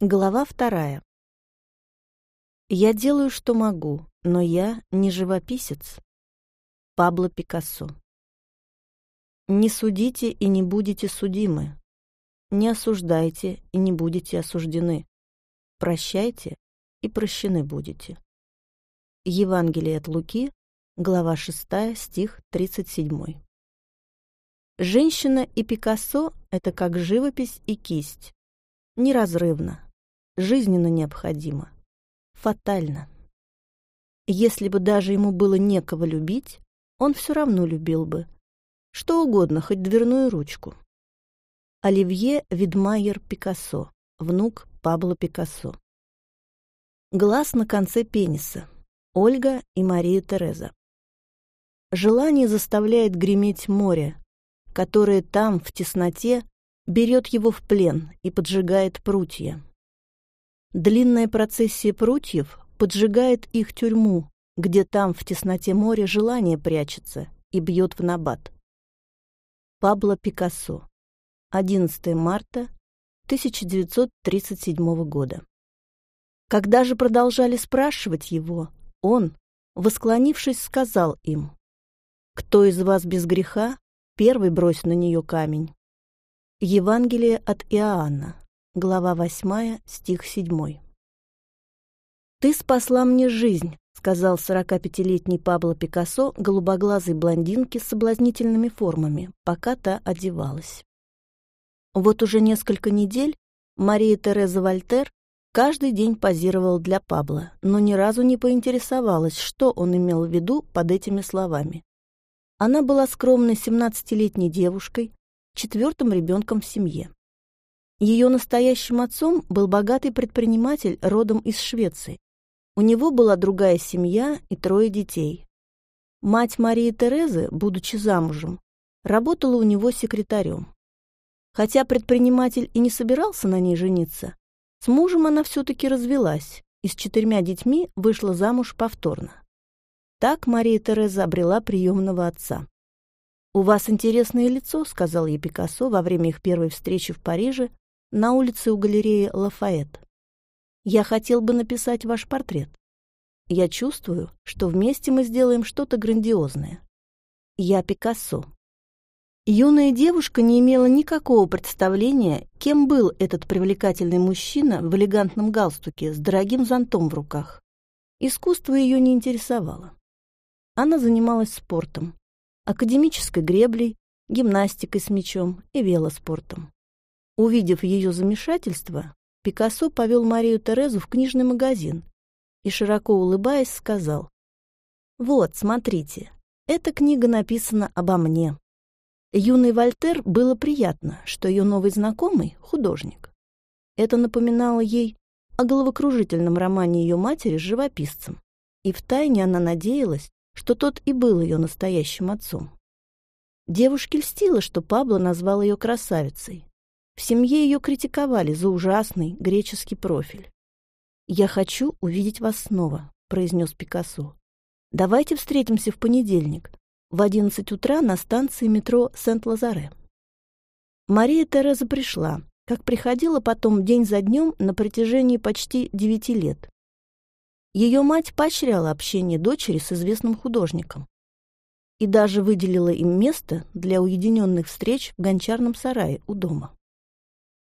Глава вторая. Я делаю, что могу, но я не живописец. Пабло Пикассо. Не судите и не будете судимы. Не осуждайте и не будете осуждены. Прощайте и прощены будете. Евангелие от Луки, глава 6, стих 37. Женщина и Пикассо — это как живопись и кисть. Неразрывно жизненно необходимо, фатально. Если бы даже ему было некого любить, он все равно любил бы. Что угодно, хоть дверную ручку. Оливье Видмайер Пикассо, внук Пабло Пикассо. Глаз на конце пениса. Ольга и Мария Тереза. Желание заставляет греметь море, которое там, в тесноте, берет его в плен и поджигает прутья. Длинная процессия прутьев поджигает их тюрьму, где там в тесноте моря желание прячется и бьет в набат. Пабло Пикассо. 11 марта 1937 года. Когда же продолжали спрашивать его, он, восклонившись, сказал им, «Кто из вас без греха, первый брось на нее камень». Евангелие от Иоанна, глава 8, стих 7. «Ты спасла мне жизнь», — сказал 45-летний Пабло Пикассо голубоглазой блондинке с соблазнительными формами, пока та одевалась. Вот уже несколько недель Мария Тереза Вольтер каждый день позировала для Пабло, но ни разу не поинтересовалась, что он имел в виду под этими словами. Она была скромной 17-летней девушкой, четвертым ребенком в семье. Ее настоящим отцом был богатый предприниматель родом из Швеции. У него была другая семья и трое детей. Мать Марии Терезы, будучи замужем, работала у него секретарем. Хотя предприниматель и не собирался на ней жениться, с мужем она все-таки развелась и с четырьмя детьми вышла замуж повторно. Так Мария Тереза обрела приемного отца. «У вас интересное лицо», — сказал ей Пикассо во время их первой встречи в Париже на улице у галереи Лафайет. Я хотел бы написать ваш портрет. Я чувствую, что вместе мы сделаем что-то грандиозное. Я Пикассо. Юная девушка не имела никакого представления, кем был этот привлекательный мужчина в элегантном галстуке с дорогим зонтом в руках. Искусство ее не интересовало. Она занималась спортом, академической греблей, гимнастикой с мячом и велоспортом. Увидев ее замешательство, Пикассо повел Марию Терезу в книжный магазин и, широко улыбаясь, сказал, «Вот, смотрите, эта книга написана обо мне». Юный Вольтер было приятно, что ее новый знакомый — художник. Это напоминало ей о головокружительном романе ее матери с живописцем, и втайне она надеялась, что тот и был ее настоящим отцом. Девушке льстило, что Пабло назвал ее красавицей, в семье ее критиковали за ужасный греческий профиль. «Я хочу увидеть вас снова», — произнес Пикассо. «Давайте встретимся в понедельник, в одиннадцать утра на станции метро Сент-Лазаре». Мария Тереза пришла, как приходила потом день за днем на протяжении почти девяти лет. Ее мать поощряла общение дочери с известным художником и даже выделила им место для уединенных встреч в гончарном сарае у дома.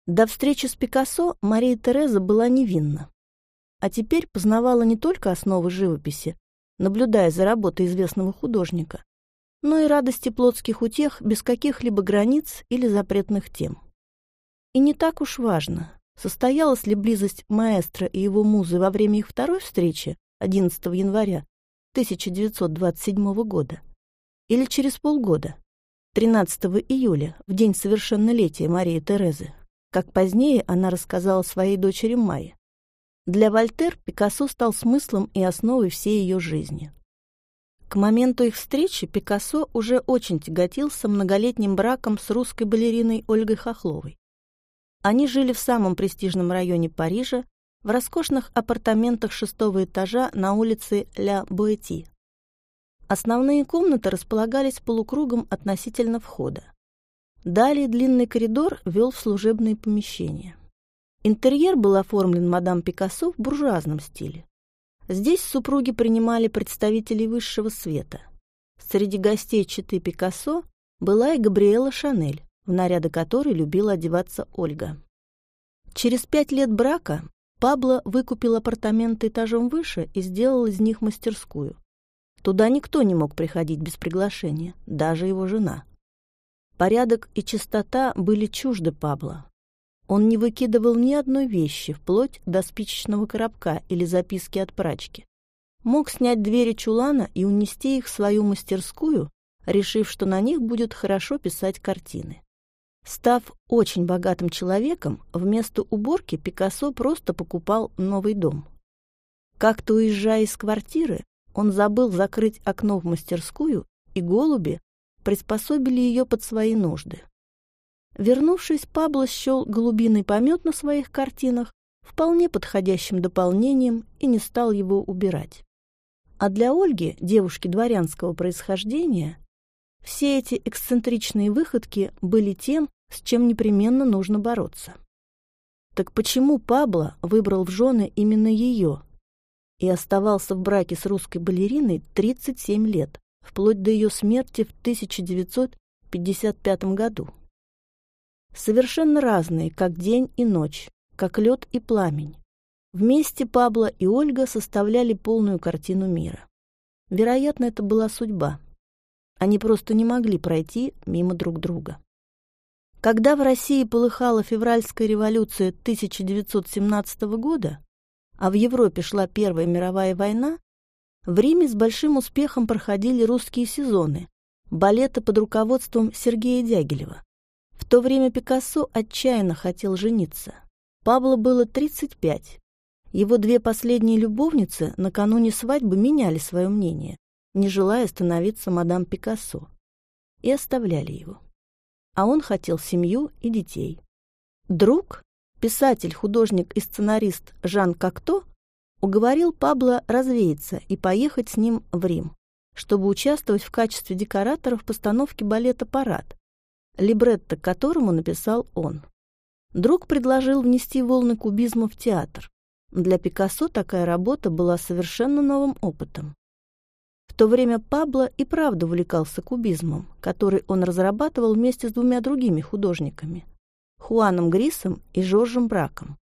До встречи с Пикассо Мария Тереза была невинна. А теперь познавала не только основы живописи, наблюдая за работой известного художника, но и радости плотских утех без каких-либо границ или запретных тем. И не так уж важно, состоялась ли близость маэстро и его музы во время их второй встречи 11 января 1927 года или через полгода, 13 июля, в день совершеннолетия Марии Терезы, как позднее она рассказала своей дочери Майе. Для Вольтер Пикассо стал смыслом и основой всей ее жизни. К моменту их встречи Пикассо уже очень тяготился многолетним браком с русской балериной Ольгой Хохловой. Они жили в самом престижном районе Парижа, в роскошных апартаментах шестого этажа на улице Ля Буэти. Основные комнаты располагались полукругом относительно входа. Далее длинный коридор вел в служебные помещения. Интерьер был оформлен мадам Пикассо в буржуазном стиле. Здесь супруги принимали представителей высшего света. Среди гостей читы Пикассо была и Габриэла Шанель, в наряды которой любила одеваться Ольга. Через пять лет брака Пабло выкупил апартаменты этажом выше и сделал из них мастерскую. Туда никто не мог приходить без приглашения, даже его жена. Порядок и чистота были чужды Пабло. Он не выкидывал ни одной вещи, вплоть до спичечного коробка или записки от прачки. Мог снять двери чулана и унести их в свою мастерскую, решив, что на них будет хорошо писать картины. Став очень богатым человеком, вместо уборки Пикассо просто покупал новый дом. Как-то уезжая из квартиры, он забыл закрыть окно в мастерскую, и голуби приспособили ее под свои нужды. Вернувшись, Пабло счел голубиный помет на своих картинах вполне подходящим дополнением и не стал его убирать. А для Ольги, девушки дворянского происхождения, все эти эксцентричные выходки были тем, с чем непременно нужно бороться. Так почему Пабло выбрал в жены именно ее и оставался в браке с русской балериной 37 лет, вплоть до ее смерти в 1955 году? Совершенно разные, как день и ночь, как лед и пламень. Вместе Пабло и Ольга составляли полную картину мира. Вероятно, это была судьба. Они просто не могли пройти мимо друг друга. Когда в России полыхала февральская революция 1917 года, а в Европе шла Первая мировая война, в Риме с большим успехом проходили русские сезоны, балеты под руководством Сергея Дягилева. В то время Пикассо отчаянно хотел жениться. Пабло было 35. Его две последние любовницы накануне свадьбы меняли свое мнение, не желая становиться мадам Пикассо, и оставляли его а он хотел семью и детей. Друг, писатель, художник и сценарист Жан Кокто уговорил Пабло развеяться и поехать с ним в Рим, чтобы участвовать в качестве декоратора в постановке балета «Парад», либретто к которому написал он. Друг предложил внести волны кубизма в театр. Для Пикассо такая работа была совершенно новым опытом то время Пабло и правда увлекался кубизмом, который он разрабатывал вместе с двумя другими художниками – Хуаном Грисом и Жоржем Браком.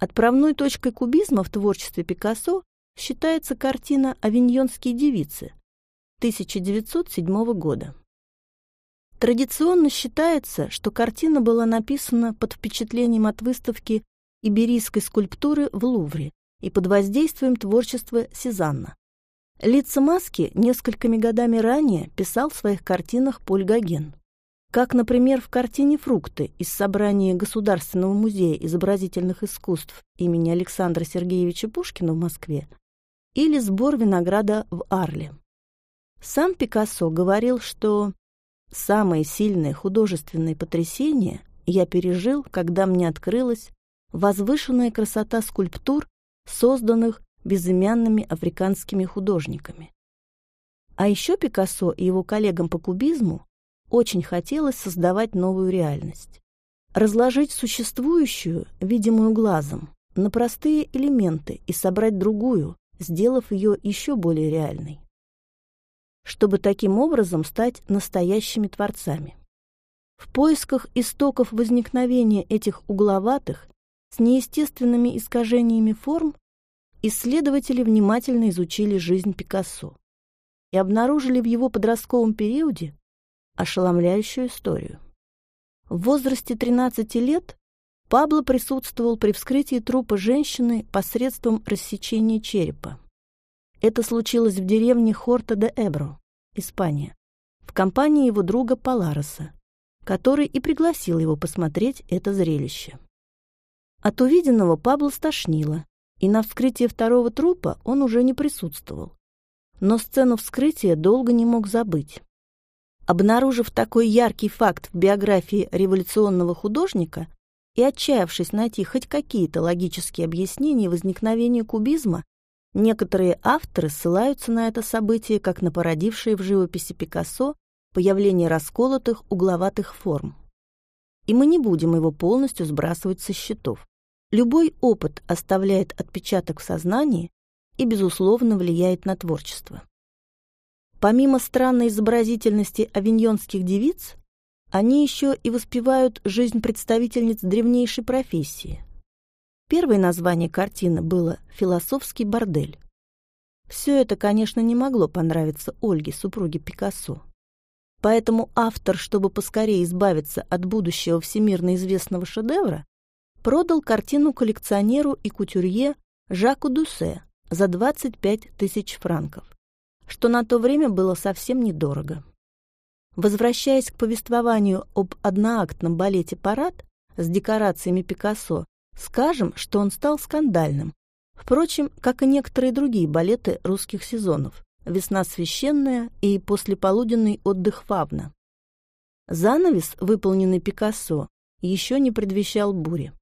Отправной точкой кубизма в творчестве Пикассо считается картина «Авиньонские девицы» 1907 года. Традиционно считается, что картина была написана под впечатлением от выставки иберийской скульптуры в Лувре и под воздействием творчества Сезанна. Лица маски несколькими годами ранее писал в своих картинах Поль Гоген. Как, например, в картине «Фрукты» из собрания Государственного музея изобразительных искусств имени Александра Сергеевича Пушкина в Москве или «Сбор винограда в Арле». Сам Пикассо говорил, что «самое сильное художественное потрясение я пережил, когда мне открылась возвышенная красота скульптур, созданных безымянными африканскими художниками. А еще Пикассо и его коллегам по кубизму очень хотелось создавать новую реальность. Разложить существующую, видимую глазом, на простые элементы и собрать другую, сделав ее еще более реальной. Чтобы таким образом стать настоящими творцами. В поисках истоков возникновения этих угловатых, с неестественными искажениями форм исследователи внимательно изучили жизнь Пикассо и обнаружили в его подростковом периоде ошеломляющую историю. В возрасте 13 лет Пабло присутствовал при вскрытии трупа женщины посредством рассечения черепа. Это случилось в деревне Хорта-де-Эбро, Испания, в компании его друга Палароса, который и пригласил его посмотреть это зрелище. От увиденного Пабло стошнило, и на вскрытии второго трупа он уже не присутствовал. Но сцену вскрытия долго не мог забыть. Обнаружив такой яркий факт в биографии революционного художника и отчаявшись найти хоть какие-то логические объяснения возникновения кубизма, некоторые авторы ссылаются на это событие как на породившее в живописи Пикассо появление расколотых угловатых форм. и мы не будем его полностью сбрасывать со счетов. Любой опыт оставляет отпечаток в сознании и, безусловно, влияет на творчество. Помимо странной изобразительности авиньонских девиц, они еще и воспевают жизнь представительниц древнейшей профессии. Первое название картины было «Философский бордель». Все это, конечно, не могло понравиться Ольге, супруге Пикассо. Поэтому автор, чтобы поскорее избавиться от будущего всемирно известного шедевра, продал картину коллекционеру и кутюрье Жаку Дусе за 25 тысяч франков, что на то время было совсем недорого. Возвращаясь к повествованию об одноактном балете «Парад» с декорациями Пикассо, скажем, что он стал скандальным, Впрочем, как и некоторые другие балеты русских сезонов «Весна священная» и «Послеполуденный отдых Фавна». Занавес, выполненный Пикассо, еще не предвещал бури.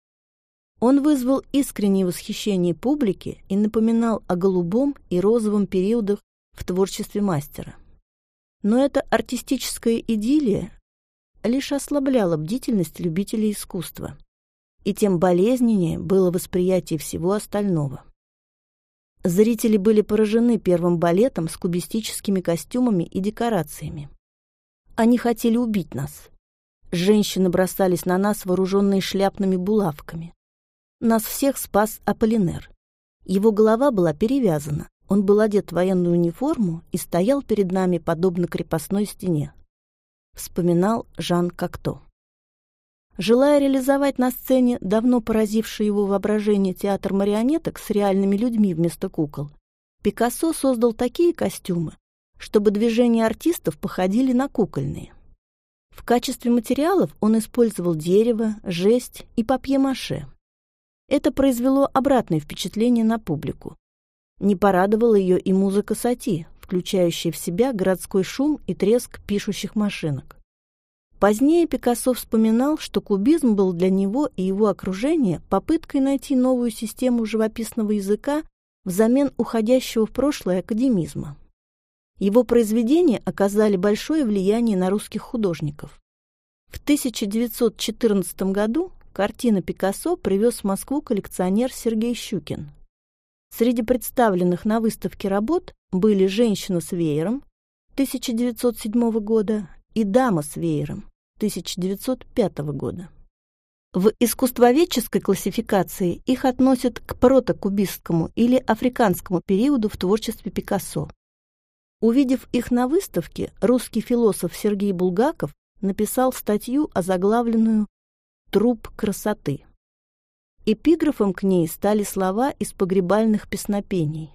Он вызвал искреннее восхищение публики и напоминал о голубом и розовом периодах в творчестве мастера. Но эта артистическая идиллия лишь ослабляла бдительность любителей искусства, и тем болезненнее было восприятие всего остального. Зрители были поражены первым балетом с кубистическими костюмами и декорациями. Они хотели убить нас. Женщины бросались на нас, вооруженные шляпными булавками. Нас всех спас Аполлинер. Его голова была перевязана, он был одет в военную униформу и стоял перед нами, подобно крепостной стене. Вспоминал Жан Кокто. Желая реализовать на сцене давно поразивший его воображение театр марионеток с реальными людьми вместо кукол, Пикассо создал такие костюмы, чтобы движения артистов походили на кукольные. В качестве материалов он использовал дерево, жесть и папье-маше. Это произвело обратное впечатление на публику. Не порадовала ее и музыка Сати, включающая в себя городской шум и треск пишущих машинок. Позднее Пикассо вспоминал, что кубизм был для него и его окружения попыткой найти новую систему живописного языка взамен уходящего в прошлое академизма. Его произведения оказали большое влияние на русских художников. В 1914 году картина Пикассо привез в Москву коллекционер Сергей Щукин. Среди представленных на выставке работ были «Женщина с веером» 1907 года и «Дама с веером» 1905 года. В искусствоведческой классификации их относят к протокубистскому или африканскому периоду в творчестве Пикассо. Увидев их на выставке, русский философ Сергей Булгаков написал статью, озаглавленную «Труп красоты». Эпиграфом к ней стали слова из погребальных песнопений.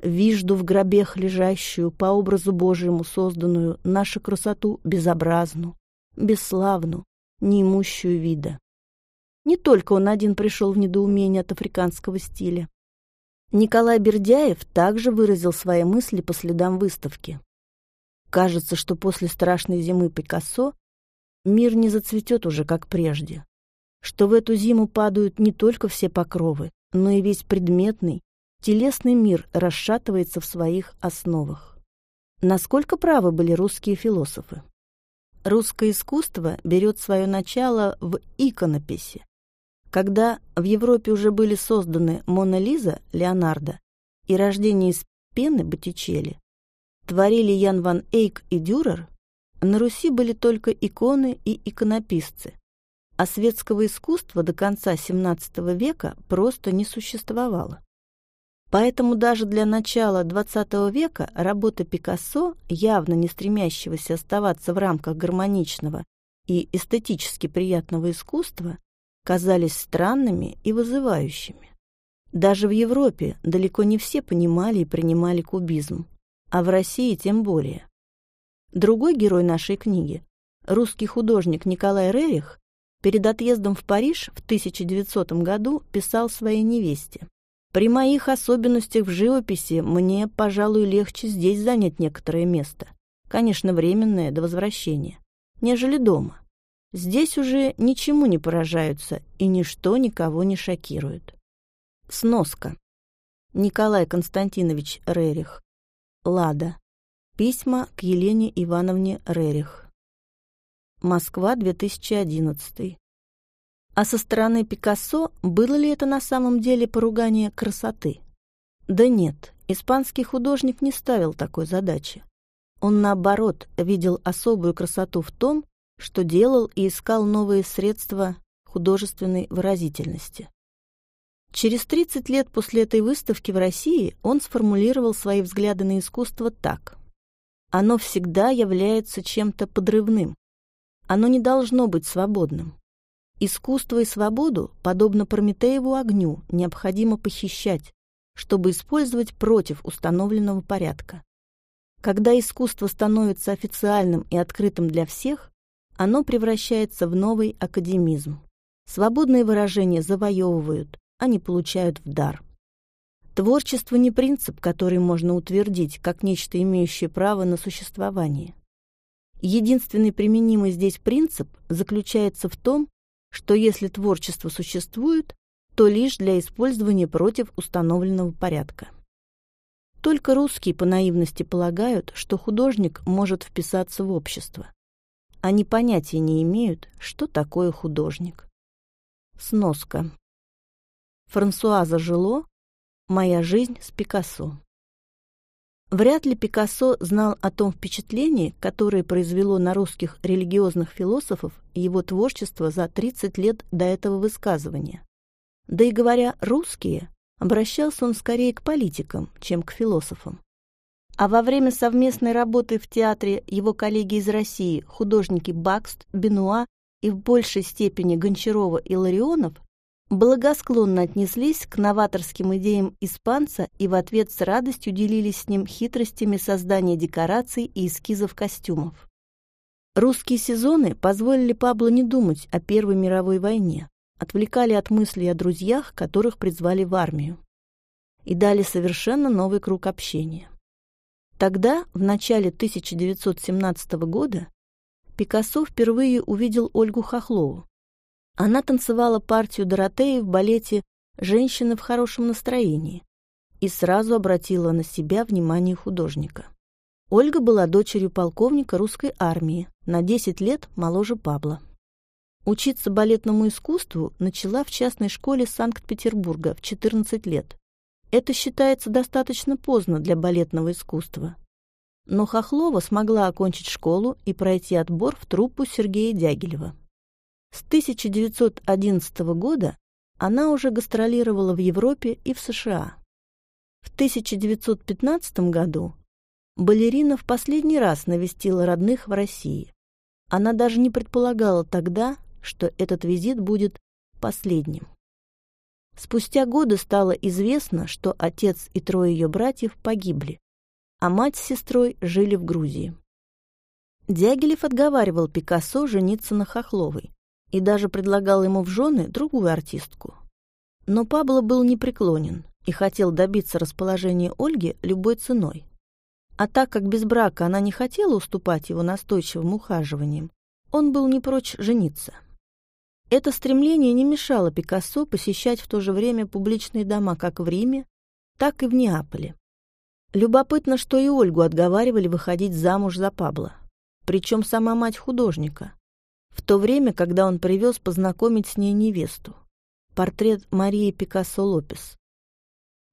«Вижду в гробех лежащую, по образу Божьему созданную, нашу красоту безобразну, бесславну, неимущую вида. Не только он один пришел в недоумение от африканского стиля. Николай Бердяев также выразил свои мысли по следам выставки. Кажется, что после страшной зимы Пикассо мир не зацветет уже, как прежде, что в эту зиму падают не только все покровы, но и весь предметный, телесный мир расшатывается в своих основах. Насколько правы были русские философы? Русское искусство берет свое начало в иконописи. Когда в Европе уже были созданы «Мона Лиза» Леонардо и «Рождение из пены» Боттичелли, творили Ян ван Эйк и Дюрер, на Руси были только иконы и иконописцы, а светского искусства до конца XVII века просто не существовало. Поэтому даже для начала XX века работы Пикассо, явно не стремящегося оставаться в рамках гармоничного и эстетически приятного искусства, казались странными и вызывающими. Даже в Европе далеко не все понимали и принимали кубизм, а в России тем более. Другой герой нашей книги, русский художник Николай Рерих, перед отъездом в Париж в 1900 году писал своей невесте. При моих особенностях в живописи мне, пожалуй, легче здесь занять некоторое место, конечно, временное до возвращения, нежели дома. Здесь уже ничему не поражаются, и ничто никого не шокирует. Сноска. Николай Константинович Рерих. Лада. Письма к Елене Ивановне Рерих. Москва, 2011. А со стороны Пикассо было ли это на самом деле поругание красоты? Да нет, испанский художник не ставил такой задачи. Он, наоборот, видел особую красоту в том, что делал и искал новые средства художественной выразительности. Через 30 лет после этой выставки в России он сформулировал свои взгляды на искусство так. Оно всегда является чем-то подрывным, оно не должно быть свободным. Искусство и свободу, подобно Прометееву огню, необходимо похищать, чтобы использовать против установленного порядка. Когда искусство становится официальным и открытым для всех, оно превращается в новый академизм. Свободные выражения завоевывают, а не получают в дар. Творчество не принцип, который можно утвердить как нечто имеющее право на существование. Единственный применимый здесь принцип заключается в том, что если творчество существует, то лишь для использования против установленного порядка. Только русские по наивности полагают, что художник может вписаться в общество. Они понятия не имеют, что такое художник. Сноска. Франсуаза Жило «Моя жизнь с Пикассо». Вряд ли Пикассо знал о том впечатлении, которое произвело на русских религиозных философов его творчество за 30 лет до этого высказывания. Да и говоря «русские», обращался он скорее к политикам, чем к философам. А во время совместной работы в театре его коллеги из России, художники Бакст, Бенуа и в большей степени Гончарова и Ларионов, благосклонно отнеслись к новаторским идеям испанца и в ответ с радостью делились с ним хитростями создания декораций и эскизов костюмов. Русские сезоны позволили Пабло не думать о Первой мировой войне, отвлекали от мыслей о друзьях, которых призвали в армию, и дали совершенно новый круг общения. Тогда, в начале 1917 года, Пикассо впервые увидел Ольгу Хохлову, она танцевала партию Доротеи в балете «Женщины в хорошем настроении» и сразу обратила на себя внимание художника. Ольга была дочерью полковника русской армии, на 10 лет моложе Пабла. Учиться балетному искусству начала в частной школе Санкт-Петербурга в 14 лет. Это считается достаточно поздно для балетного искусства. Но Хохлова смогла окончить школу и пройти отбор в труппу Сергея Дягилева. С 1911 года она уже гастролировала в Европе и в США. В 1915 году балерина в последний раз навестила родных в России. Она даже не предполагала тогда, что этот визит будет последним. Спустя годы стало известно, что отец и трое ее братьев погибли, а мать с сестрой жили в Грузии. Дягилев отговаривал Пикассо жениться на Хохловой, и даже предлагал ему в жены другую артистку. Но Пабло был непреклонен и хотел добиться расположения Ольги любой ценой. А так как без брака она не хотела уступать его настойчивым ухаживаниям, он был не прочь жениться. Это стремление не мешало Пикассо посещать в то же время публичные дома как в Риме, так и в Неаполе. Любопытно, что и Ольгу отговаривали выходить замуж за Пабло. Причем сама мать художника, в то время, когда он привез познакомить с ней невесту. Портрет Марии Пикассо Лопес.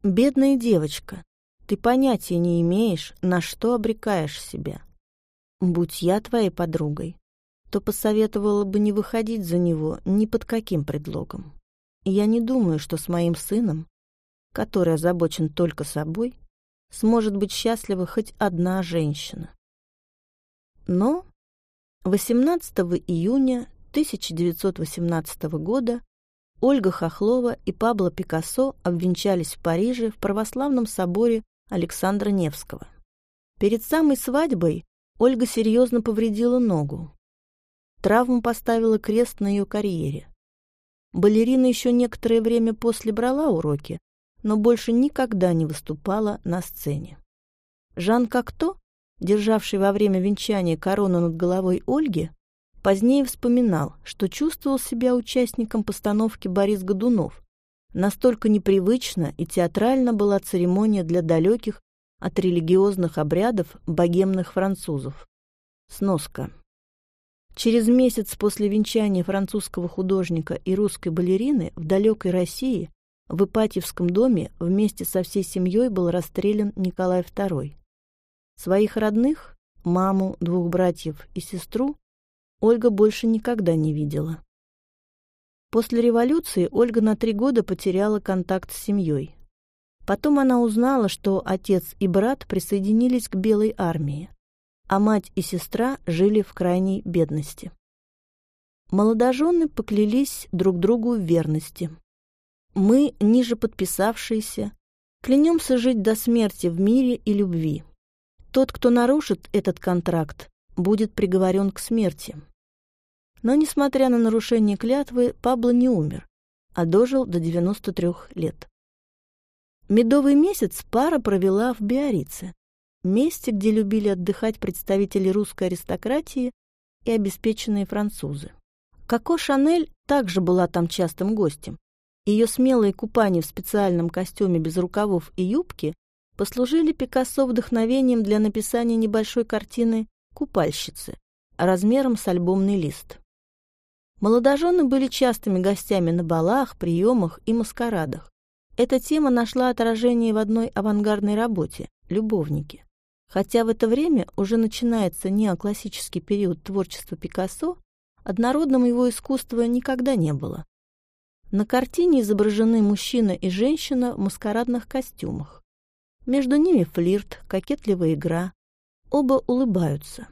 «Бедная девочка, ты понятия не имеешь, на что обрекаешь себя. Будь я твоей подругой, то посоветовала бы не выходить за него ни под каким предлогом. Я не думаю, что с моим сыном, который озабочен только собой, сможет быть счастлива хоть одна женщина. Но 18 июня 1918 года Ольга Хохлова и Пабло Пикассо обвенчались в Париже в православном соборе Александра Невского. Перед самой свадьбой Ольга серьезно повредила ногу. Травма поставила крест на ее карьере. Балерина еще некоторое время после брала уроки, но больше никогда не выступала на сцене. Жан Кокто державший во время венчания корону над головой Ольги, позднее вспоминал, что чувствовал себя участником постановки Борис Годунов. Настолько непривычно и театрально была церемония для далеких от религиозных обрядов богемных французов. Сноска. Через месяц после венчания французского художника и русской балерины в далекой России в Ипатьевском доме вместе со всей семьей был расстрелян Николай II. Своих родных, маму, двух братьев и сестру, Ольга больше никогда не видела. После революции Ольга на три года потеряла контакт с семьей. Потом она узнала, что отец и брат присоединились к Белой армии, а мать и сестра жили в крайней бедности. Молодожены поклялись друг другу в верности. Мы, ниже подписавшиеся, клянемся жить до смерти в мире и любви. Тот, кто нарушит этот контракт, будет приговорен к смерти. Но, несмотря на нарушение клятвы, Пабло не умер, а дожил до 93 лет. Медовый месяц пара провела в Биорице, месте, где любили отдыхать представители русской аристократии и обеспеченные французы. Коко Шанель также была там частым гостем. Ее смелые купания в специальном костюме без рукавов и юбки послужили Пикассо вдохновением для написания небольшой картины «Купальщицы» размером с альбомный лист. Молодожены были частыми гостями на балах, приемах и маскарадах. Эта тема нашла отражение в одной авангардной работе «Любовники». Хотя в это время уже начинается неоклассический период творчества Пикассо, однородным его искусства никогда не было. На картине изображены мужчина и женщина в маскарадных костюмах. Между ними флирт, кокетливая игра. Оба улыбаются.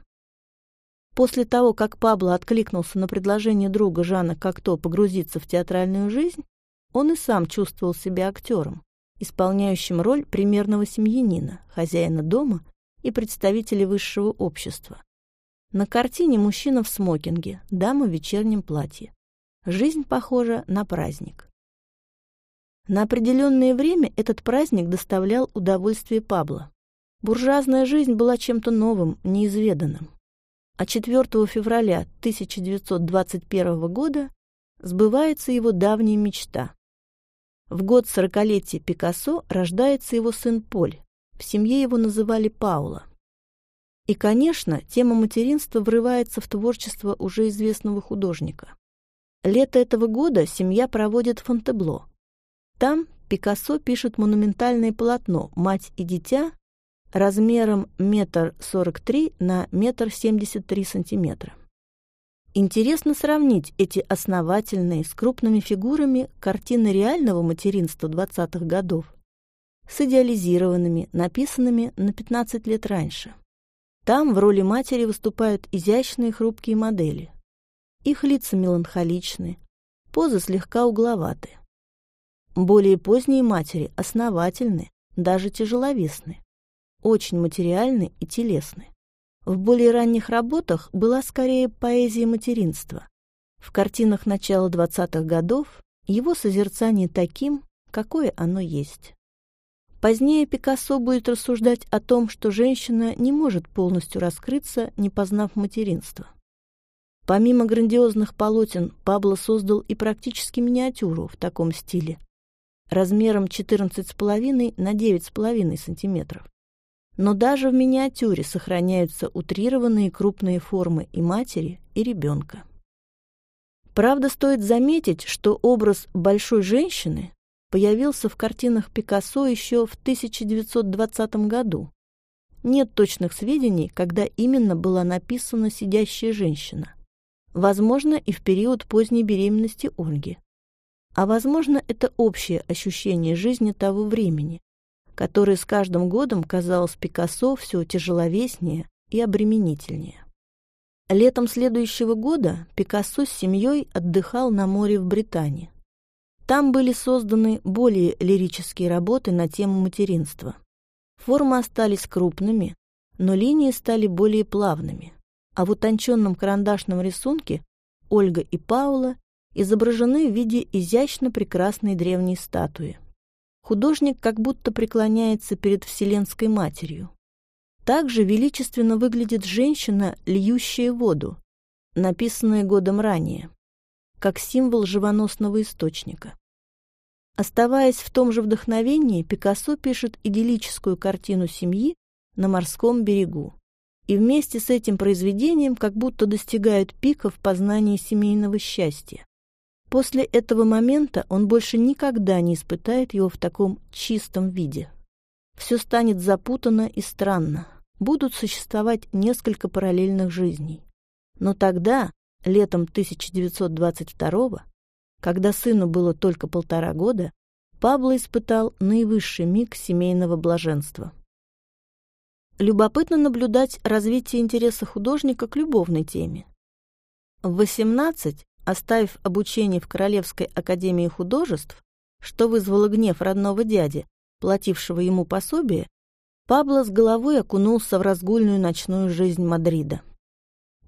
После того, как Пабло откликнулся на предложение друга Жана Кокто погрузиться в театральную жизнь, он и сам чувствовал себя актером, исполняющим роль примерного семьянина, хозяина дома и представителя высшего общества. На картине мужчина в смокинге, дама в вечернем платье. Жизнь похожа на праздник. На определенное время этот праздник доставлял удовольствие Пабло. Буржуазная жизнь была чем-то новым, неизведанным а 4 февраля 1921 года сбывается его давняя мечта. В год сорокалетия Пикассо рождается его сын Поль. В семье его называли Паула. И, конечно, тема материнства врывается в творчество уже известного художника. Лето этого года семья проводит в Фонтебло. Там Пикассо пишет монументальное полотно «Мать и дитя» размером метр сорок три на метр семьдесят три сантиметра. Интересно сравнить эти основательные с крупными фигурами картины реального материнства 20-х годов с идеализированными, написанными на 15 лет раньше. Там в роли матери выступают изящные хрупкие модели. Их лица меланхоличны, позы слегка угловаты. Более поздние матери основательны, даже тяжеловесны очень материальны и телесны. В более ранних работах была скорее поэзия материнства. В картинах начала 20-х годов его созерцание таким, какое оно есть. Позднее Пикассо будет рассуждать о том, что женщина не может полностью раскрыться, не познав материнство. Помимо грандиозных полотен, Пабло создал и практически миниатюру в таком стиле, размером 14,5 на 9,5 сантиметров. Но даже в миниатюре сохраняются утрированные крупные формы и матери, и ребенка. Правда, стоит заметить, что образ большой женщины появился в картинах Пикассо еще в 1920 году. Нет точных сведений, когда именно была написана сидящая женщина. Возможно, и в период поздней беременности Ольги. А возможно, это общее ощущение жизни того времени, которое с каждым годом казалось Пикассо все тяжеловеснее и обременительнее. Летом следующего года Пикассо с семьей отдыхал на море в Британии. Там были созданы более лирические работы на тему материнства. Формы остались крупными, но линии стали более плавными, а в утонченном карандашном рисунке Ольга и Паула изображены в виде изящно прекрасной древней статуи. Художник как будто преклоняется перед Вселенской Матерью. Также величественно выглядит женщина, льющая воду, написанная годом ранее, как символ живоносного источника. Оставаясь в том же вдохновении, Пикассо пишет идиллическую картину семьи на морском берегу. и вместе с этим произведением как будто достигают пика в познании семейного счастья. После этого момента он больше никогда не испытает его в таком чистом виде. Все станет запутанно и странно. Будут существовать несколько параллельных жизней. Но тогда, летом 1922 когда сыну было только полтора года, Пабло испытал наивысший миг семейного блаженства. Любопытно наблюдать развитие интереса художника к любовной теме. В 18 Оставив обучение в Королевской академии художеств, что вызвало гнев родного дяди, платившего ему пособие, Пабло с головой окунулся в разгульную ночную жизнь Мадрида.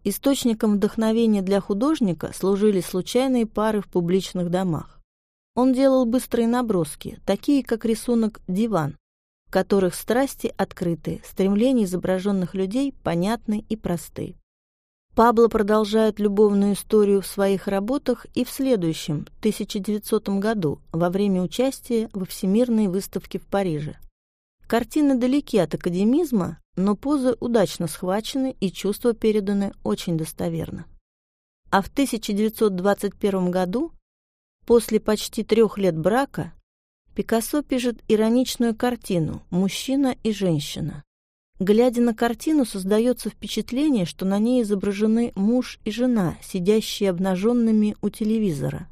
Источником вдохновения для художника служили случайные пары в публичных домах. Он делал быстрые наброски, такие как рисунок «Диван», в которых страсти открыты, стремления изображенных людей понятны и просты. Пабло продолжает любовную историю в своих работах и в следующем, 1900 году, во время участия во Всемирной выставке в Париже. Картины далеки от академизма, но позы удачно схвачены и чувства переданы очень достоверно. А в 1921 году, после почти трех лет брака, Пикассо пишет ироничную картину «Мужчина и женщина», Глядя на картину, создается впечатление, что на ней изображены муж и жена, сидящие обнаженными у телевизора.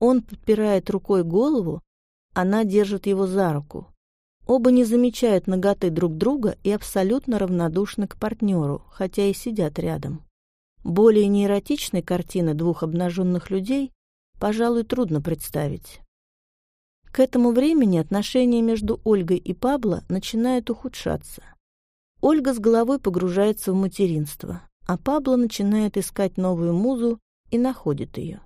Он подпирает рукой голову, она держит его за руку. Оба не замечают ноготы друг друга и абсолютно равнодушны к партнеру, хотя и сидят рядом. Более неэротичной картины двух обнаженных людей, пожалуй, трудно представить. К этому времени отношения между Ольгой и Пабло начинают ухудшаться. Ольга с головой погружается в материнство, а Пабло начинает искать новую музу и находит ее.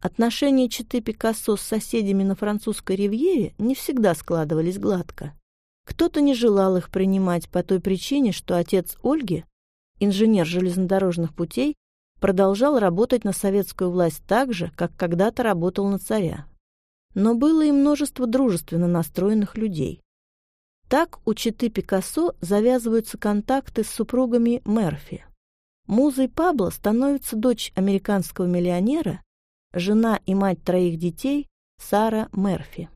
Отношения Читы Пикассо с соседями на французской ривьере не всегда складывались гладко. Кто-то не желал их принимать по той причине, что отец Ольги, инженер железнодорожных путей, продолжал работать на советскую власть так же, как когда-то работал на царя. Но было и множество дружественно настроенных людей. Так у Читы Пикассо завязываются контакты с супругами Мерфи. Музой Пабло становится дочь американского миллионера, жена и мать троих детей Сара Мерфи.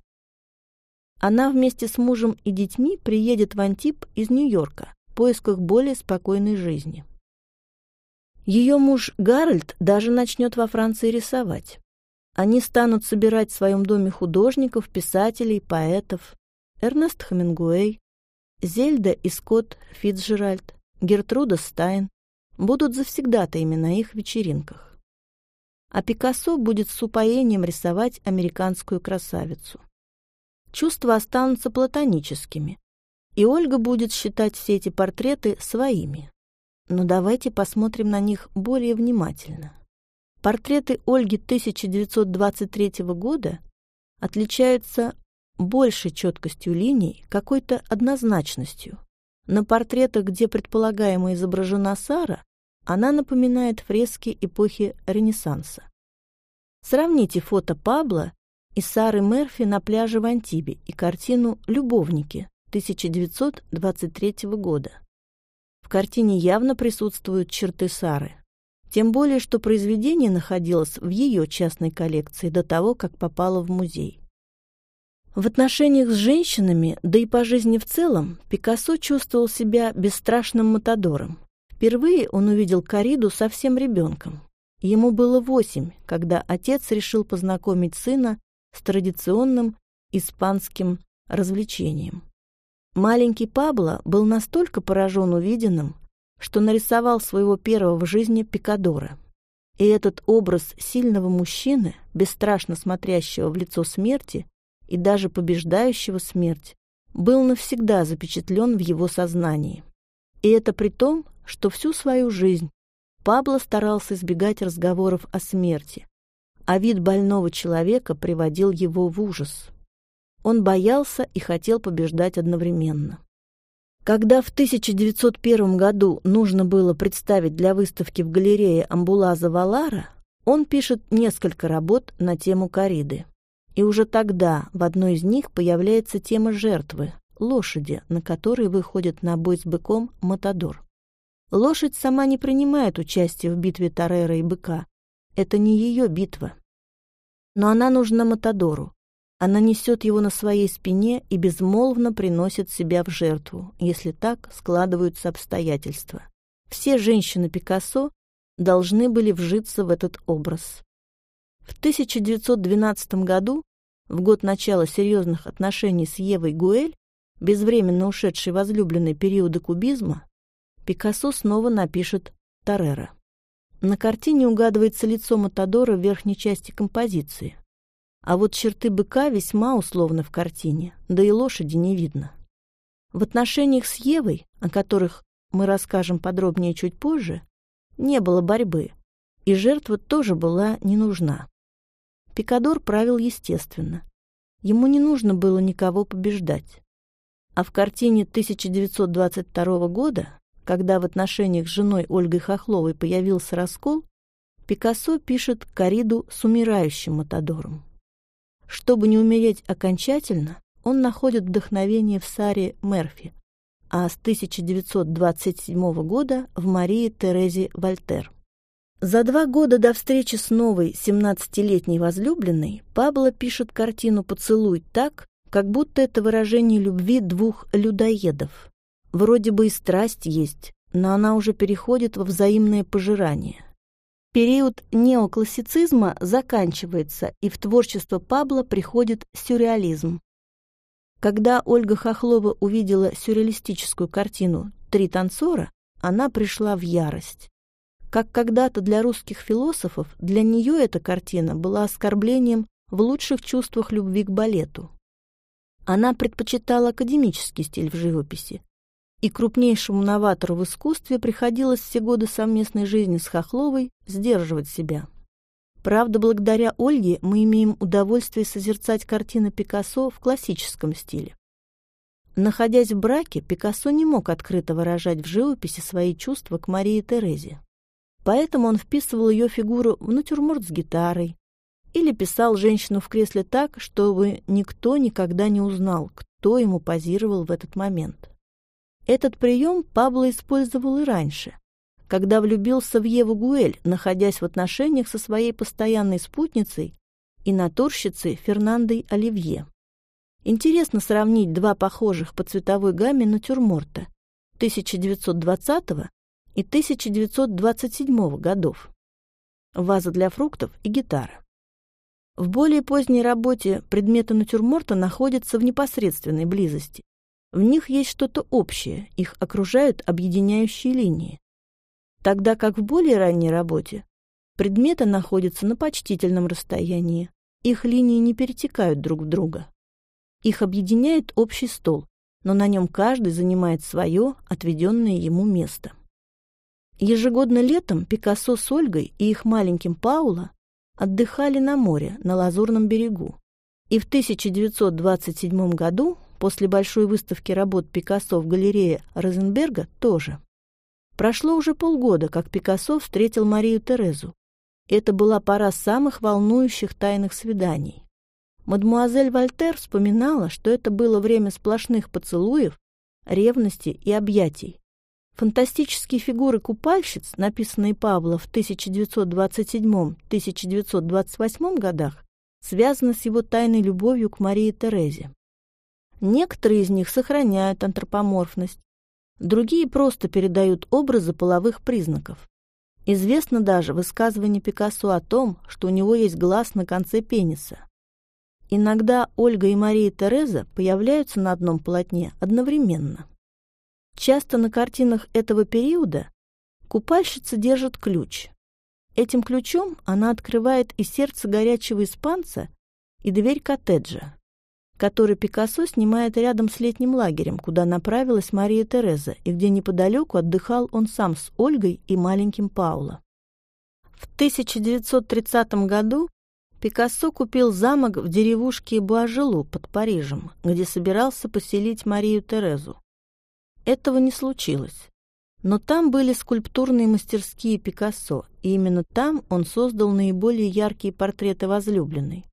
Она вместе с мужем и детьми приедет в Антип из Нью-Йорка в поисках более спокойной жизни. Ее муж Гарольд даже начнет во Франции рисовать. Они станут собирать в своем доме художников, писателей, поэтов, Эрнест Хемингуэй, Зельда и Скотт Фитцжеральд, Гертруда Стайн будут завсегдатаями на их вечеринках. А Пикассо будет с упоением рисовать американскую красавицу. Чувства останутся платоническими, и Ольга будет считать все эти портреты своими. Но давайте посмотрим на них более внимательно. Портреты Ольги 1923 года отличаются большей четкостью линий, какой-то однозначностью. На портретах, где предполагаемо изображена Сара, она напоминает фрески эпохи Ренессанса. Сравните фото Пабло и Сары Мерфи на пляже в Антибе и картину «Любовники» 1923 года. В картине явно присутствуют черты Сары. Тем более, что произведение находилось в ее частной коллекции до того, как попало в музей. В отношениях с женщинами, да и по жизни в целом, Пикассо чувствовал себя бесстрашным матадором. Впервые он увидел Кариду совсем ребенком. Ему было восемь, когда отец решил познакомить сына с традиционным испанским развлечением. Маленький Пабло был настолько поражен увиденным, что нарисовал своего первого в жизни пикадора. И этот образ сильного мужчины, бесстрашно смотрящего в лицо смерти, и даже побеждающего смерть, был навсегда запечатлен в его сознании. И это при том, что всю свою жизнь Пабло старался избегать разговоров о смерти, а вид больного человека приводил его в ужас. Он боялся и хотел побеждать одновременно. Когда в 1901 году нужно было представить для выставки в галерее Амбулаза Валара, он пишет несколько работ на тему кориды. И уже тогда в одной из них появляется тема жертвы, лошади, на которой выходит на бой с быком Матадор. Лошадь сама не принимает участие в битве Тарера и быка. Это не ее битва. Но она нужна Матадору. Она несет его на своей спине и безмолвно приносит себя в жертву, если так складываются обстоятельства. Все женщины Пикассо должны были вжиться в этот образ. В 1912 году, в год начала серьезных отношений с Евой Гуэль, безвременно ушедшей возлюбленной периода кубизма, Пикассо снова напишет Тарера. На картине угадывается лицо Матадора в верхней части композиции. А вот черты быка весьма условны в картине, да и лошади не видно. В отношениях с Евой, о которых мы расскажем подробнее чуть позже, не было борьбы, и жертва тоже была не нужна. Пикадор правил естественно. Ему не нужно было никого побеждать. А в картине 1922 года, когда в отношениях с женой Ольгой Хохловой появился раскол, Пикассо пишет Кариду с умирающим Матадором. Чтобы не умереть окончательно, он находит вдохновение в Саре Мерфи, а с 1927 года в Марии Терезе Вольтер. За два года до встречи с новой 17-летней возлюбленной Пабло пишет картину «Поцелуй» так, как будто это выражение любви двух людоедов. Вроде бы и страсть есть, но она уже переходит во взаимное пожирание. Период неоклассицизма заканчивается, и в творчество Пабло приходит сюрреализм. Когда Ольга Хохлова увидела сюрреалистическую картину «Три танцора», она пришла в ярость. Как когда-то для русских философов, для нее эта картина была оскорблением в лучших чувствах любви к балету. Она предпочитала академический стиль в живописи, и крупнейшему новатору в искусстве приходилось все годы совместной жизни с Хохловой сдерживать себя. Правда, благодаря Ольге мы имеем удовольствие созерцать картины Пикассо в классическом стиле. Находясь в браке, Пикассо не мог открыто выражать в живописи свои чувства к Марии Терезе. Поэтому он вписывал ее фигуру в натюрморт с гитарой или писал женщину в кресле так, чтобы никто никогда не узнал, кто ему позировал в этот момент. Этот прием Пабло использовал и раньше, когда влюбился в Еву Гуэль, находясь в отношениях со своей постоянной спутницей и натурщицей Фернандой Оливье. Интересно сравнить два похожих по цветовой гамме натюрморта 1920 и 1927 годов. Ваза для фруктов и гитара. В более поздней работе предметы натюрморта находятся в непосредственной близости, в них есть что-то общее, их окружают объединяющие линии. Тогда как в более ранней работе предметы находятся на почтительном расстоянии, их линии не перетекают друг в друга. Их объединяет общий стол, но на нем каждый занимает свое, отведенное ему место. Ежегодно летом Пикассо с Ольгой и их маленьким Паула отдыхали на море, на Лазурном берегу. И в 1927 году После большой выставки работ Пикассо в галерее Розенберга тоже. Прошло уже полгода, как Пикассо встретил Марию Терезу. Это была пора самых волнующих тайных свиданий. Мадмуазель Вольтер вспоминала, что это было время сплошных поцелуев, ревности и объятий. Фантастические фигуры купальщиц, написанные Павло в 1927-1928 годах, связаны с его тайной любовью к Марии Терезе. Некоторые из них сохраняют антропоморфность, другие просто передают образы половых признаков. Известно даже высказывание Пикассо о том, что у него есть глаз на конце пениса. Иногда Ольга и Мария Тереза появляются на одном полотне одновременно. Часто на картинах этого периода купальщица держит ключ. Этим ключом она открывает и сердце горячего испанца, и дверь коттеджа который Пикассо снимает рядом с летним лагерем, куда направилась Мария Тереза, и где неподалеку отдыхал он сам с Ольгой и маленьким Пауло. В 1930 году Пикассо купил замок в деревушке Буажелу под Парижем, где собирался поселить Марию Терезу. Этого не случилось. Но там были скульптурные мастерские Пикассо, и именно там он создал наиболее яркие портреты возлюбленной.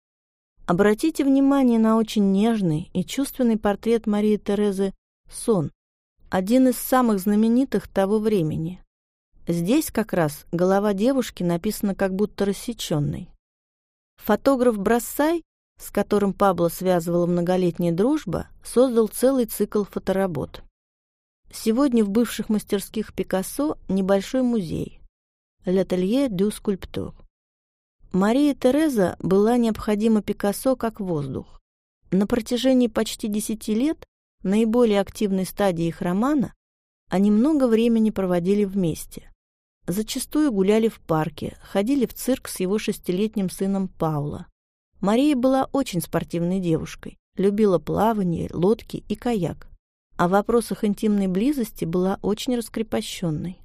Обратите внимание на очень нежный и чувственный портрет Марии Терезы «Сон», один из самых знаменитых того времени. Здесь как раз голова девушки написана как будто рассеченной. Фотограф Брассай, с которым Пабло связывала многолетняя дружба, создал целый цикл фоторабот. Сегодня в бывших мастерских Пикассо небольшой музей «L'Atelier du Sculpteur». Мария Тереза была необходима Пикассо как воздух. На протяжении почти десяти лет, наиболее активной стадии их романа, они много времени проводили вместе. Зачастую гуляли в парке, ходили в цирк с его шестилетним сыном Паула. Мария была очень спортивной девушкой, любила плавание, лодки и каяк, а в вопросах интимной близости была очень раскрепощенной.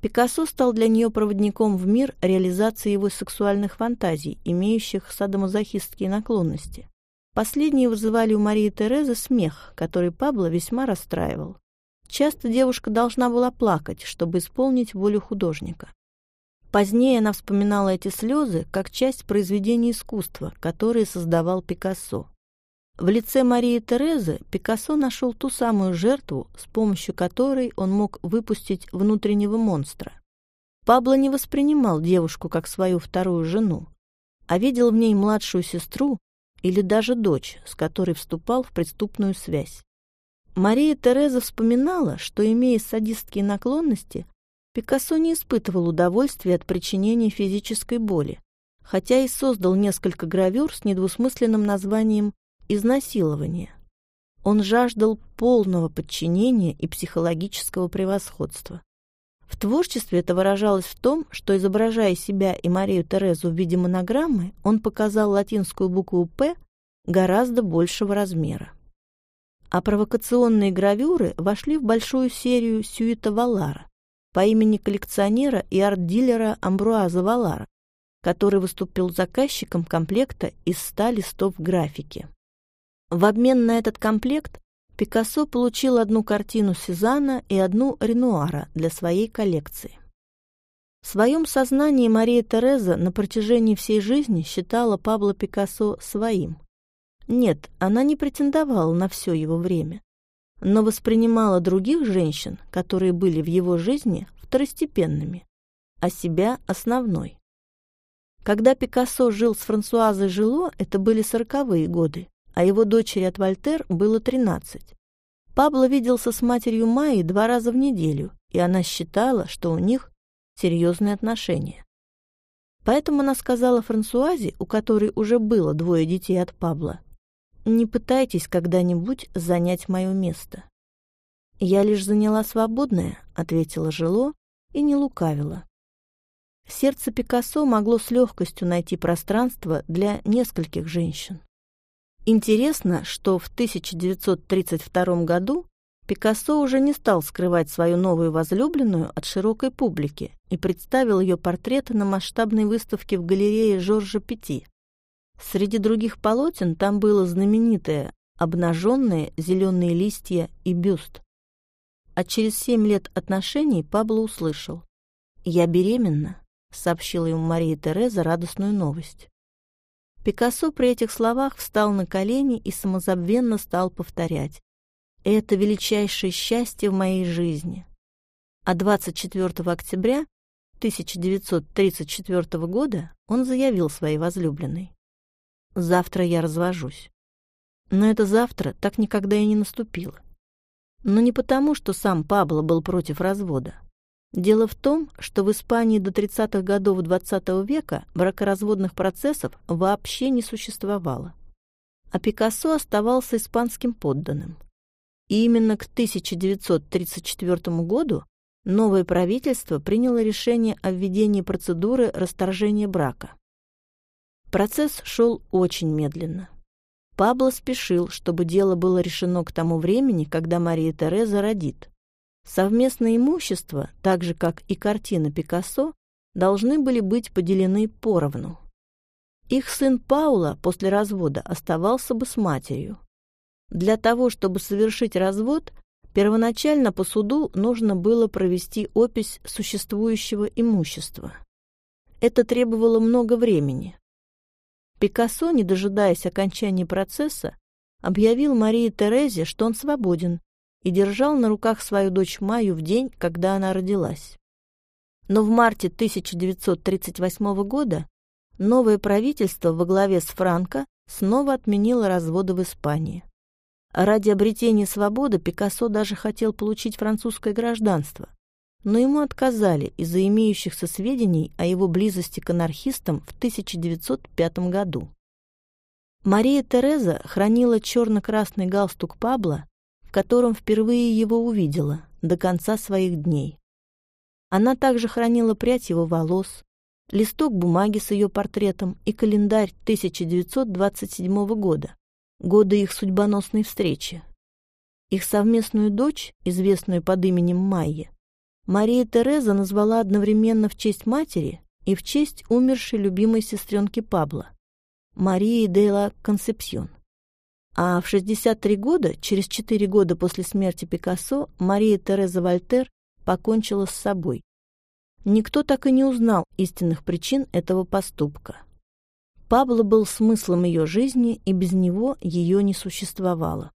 Пикассо стал для нее проводником в мир реализации его сексуальных фантазий, имеющих садомазохистские наклонности. Последние вызывали у Марии Терезы смех, который Пабло весьма расстраивал. Часто девушка должна была плакать, чтобы исполнить волю художника. Позднее она вспоминала эти слезы как часть произведения искусства, которые создавал Пикассо. В лице Марии Терезы Пикассо нашел ту самую жертву, с помощью которой он мог выпустить внутреннего монстра. Пабло не воспринимал девушку как свою вторую жену, а видел в ней младшую сестру или даже дочь, с которой вступал в преступную связь. Мария Тереза вспоминала, что, имея садистские наклонности, Пикассо не испытывал удовольствия от причинения физической боли, хотя и создал несколько гравюр с недвусмысленным названием «Изнасилование». Он жаждал полного подчинения и психологического превосходства. В творчестве это выражалось в том, что, изображая себя и Марию Терезу в виде монограммы, он показал латинскую букву «П» гораздо большего размера а провокационные гравюры вошли в большую серию Сюита Валара по имени коллекционера и арт-дилера Амбруаза Валара, который выступил заказчиком комплекта из ста листов графики. В обмен на этот комплект Пикассо получил одну картину Сезанна и одну Ренуара для своей коллекции. В своем сознании Мария Тереза на протяжении всей жизни считала Пабло Пикассо своим, нет, она не претендовала на все его время, но воспринимала других женщин, которые были в его жизни, второстепенными, а себя основной. Когда Пикассо жил с Франсуазой Жило, это были сороковые годы, а его дочери от Вольтер было тринадцать. Пабло виделся с матерью Майи два раза в неделю, и она считала, что у них серьезные отношения. Поэтому она сказала Франсуазе, у которой уже было двое детей от Пабло, не пытайтесь когда-нибудь занять мое место. Я лишь заняла свободное, ответила Жило и не лукавила. Сердце Пикассо могло с легкостью найти пространство для нескольких женщин. Интересно, что в 1932 году Пикассо уже не стал скрывать свою новую возлюбленную от широкой публики и представил ее портреты на масштабной выставке в галерее Жоржа Пяти. Среди других полотен там было знаменитое обнаженные зеленые листья и бюст. А через семь лет отношений Пабло услышал. «Я беременна», — сообщила ему Мария Тереза радостную новость. Пикассо при этих словах встал на колени и самозабвенно стал повторять. «Это величайшее счастье в моей жизни». А 24 октября 1934 года он заявил своей возлюбленной. Завтра я развожусь. Но это завтра так никогда и не наступило. Но не потому, что сам Пабло был против развода. Дело в том, что в Испании до 30-х годов XX века бракоразводных процессов вообще не существовало. А Пикассо оставался испанским подданным. И именно к 1934 году новое правительство приняло решение о введении процедуры расторжения брака. Процесс шел очень медленно. Пабло спешил, чтобы дело было решено к тому времени, когда Мария Тереза родит. Совместное имущество, так же как и картина Пикассо, должны были быть поделены поровну. Их сын Паула после развода оставался бы с матерью. Для того, чтобы совершить развод, первоначально по суду нужно было провести опись существующего имущества. Это требовало много времени, Пикассо, не дожидаясь окончания процесса, объявил Марии Терезе, что он свободен, и держал на руках свою дочь Майю в день, когда она родилась. Но в марте 1938 года новое правительство во главе с Франко снова отменило разводы в Испании. Ради обретения свободы Пикассо даже хотел получить французское гражданство, но ему отказали из-за имеющихся сведений о его близости к анархистам в 1905 году. Мария Тереза хранила черно-красный галстук Пабло, котором впервые его увидела, до конца своих дней. Она также хранила прядь его волос, листок бумаги с ее портретом и календарь 1927 года, года их судьбоносной встречи. Их совместную дочь, известную под именем Майя, Мария Тереза назвала одновременно в честь матери и в честь умершей любимой сестренки Пабло, Марии де ла Консепсьон. А в 63 года, через 4 года после смерти Пикассо, Мария Тереза Вольтер покончила с собой. Никто так и не узнал истинных причин этого поступка. Пабло был смыслом ее жизни, и без него ее не существовало.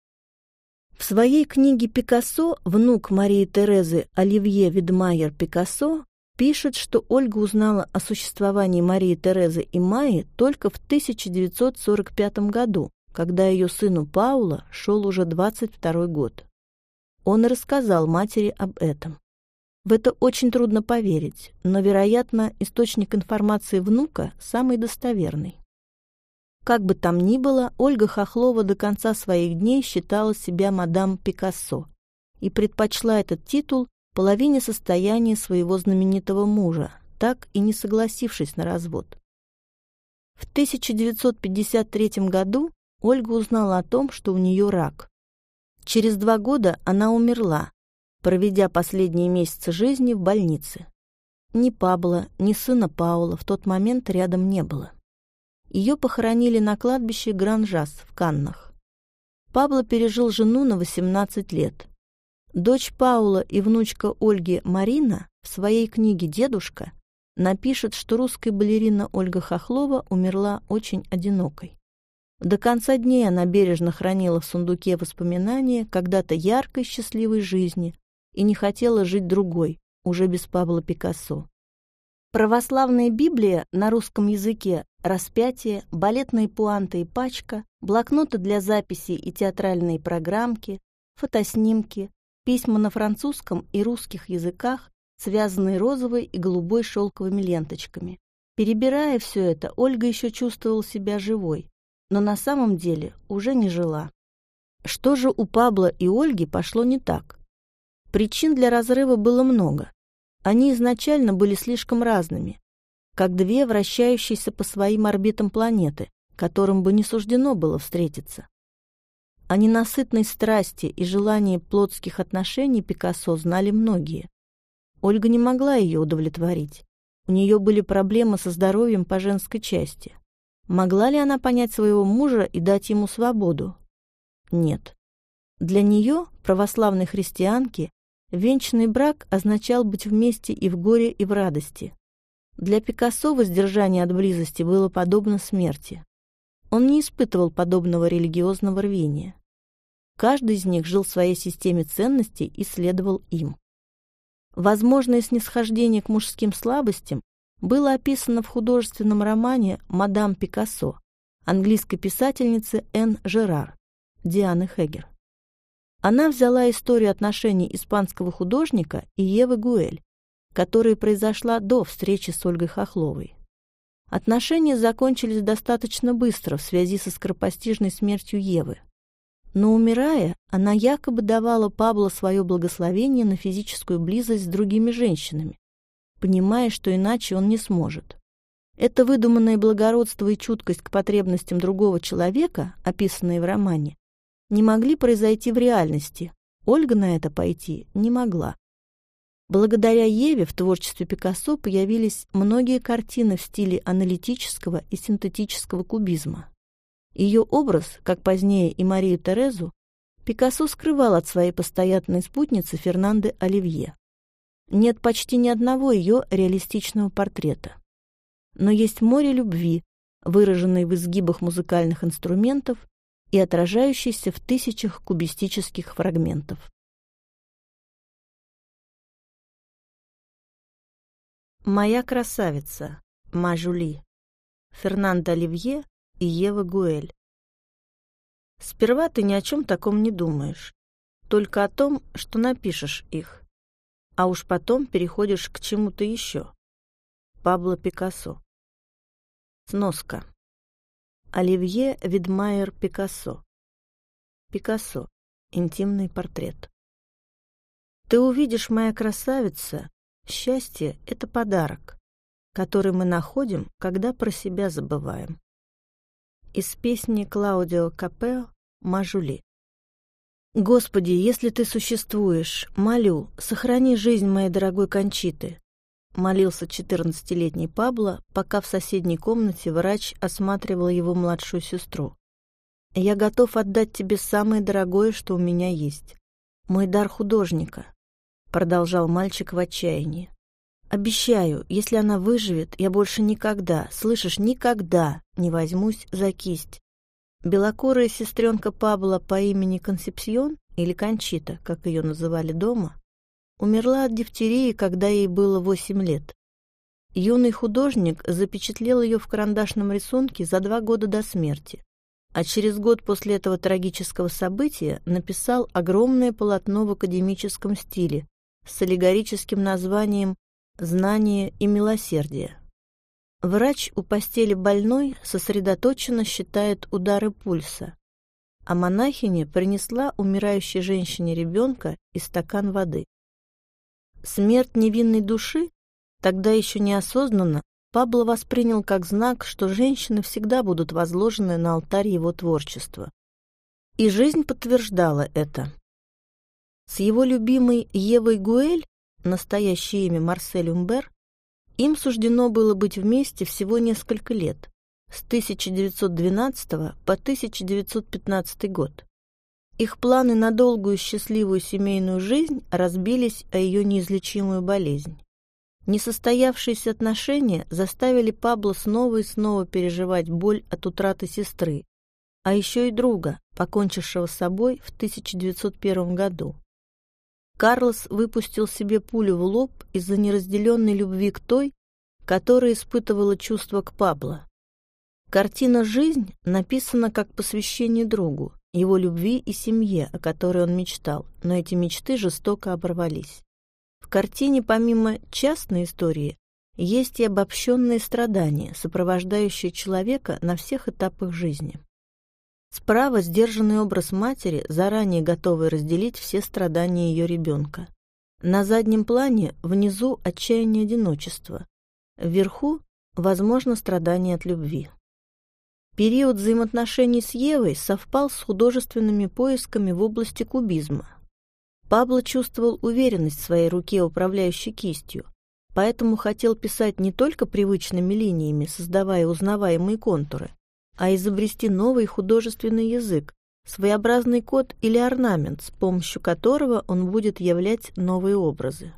В своей книге «Пикассо» внук Марии Терезы Оливье Видмайер Пикассо пишет, что Ольга узнала о существовании Марии Терезы и Майи только в 1945 году, когда ее сыну Паула шел уже 22 год. Он рассказал матери об этом. В это очень трудно поверить, но, вероятно, источник информации внука самый достоверный. Как бы там ни было, Ольга Хохлова до конца своих дней считала себя мадам Пикассо и предпочла этот титул половине состояния своего знаменитого мужа, так и не согласившись на развод. В 1953 году Ольга узнала о том, что у нее рак. Через два года она умерла, проведя последние месяцы жизни в больнице. Ни Пабло, ни сына Паула в тот момент рядом не было. Ее похоронили на кладбище Гранжас в Каннах. Пабло пережил жену на 18 лет. Дочь Паула и внучка Ольги Марина в своей книге «Дедушка» напишет, что русская балерина Ольга Хохлова умерла очень одинокой. До конца дней она бережно хранила в сундуке воспоминания когда-то яркой счастливой жизни, и не хотела жить другой, уже без Павла Пикассо. Православная Библия на русском языке, распятие, балетные пуанты и пачка, блокноты для записей и театральные программки, фотоснимки, письма на французском и русских языках, связанные розовой и голубой шелковыми ленточками. Перебирая все это, Ольга еще чувствовала себя живой, но на самом деле уже не жила. Что же у Пабла и Ольги пошло не так? Причин для разрыва было много. Они изначально были слишком разными, как две вращающиеся по своим орбитам планеты, которым бы не суждено было встретиться. О ненасытной страсти и желании плотских отношений Пикассо знали многие. Ольга не могла ее удовлетворить. У нее были проблемы со здоровьем по женской части. Могла ли она понять своего мужа и дать ему свободу? Нет. Для нее, православной христианки, Венчанный брак означал быть вместе и в горе, и в радости. Для Пикассо воздержание от близости было подобно смерти. Он не испытывал подобного религиозного рвения. Каждый из них жил в своей системе ценностей и следовал им. Возможное снисхождение к мужским слабостям было описано в художественном романе «Мадам Пикассо» английской писательницы Энн Жерар, Дианы Хегер. Она взяла историю отношений испанского художника и Евы Гуэль, которая произошла до встречи с Ольгой Хохловой. Отношения закончились достаточно быстро в связи со скоропостижной смертью Евы. Но умирая, она якобы давала Пабло свое благословение на физическую близость с другими женщинами, понимая, что иначе он не сможет. Это выдуманное благородство и чуткость к потребностям другого человека, описанные в романе, не могли произойти в реальности. Ольга на это пойти не могла. Благодаря Еве в творчестве Пикассо появились многие картины в стиле аналитического и синтетического кубизма. Ее образ, как позднее и Марию Терезу, Пикассо скрывал от своей постоянной спутницы Фернанды Оливье. Нет почти ни одного ее реалистичного портрета. Но есть море любви, выраженной в изгибах музыкальных инструментов и отражающийся в тысячах кубистических фрагментов. Моя красавица. Мажули. Фернандо Оливье и Ева Гуэль. Сперва ты ни о чем таком не думаешь, только о том, что напишешь их, а уж потом переходишь к чему-то еще. Пабло Пикассо. Сноска. Оливье Видмайер Пикассо. Пикассо. Интимный портрет. Ты увидишь, моя красавица, счастье — это подарок, который мы находим, когда про себя забываем. Из песни Клаудио Капео «Мажули». «Господи, если ты существуешь, молю, сохрани жизнь моей дорогой Кончиты», молился четырнадцатилетний Пабло, пока в соседней комнате врач осматривал его младшую сестру. Я готов отдать тебе самое дорогое, что у меня есть. Мой дар художника, продолжал мальчик в отчаянии. Обещаю, если она выживет, я больше никогда, слышишь, никогда не возьмусь за кисть. Белокурая сестренка Пабла по имени Консепсион, или Кончита, как ее называли дома, умерла от дифтерии, когда ей было восемь лет. Юный художник запечатлел ее в карандашном рисунке за два года до смерти а через год после этого трагического события написал огромное полотно в академическом стиле с аллегорическим названием «Знание и милосердие». Врач у постели больной сосредоточенно считает удары пульса, а монахиня принесла умирающей женщине ребенка и стакан воды. Смерть невинной души, тогда еще неосознанно, Пабло воспринял как знак, что женщины всегда будут возложены на алтарь его творчества. И жизнь подтверждала это. С его любимой Евой Гуэль, настоящее имя Марсель Умбер, им суждено было быть вместе всего несколько лет, с 1912 по 1915 год. Их планы на долгую счастливую семейную жизнь разбились о ее неизлечимую болезнь. Несостоявшиеся отношения заставили Пабло снова и снова переживать боль от утраты сестры, а еще и друга, покончившего с собой в 1901 году. Карлос выпустил себе пулю в лоб из-за неразделенной любви к той, которая испытывала чувство к Пабло. Картина «Жизнь» написана как посвящение другу, его любви и семье, о которой он мечтал, но эти мечты жестоко оборвались картине помимо частной истории есть и обобщенные страдания, сопровождающие человека на всех этапах жизни. Справа сдержанный образ матери, заранее готовый разделить все страдания ее ребенка. На заднем плане внизу отчаяние одиночества. Вверху, возможно, страдание от любви. Период взаимоотношений с Евой совпал с художественными поисками в области кубизма, Пабло чувствовал уверенность в своей руке, управляющей кистью, поэтому хотел писать не только привычными линиями, создавая узнаваемые контуры, а изобрести новый художественный язык, своеобразный код или орнамент, с помощью которого он будет являть новые образы.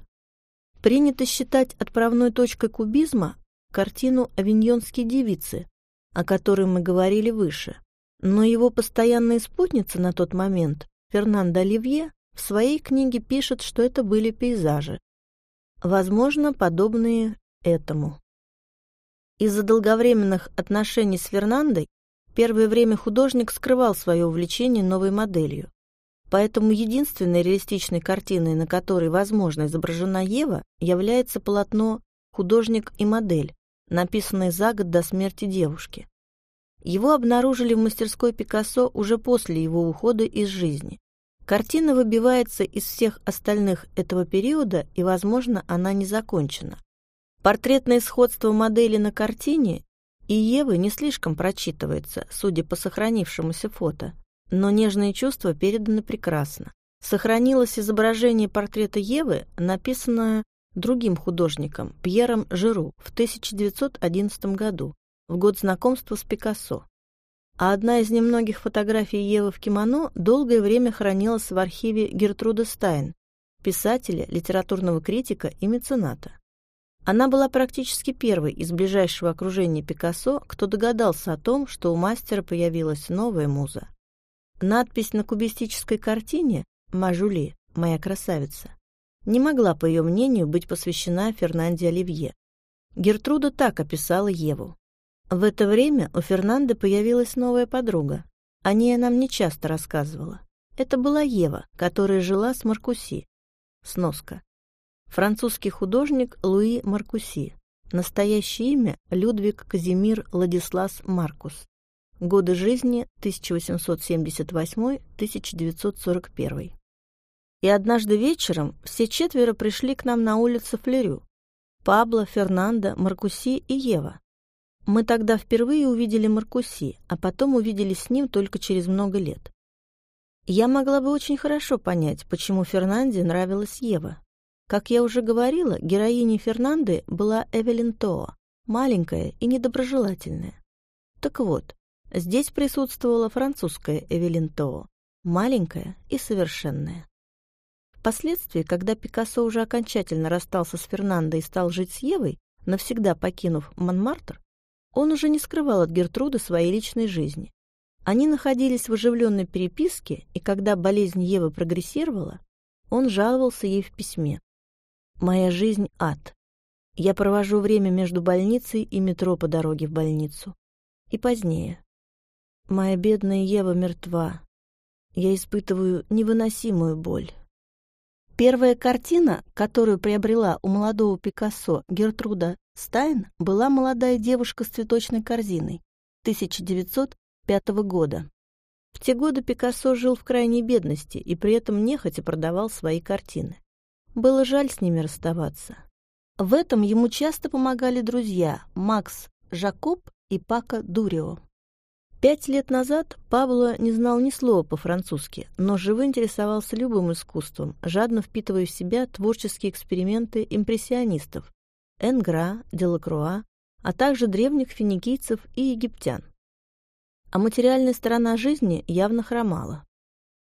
Принято считать отправной точкой кубизма картину «Авиньонские девицы», о которой мы говорили выше, но его постоянная спутница на тот момент, Фернандо Оливье, в своей книге пишет, что это были пейзажи, возможно, подобные этому. Из-за долговременных отношений с Фернандой первое время художник скрывал свое увлечение новой моделью. Поэтому единственной реалистичной картиной, на которой, возможно, изображена Ева, является полотно «Художник и модель», написанное за год до смерти девушки. Его обнаружили в мастерской Пикассо уже после его ухода из жизни. Картина выбивается из всех остальных этого периода, и, возможно, она не закончена. Портретное сходство модели на картине и Евы не слишком прочитывается, судя по сохранившемуся фото, но нежные чувства переданы прекрасно. Сохранилось изображение портрета Евы, написанное другим художником, Пьером Жиру, в 1911 году, в год знакомства с Пикассо а одна из немногих фотографий Евы в кимоно долгое время хранилась в архиве Гертруда Стайн, писателя, литературного критика и мецената. Она была практически первой из ближайшего окружения Пикассо, кто догадался о том, что у мастера появилась новая муза. Надпись на кубистической картине «Мажули, моя красавица» не могла, по ее мнению, быть посвящена Фернанде Оливье. Гертруда так описала Еву. В это время у Фернанды появилась новая подруга. О ней она мне часто рассказывала. Это была Ева, которая жила с Маркуси. Сноска. Французский художник Луи Маркуси. Настоящее имя Людвиг Казимир Ладислас Маркус. Годы жизни 1878-1941. И однажды вечером все четверо пришли к нам на улицу Флерю. Пабло, Фернандо, Маркуси и Ева. Мы тогда впервые увидели Маркуси, а потом увидели с ним только через много лет. Я могла бы очень хорошо понять, почему Фернанде нравилась Ева. Как я уже говорила, героиней Фернанды была Эвелин Тоа, маленькая и недоброжелательная. Так вот, здесь присутствовала французская Эвелин Тоа, маленькая и совершенная. Впоследствии, когда Пикассо уже окончательно расстался с Фернандо и стал жить с Евой, навсегда покинув Монмартр, он уже не скрывал от Гертруды своей личной жизни. Они находились в оживленной переписке, и когда болезнь Евы прогрессировала, он жаловался ей в письме. «Моя жизнь — ад. Я провожу время между больницей и метро по дороге в больницу. И позднее. Моя бедная Ева мертва. Я испытываю невыносимую боль. Первая картина, которую приобрела у молодого Пикассо Гертруда Стайн, была «Молодая девушка с цветочной корзиной» 1905 года. В те годы Пикассо жил в крайней бедности и при этом нехотя продавал свои картины. Было жаль с ними расставаться. В этом ему часто помогали друзья Макс Жакоб и Пака Дурио. Пять лет назад Пабло не знал ни слова по-французски, но живо интересовался любым искусством, жадно впитывая в себя творческие эксперименты импрессионистов Энгра, Делакруа, а также древних финикийцев и египтян. А материальная сторона жизни явно хромала.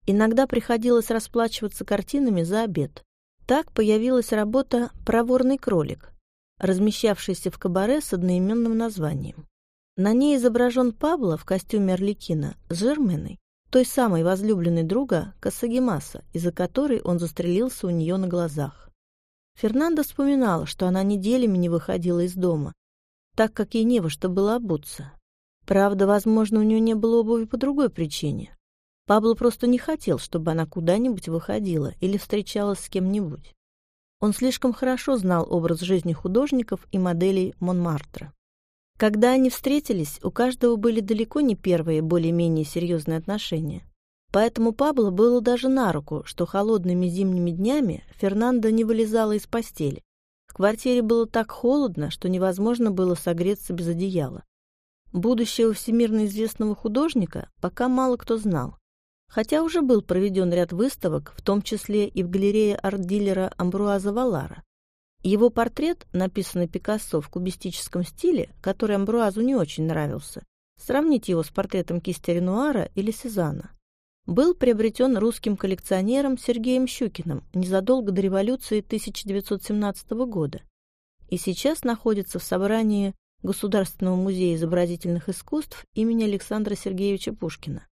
Иногда приходилось расплачиваться картинами за обед. Так появилась работа «Проворный кролик», размещавшаяся в кабаре с одноименным названием. На ней изображен Пабло в костюме Орликина с Жерменой, той самой возлюбленной друга Касагимаса, из-за которой он застрелился у нее на глазах. Фернанда вспоминала, что она неделями не выходила из дома, так как ей не во что было обуться. Правда, возможно, у нее не было обуви по другой причине. Пабло просто не хотел, чтобы она куда-нибудь выходила или встречалась с кем-нибудь. Он слишком хорошо знал образ жизни художников и моделей Монмартра. Когда они встретились, у каждого были далеко не первые более-менее серьезные отношения. Поэтому Пабло было даже на руку, что холодными зимними днями Фернандо не вылезала из постели. В квартире было так холодно, что невозможно было согреться без одеяла. Будущего всемирно известного художника пока мало кто знал. Хотя уже был проведен ряд выставок, в том числе и в галерее арт-дилера Амбруаза Валара. Его портрет, написанный Пикассо в кубистическом стиле, который Амбруазу не очень нравился, сравнить его с портретом кисти Ренуара или Сезанна, был приобретен русским коллекционером Сергеем Щукиным незадолго до революции 1917 года и сейчас находится в собрании Государственного музея изобразительных искусств имени Александра Сергеевича Пушкина.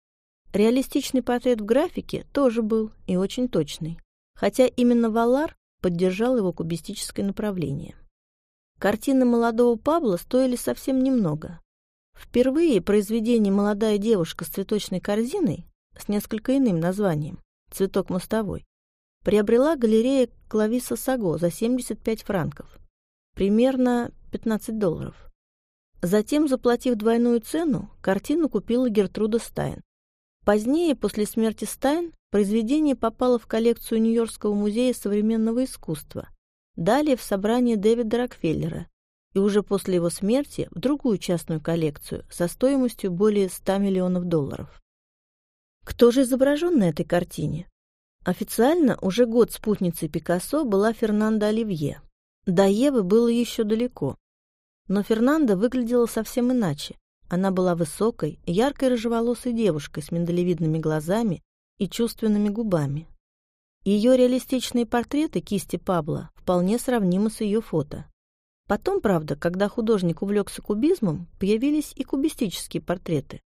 Реалистичный портрет в графике тоже был и очень точный, хотя именно Валар поддержал его кубистическое направление. Картины молодого Павла стоили совсем немного. Впервые произведение «Молодая девушка с цветочной корзиной» с несколько иным названием «Цветок мостовой» приобрела галерея Клависа Саго за 75 франков, примерно 15 долларов. Затем, заплатив двойную цену, картину купила Гертруда Стайн. Позднее, после смерти Стайн, Произведение попало в коллекцию Нью-Йоркского музея современного искусства, далее в собрание Дэвида Рокфеллера и уже после его смерти в другую частную коллекцию со стоимостью более 100 миллионов долларов. Кто же изображен на этой картине? Официально уже год спутницей Пикассо была Фернанда Оливье. До Евы было еще далеко. Но Фернанда выглядела совсем иначе. Она была высокой, яркой рыжеволосой девушкой с миндалевидными глазами и чувственными губами. Ее реалистичные портреты кисти Пабло вполне сравнимы с ее фото. Потом, правда, когда художник увлекся кубизмом, появились и кубистические портреты,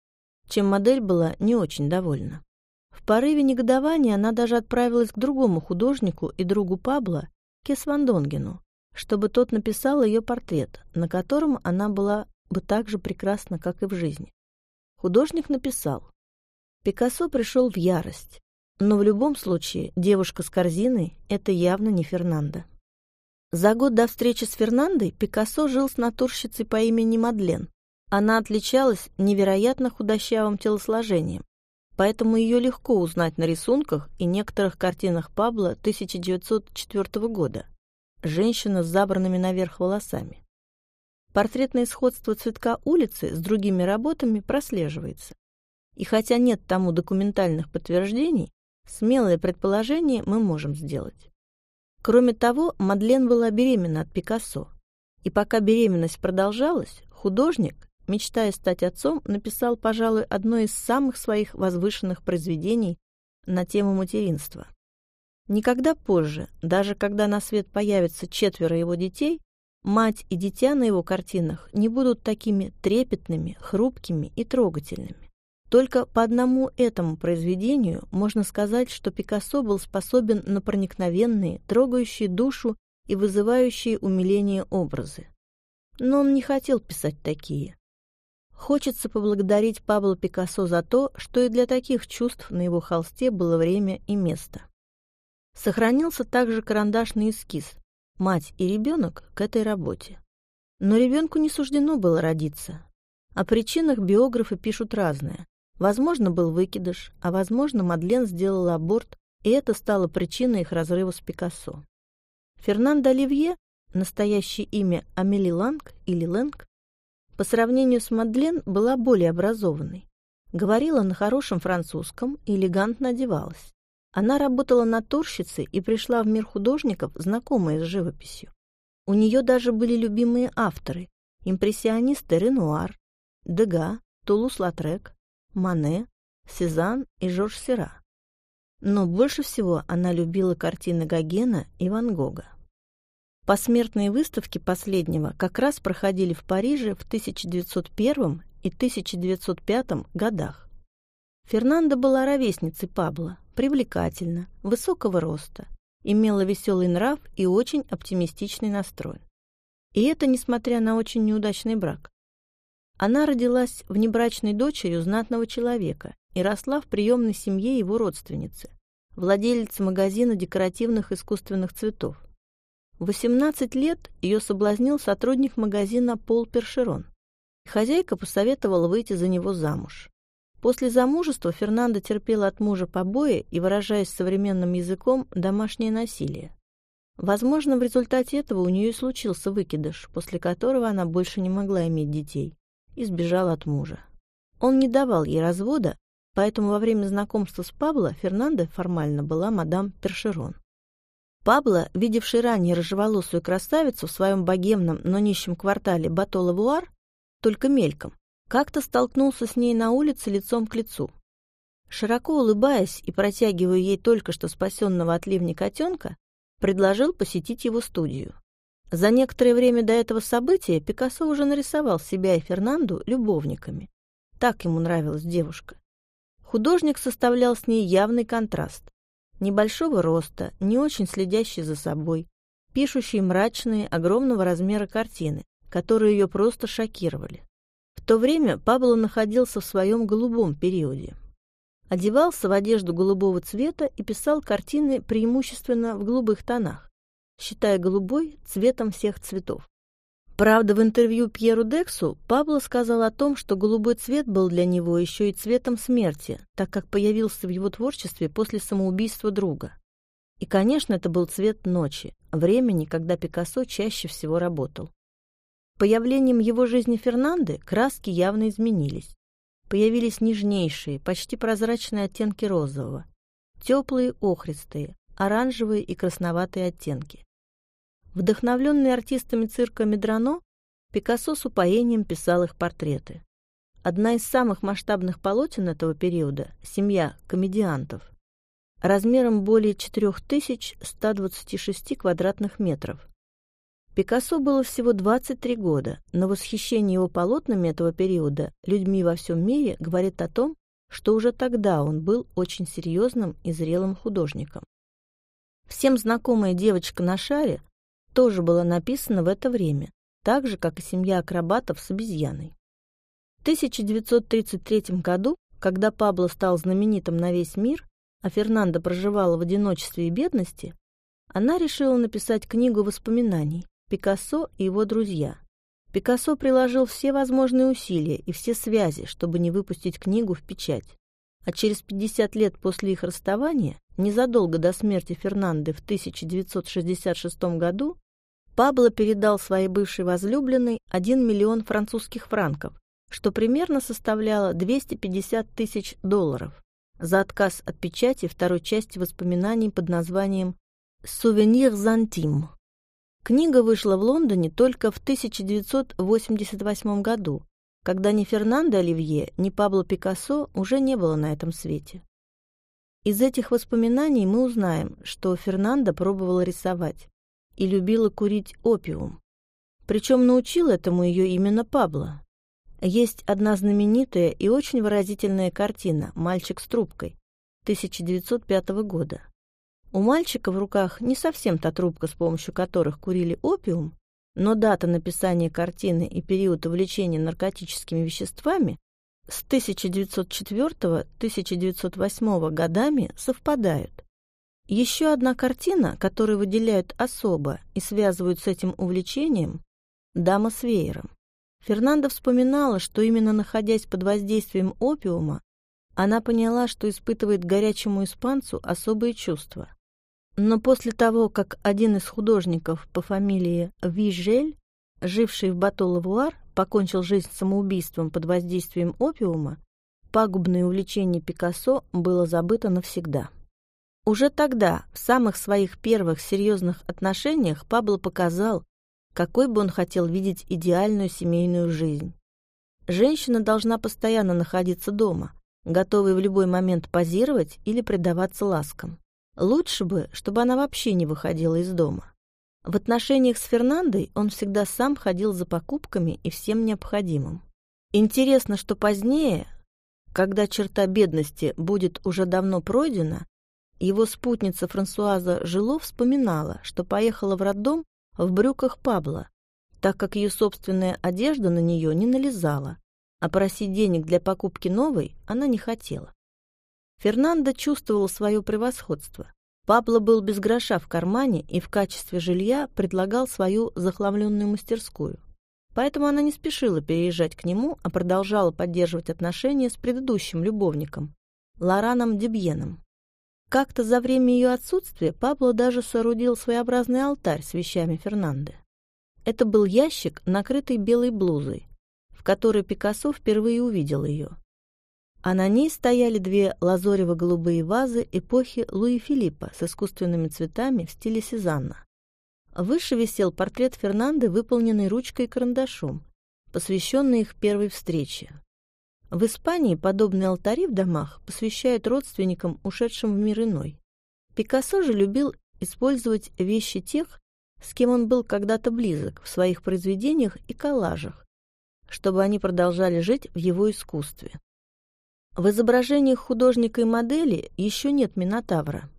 чем модель была не очень довольна. В порыве негодования она даже отправилась к другому художнику и другу Пабло, Кес Ван Донгену, чтобы тот написал ее портрет, на котором она была бы так же прекрасна, как и в жизни. Художник написал. Пикассо пришел в ярость, но в любом случае девушка с корзиной — это явно не Фернанда. За год до встречи с Фернандой Пикассо жил с натурщицей по имени Мадлен. Она отличалась невероятно худощавым телосложением, поэтому ее легко узнать на рисунках и некоторых картинах Пабло 1904 года. Женщина с забранными наверх волосами. Портретное сходство цветка улицы с другими работами прослеживается. И хотя нет тому документальных подтверждений, смелое предположение мы можем сделать. Кроме того, Мадлен была беременна от Пикассо. И пока беременность продолжалась, художник, мечтая стать отцом, написал, пожалуй, одно из самых своих возвышенных произведений на тему материнства. Никогда позже, даже когда на свет появится четверо его детей, Мать и дитя на его картинах не будут такими трепетными, хрупкими и трогательными. Только по одному этому произведению можно сказать, что Пикассо был способен на проникновенные, трогающие душу и вызывающие умиление образы. Но он не хотел писать такие. Хочется поблагодарить Пабло Пикассо за то, что и для таких чувств на его холсте было время и место. Сохранился также карандашный эскиз, мать и ребенок к этой работе. Но ребенку не суждено было родиться. О причинах биографы пишут разное. Возможно, был выкидыш, а возможно, Мадлен сделала аборт, и это стало причиной их разрыва с Пикассо. Фернандо Оливье, настоящее имя Амели Ланг или Лэнг, по сравнению с Мадлен была более образованной. Говорила на хорошем французском и элегантно одевалась. Она работала натурщицей и пришла в мир художников, знакомая с живописью. У нее даже были любимые авторы – импрессионисты Ренуар, Дега, Тулус-Латрек, Мане, Сезанн и Жорж Сера. Но больше всего она любила картины Гогена и Ван Гога. Посмертные выставки последнего как раз проходили в Париже в 1901 и 1905 годах. Фернанда была ровесницей Пабло, привлекательна, высокого роста, имела веселый нрав и очень оптимистичный настрой. И это несмотря на очень неудачный брак. Она родилась внебрачной дочерью знатного человека и росла в приемной семье его родственницы, владелицы магазина декоративных искусственных цветов. В 18 лет ее соблазнил сотрудник магазина Пол Першерон. Хозяйка посоветовала выйти за него замуж. После замужества Фернандо терпела от мужа побои и, выражаясь современным языком, домашнее насилие. Возможно, в результате этого у нее и случился выкидыш, после которого она больше не могла иметь детей, и сбежала от мужа. Он не давал ей развода, поэтому во время знакомства с Пабло Фернандо формально была мадам Першерон. Пабло, видевший ранее рыжеволосую красавицу в своем богемном, но нищем квартале Батолавуар, только мельком, как-то столкнулся с ней на улице лицом к лицу. Широко улыбаясь и протягивая ей только что спасенного от ливня котенка, предложил посетить его студию. За некоторое время до этого события Пикассо уже нарисовал себя и Фернанду любовниками. Так ему нравилась девушка. Художник составлял с ней явный контраст. Небольшого роста, не очень следящий за собой, пишущий мрачные, огромного размера картины, которые ее просто шокировали. В то время Пабло находился в своем голубом периоде. Одевался в одежду голубого цвета и писал картины преимущественно в голубых тонах, считая голубой цветом всех цветов. Правда, в интервью Пьеру Дексу Пабло сказал о том, что голубой цвет был для него еще и цветом смерти, так как появился в его творчестве после самоубийства друга. И, конечно, это был цвет ночи, времени, когда Пикассо чаще всего работал. Появлением его жизни Фернанды краски явно изменились. Появились нежнейшие, почти прозрачные оттенки розового, теплые охристые, оранжевые и красноватые оттенки. Вдохновленный артистами цирка Медрано, Пикассо с упоением писал их портреты. Одна из самых масштабных полотен этого периода – «Семья комедиантов», размером более 4126 квадратных метров, Пикассо было всего 23 года, но восхищение его полотнами этого периода людьми во всем мире говорит о том, что уже тогда он был очень серьезным и зрелым художником. Всем знакомая девочка на шаре тоже была написана в это время, так же, как и «Семья акробатов с обезьяной». В 1933 году, когда Пабло стал знаменитым на весь мир, а Фернандо проживала в одиночестве и бедности, она решила написать книгу воспоминаний «Пикассо и его друзья». Пикассо приложил все возможные усилия и все связи, чтобы не выпустить книгу в печать. А через 50 лет после их расставания, незадолго до смерти Фернанды в 1966 году, Пабло передал своей бывшей возлюбленной 1 миллион французских франков, что примерно составляло 250 тысяч долларов, за отказ от печати второй части воспоминаний под названием «Сувенир Зантим». Книга вышла в Лондоне только в 1988 году, когда ни Фернандо Оливье, ни Пабло Пикассо уже не было на этом свете. Из этих воспоминаний мы узнаем, что Фернандо пробовала рисовать и любила курить опиум. Причем научил этому ее именно Пабло. Есть одна знаменитая и очень выразительная картина «Мальчик с трубкой» 1905 года. У мальчика в руках не совсем та трубка, с помощью которых курили опиум, но дата написания картины и период увлечения наркотическими веществами с 1904-1908 годами совпадают. Еще одна картина, которую выделяют особо и связывают с этим увлечением – «Дама с веером». Фернанда вспоминала, что именно находясь под воздействием опиума, она поняла, что испытывает горячему испанцу особые чувства. Но после того, как один из художников по фамилии Вижель, живший в Батолавуар, покончил жизнь самоубийством под воздействием опиума, пагубное увлечение Пикассо было забыто навсегда. Уже тогда, в самых своих первых серьезных отношениях, Пабло показал, какой бы он хотел видеть идеальную семейную жизнь. Женщина должна постоянно находиться дома, готовой в любой момент позировать или предаваться ласкам. Лучше бы, чтобы она вообще не выходила из дома. В отношениях с Фернандой он всегда сам ходил за покупками и всем необходимым. Интересно, что позднее, когда черта бедности будет уже давно пройдена, его спутница Франсуаза Жило вспоминала, что поехала в роддом в брюках Пабла, так как ее собственная одежда на нее не налезала, а просить денег для покупки новой она не хотела. Фернандо чувствовал свое превосходство. Пабло был без гроша в кармане и в качестве жилья предлагал свою захламленную мастерскую. Поэтому она не спешила переезжать к нему, а продолжала поддерживать отношения с предыдущим любовником, Лораном Дебьеном. Как-то за время ее отсутствия Пабло даже соорудил своеобразный алтарь с вещами Фернанды. Это был ящик, накрытый белой блузой, в которой Пикассо впервые увидел ее а на ней стояли две лазорево-голубые вазы эпохи Луи Филиппа с искусственными цветами в стиле Сезанна. Выше висел портрет Фернанды, выполненный ручкой и карандашом, посвященный их первой встрече. В Испании подобные алтари в домах посвящают родственникам, ушедшим в мир иной. Пикассо же любил использовать вещи тех, с кем он был когда-то близок в своих произведениях и коллажах, чтобы они продолжали жить в его искусстве. В изображениях художника и модели еще нет Минотавра.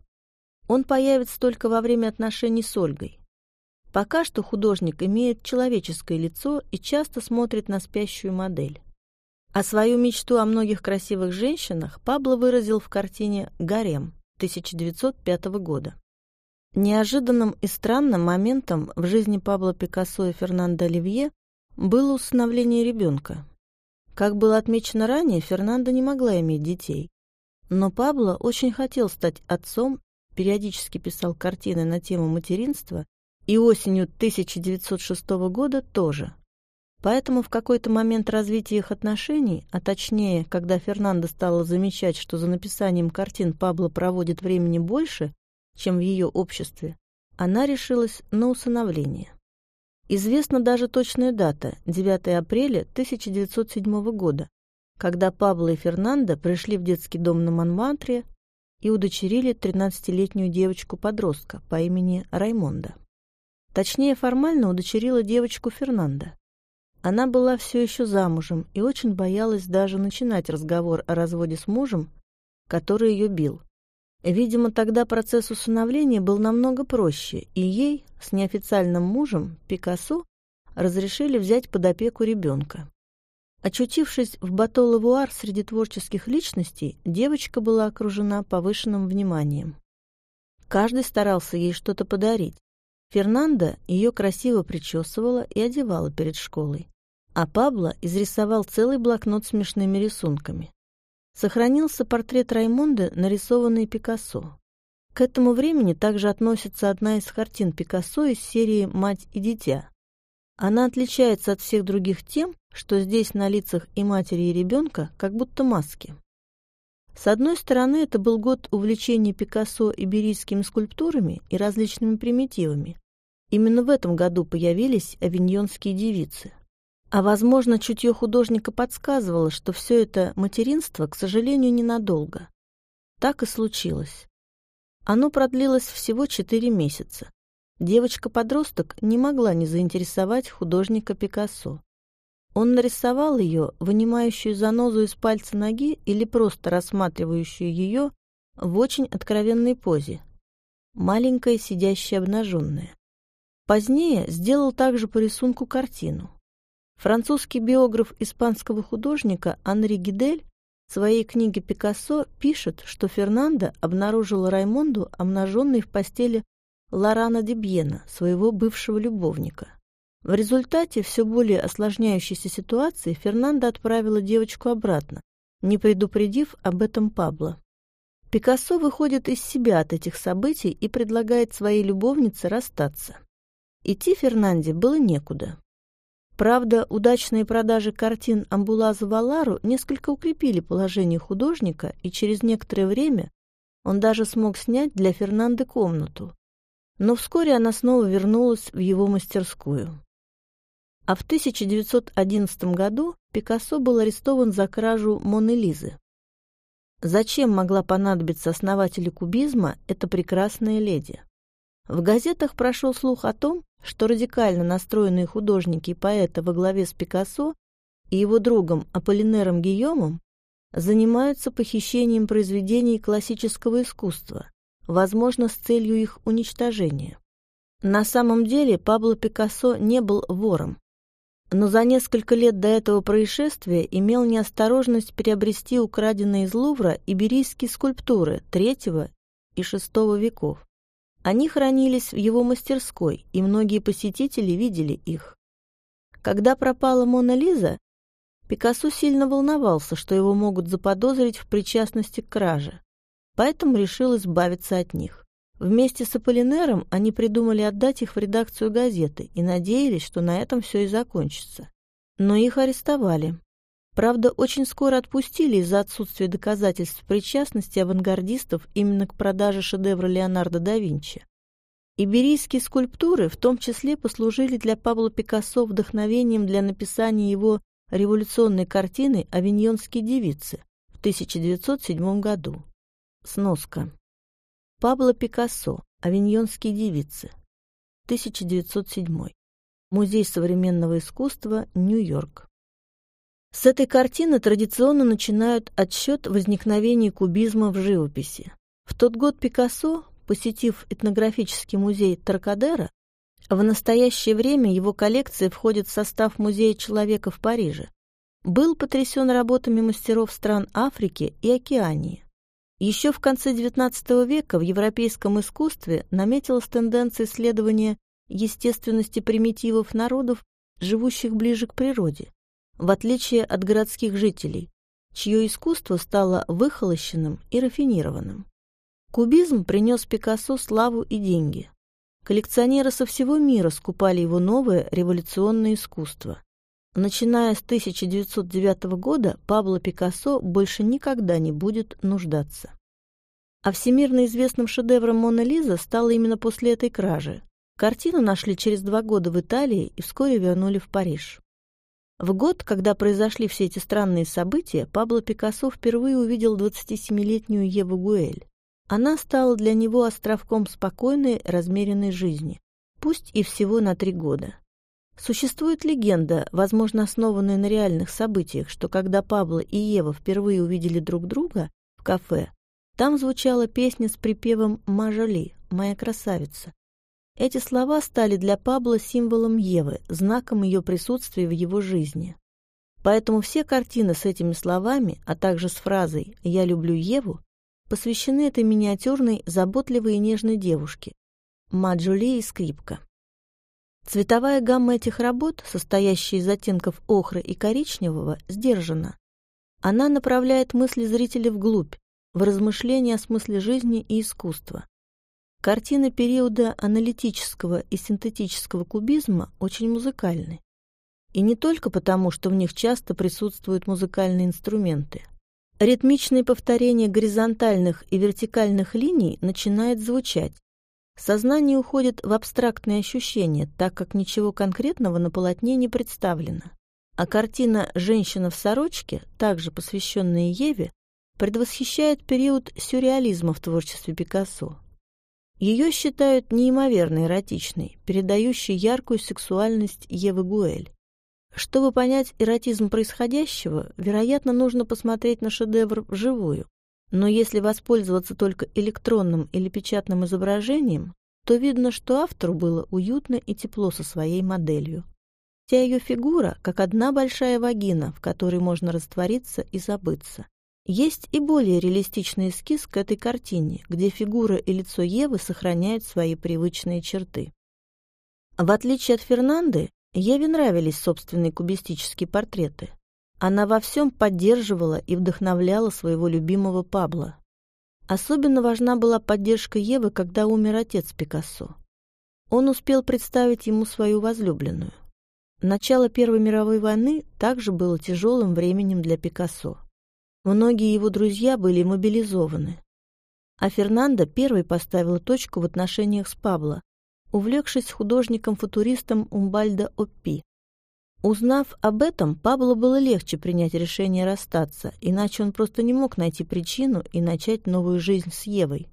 Он появится только во время отношений с Ольгой. Пока что художник имеет человеческое лицо и часто смотрит на спящую модель. А свою мечту о многих красивых женщинах Пабло выразил в картине «Гарем» 1905 года. Неожиданным и странным моментом в жизни Пабло Пикассо и Фернандо Оливье было усыновление ребенка. Как было отмечено ранее, Фернандо не могла иметь детей. Но Пабло очень хотел стать отцом, периодически писал картины на тему материнства, и осенью 1906 года тоже. Поэтому в какой-то момент развития их отношений, а точнее, когда Фернандо стала замечать, что за написанием картин Пабло проводит времени больше, чем в ее обществе, она решилась на усыновление. Известна даже точная дата – 9 апреля 1907 года, когда Пабло и Фернандо пришли в детский дом на Монмантре и удочерили 13-летнюю девочку-подростка по имени Раймонда. Точнее, формально удочерила девочку Фернандо. Она была все еще замужем и очень боялась даже начинать разговор о разводе с мужем, который ее бил. Видимо, тогда процесс усыновления был намного проще, и ей с неофициальным мужем, Пикассо, разрешили взять под опеку ребенка. Очутившись в Батоловуар среди творческих личностей, девочка была окружена повышенным вниманием. Каждый старался ей что-то подарить. Фернанда ее красиво причесывала и одевала перед школой, а Пабло изрисовал целый блокнот смешными рисунками. Сохранился портрет Раймонда, нарисованный Пикассо. К этому времени также относится одна из картин Пикассо из серии «Мать и дитя». Она отличается от всех других тем, что здесь на лицах и матери, и ребенка как будто маски. С одной стороны, это был год увлечения Пикассо иберийскими скульптурами и различными примитивами. Именно в этом году появились авиньонские девицы – а, возможно, чутье художника подсказывало, что все это материнство, к сожалению, ненадолго. Так и случилось. Оно продлилось всего четыре месяца. Девочка-подросток не могла не заинтересовать художника Пикассо. Он нарисовал ее, вынимающую занозу из пальца ноги или просто рассматривающую ее в очень откровенной позе. Маленькая, сидящая обнаженная. Позднее сделал также по рисунку картину. Французский биограф испанского художника Анри Гидель в своей книге «Пикассо» пишет, что Фернандо обнаружил Раймонду обнаженной в постели Лорана Дебьена, своего бывшего любовника. В результате все более осложняющейся ситуации Фернандо отправила девочку обратно, не предупредив об этом Пабло. Пикассо выходит из себя от этих событий и предлагает своей любовнице расстаться. Идти Фернанде было некуда. Правда, удачные продажи картин Амбулаза Валару несколько укрепили положение художника, и через некоторое время он даже смог снять для Фернанды комнату. Но вскоре она снова вернулась в его мастерскую. А в 1911 году Пикассо был арестован за кражу Моны Лизы. Зачем могла понадобиться основателю кубизма эта прекрасная леди? В газетах прошел слух о том, что радикально настроенные художники и поэты во главе с Пикассо и его другом Аполлинером Гийомом занимаются похищением произведений классического искусства, возможно, с целью их уничтожения. На самом деле Пабло Пикассо не был вором, но за несколько лет до этого происшествия имел неосторожность приобрести украденные из Лувра иберийские скульптуры III и VI веков. Они хранились в его мастерской, и многие посетители видели их. Когда пропала Мона Лиза, Пикассо сильно волновался, что его могут заподозрить в причастности к краже, поэтому решил избавиться от них. Вместе с Аполлинером они придумали отдать их в редакцию газеты и надеялись, что на этом все и закончится. Но их арестовали. Правда, очень скоро отпустили из-за отсутствия доказательств причастности авангардистов именно к продаже шедевра Леонардо да Винчи. Иберийские скульптуры в том числе послужили для Пабло Пикассо вдохновением для написания его революционной картины «Авиньонские девицы» в 1907 году. Сноска. Пабло Пикассо «Авиньонские девицы» 1907. Музей современного искусства, Нью-Йорк. С этой картины традиционно начинают отсчет возникновения кубизма в живописи. В тот год Пикассо, посетив этнографический музей Таркадера, в настоящее время его коллекция входит в состав Музея человека в Париже, был потрясен работами мастеров стран Африки и Океании. Еще в конце XIX века в европейском искусстве наметилась тенденция исследования естественности примитивов народов, живущих ближе к природе в отличие от городских жителей, чье искусство стало выхолощенным и рафинированным. Кубизм принес Пикассо славу и деньги. Коллекционеры со всего мира скупали его новое революционное искусство. Начиная с 1909 года Пабло Пикассо больше никогда не будет нуждаться. А всемирно известным шедевром «Мона Лиза» стало именно после этой кражи. Картину нашли через два года в Италии и вскоре вернули в Париж. В год, когда произошли все эти странные события, Пабло Пикассо впервые увидел 27-летнюю Еву Гуэль. Она стала для него островком спокойной, размеренной жизни, пусть и всего на три года. Существует легенда, возможно, основанная на реальных событиях, что когда Пабло и Ева впервые увидели друг друга в кафе, Там звучала песня с припевом «Мажоли, моя красавица». Эти слова стали для Пабло символом Евы, знаком ее присутствия в его жизни. Поэтому все картины с этими словами, а также с фразой «Я люблю Еву» посвящены этой миниатюрной, заботливой и нежной девушке – Маджули и скрипка. Цветовая гамма этих работ, состоящая из оттенков охры и коричневого, сдержана. Она направляет мысли зрителя вглубь, в размышления о смысле жизни и искусства. Картины периода аналитического и синтетического кубизма очень музыкальны. И не только потому, что в них часто присутствуют музыкальные инструменты. Ритмичное повторение горизонтальных и вертикальных линий начинает звучать. Сознание уходит в абстрактные ощущения, так как ничего конкретного на полотне не представлено. А картина «Женщина в сорочке», также посвященная Еве, предвосхищает период сюрреализма в творчестве Пикассо. Ее считают неимоверно эротичной, передающей яркую сексуальность Евы Гуэль. Чтобы понять эротизм происходящего, вероятно, нужно посмотреть на шедевр вживую. Но если воспользоваться только электронным или печатным изображением, то видно, что автору было уютно и тепло со своей моделью. Вся ее фигура, как одна большая вагина, в которой можно раствориться и забыться. Есть и более реалистичный эскиз к этой картине, где фигура и лицо Евы сохраняют свои привычные черты. В отличие от Фернанды, Еве нравились собственные кубистические портреты. Она во всем поддерживала и вдохновляла своего любимого Пабло. Особенно важна была поддержка Евы, когда умер отец Пикассо. Он успел представить ему свою возлюбленную. Начало Первой мировой войны также было тяжелым временем для Пикассо. Многие его друзья были мобилизованы. А Фернандо первой поставила точку в отношениях с Пабло, увлекшись художником-футуристом Умбальдо Оппи. Узнав об этом, Пабло было легче принять решение расстаться, иначе он просто не мог найти причину и начать новую жизнь с Евой.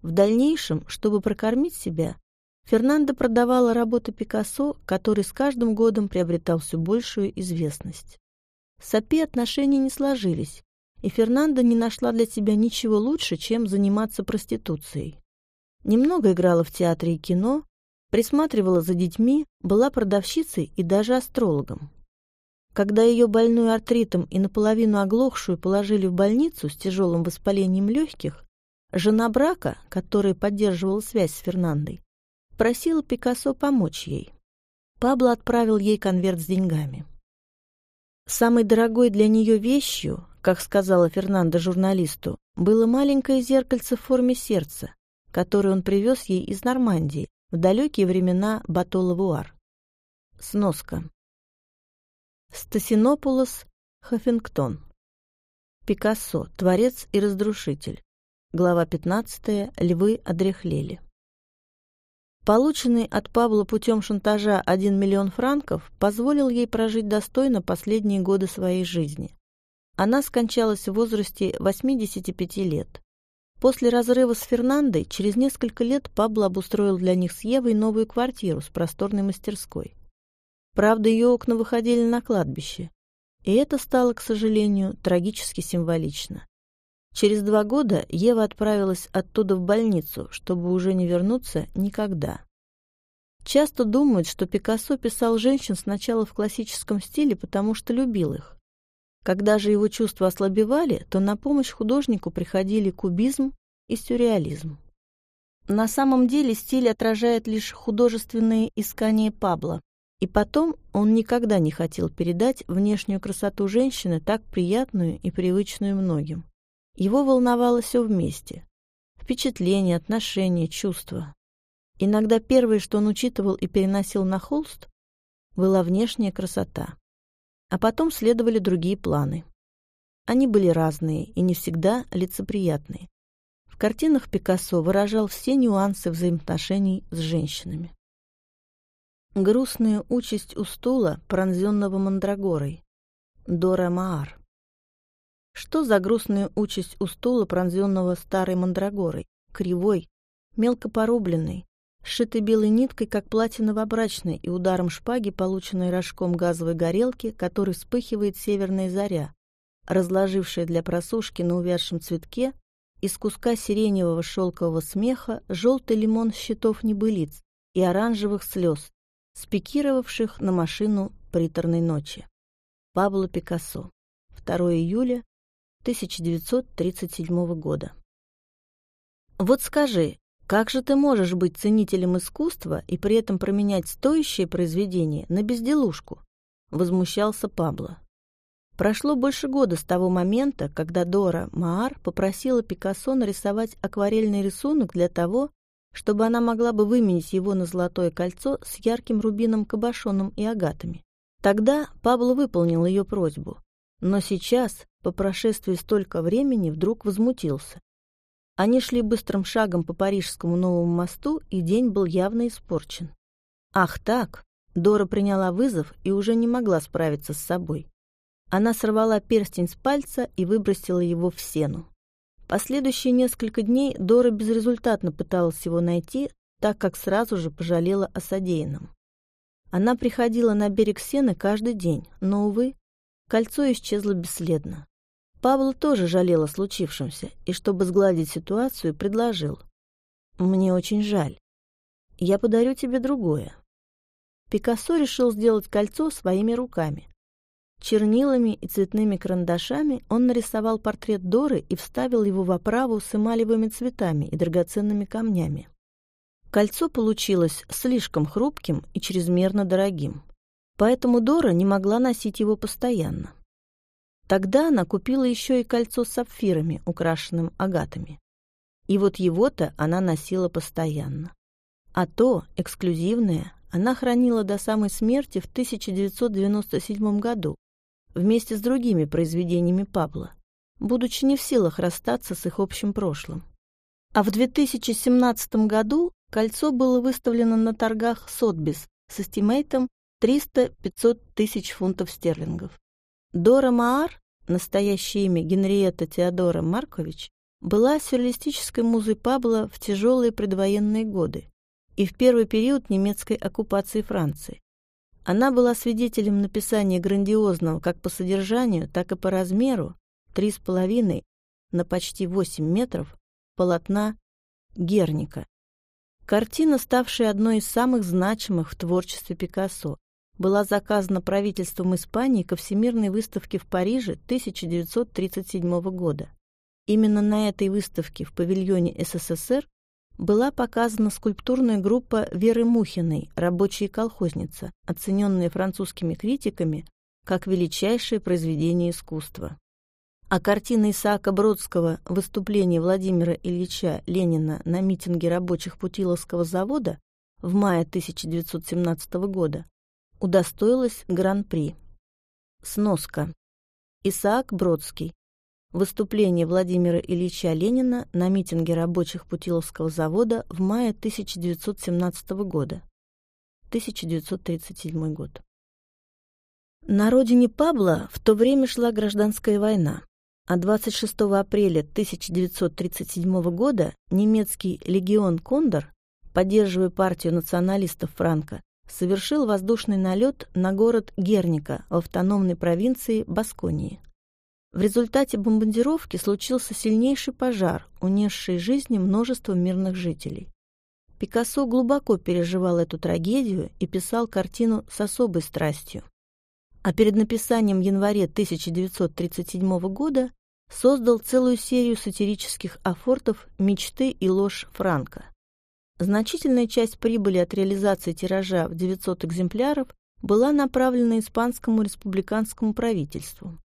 В дальнейшем, чтобы прокормить себя, Фернандо продавала работы Пикассо, который с каждым годом приобретал все большую известность. С Апи отношения не сложились, и Фернандо не нашла для себя ничего лучше, чем заниматься проституцией. Немного играла в театре и кино, присматривала за детьми, была продавщицей и даже астрологом. Когда ее больную артритом и наполовину оглохшую положили в больницу с тяжелым воспалением легких, жена брака, которая поддерживала связь с Фернандой, просила Пикассо помочь ей. Пабло отправил ей конверт с деньгами. Самой дорогой для нее вещью, как сказала Фернанда журналисту, было маленькое зеркальце в форме сердца, который он привез ей из Нормандии в далекие времена Батола-Вуар. Сноска. Стасинопулос Хаффингтон. Пикассо. Творец и разрушитель. Глава 15. Львы одряхлели. Полученный от Павла путем шантажа 1 миллион франков позволил ей прожить достойно последние годы своей жизни. Она скончалась в возрасте 85 лет. После разрыва с Фернандой через несколько лет Пабло обустроил для них с Евой новую квартиру с просторной мастерской. Правда, ее окна выходили на кладбище, и это стало, к сожалению, трагически символично. Через два года Ева отправилась оттуда в больницу, чтобы уже не вернуться никогда. Часто думают, что Пикассо писал женщин сначала в классическом стиле, потому что любил их. Когда же его чувства ослабевали, то на помощь художнику приходили кубизм и сюрреализм. На самом деле стиль отражает лишь художественные искания Пабло, и потом он никогда не хотел передать внешнюю красоту женщины так приятную и привычную многим. Его волновало все вместе. Впечатления, отношения, чувства. Иногда первое, что он учитывал и переносил на холст, была внешняя красота а потом следовали другие планы. Они были разные и не всегда лицеприятные. В картинах Пикассо выражал все нюансы взаимоотношений с женщинами. Грустная участь у стула, пронзенного мандрагорой. Дора Маар. Что за грустная участь у стула, пронзенного старой мандрагорой, кривой, мелко порубленной, сшитый белой ниткой, как платье новобрачной, и ударом шпаги, полученной рожком газовой горелки, который вспыхивает северная заря, разложившая для просушки на увядшем цветке из куска сиреневого шелкового смеха, желтый лимон щитов небылиц и оранжевых слез, спикировавших на машину приторной ночи. Пабло Пикассо. 2 июля 1937 года. Вот скажи, как же ты можешь быть ценителем искусства и при этом променять стоящее произведение на безделушку? Возмущался Пабло. Прошло больше года с того момента, когда Дора Маар попросила Пикассо нарисовать акварельный рисунок для того, чтобы она могла бы выменить его на золотое кольцо с ярким рубином кабошоном и агатами. Тогда Пабло выполнил ее просьбу, но сейчас, по прошествии столько времени, вдруг возмутился. Они шли быстрым шагом по Парижскому новому мосту, и день был явно испорчен. Ах так! Дора приняла вызов и уже не могла справиться с собой. Она сорвала перстень с пальца и выбросила его в сену. Последующие несколько дней Дора безрезультатно пыталась его найти, так как сразу же пожалела о содеянном. Она приходила на берег Сены каждый день, но, увы, кольцо исчезло бесследно. Павел тоже жалел о случившемся и, чтобы сгладить ситуацию, предложил. «Мне очень жаль. Я подарю тебе другое». Пикассо решил сделать кольцо своими руками. Чернилами и цветными карандашами он нарисовал портрет Доры и вставил его в оправу с эмалевыми цветами и драгоценными камнями. Кольцо получилось слишком хрупким и чрезмерно дорогим, поэтому Дора не могла носить его постоянно. Тогда она купила еще и кольцо с сапфирами, украшенным агатами. И вот его-то она носила постоянно. А то, эксклюзивное, она хранила до самой смерти в 1997 году, вместе с другими произведениями Пабла, будучи не в силах расстаться с их общим прошлым. А в 2017 году кольцо было выставлено на торгах Сотбис с эстимейтом 300-500 тысяч фунтов стерлингов. Дора Маар, настоящее имя Генриетта Теодора Маркович, была сюрреалистической музой Пабла в тяжелые предвоенные годы и в первый период немецкой оккупации Франции. Она была свидетелем написания грандиозного как по содержанию, так и по размеру, три с половиной на почти восемь метров, полотна Герника. Картина, ставшая одной из самых значимых в творчестве Пикассо, была заказана правительством Испании ко Всемирной выставке в Париже 1937 года. Именно на этой выставке в павильоне СССР была показана скульптурная группа Веры Мухиной «Рабочая колхозница», оцененная французскими критиками как величайшее произведение искусства. А картина Исаака Бродского «Выступление Владимира Ильича Ленина на митинге рабочих Путиловского завода» в мае 1917 года удостоилась Гран-при. Сноска. Исаак Бродский. Выступление Владимира Ильича Ленина на митинге рабочих Путиловского завода в мае 1917 года. 1937 год. На родине Пабла в то время шла гражданская война, а 26 апреля 1937 года немецкий легион «Кондор», поддерживая партию националистов Франка, совершил воздушный налет на город Герника в автономной провинции Басконии. В результате бомбардировки случился сильнейший пожар, унесший жизни множество мирных жителей. Пикассо глубоко переживал эту трагедию и писал картину с особой страстью. А перед написанием в январе 1937 года создал целую серию сатирических афортов «Мечты и ложь Франка». Значительная часть прибыли от реализации тиража в 900 экземпляров была направлена испанскому республиканскому правительству.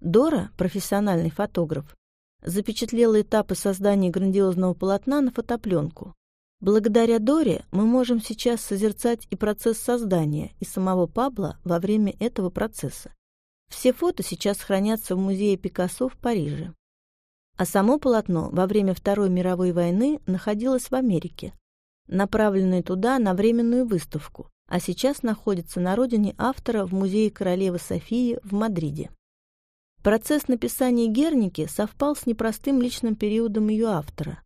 Дора, профессиональный фотограф, запечатлела этапы создания грандиозного полотна на фотопленку. Благодаря Доре мы можем сейчас созерцать и процесс создания, и самого Пабла во время этого процесса. Все фото сейчас хранятся в музее Пикассо в Париже. А само полотно во время Второй мировой войны находилось в Америке, направленное туда на временную выставку, а сейчас находится на родине автора в музее королевы Софии в Мадриде. Процесс написания Герники совпал с непростым личным периодом ее автора.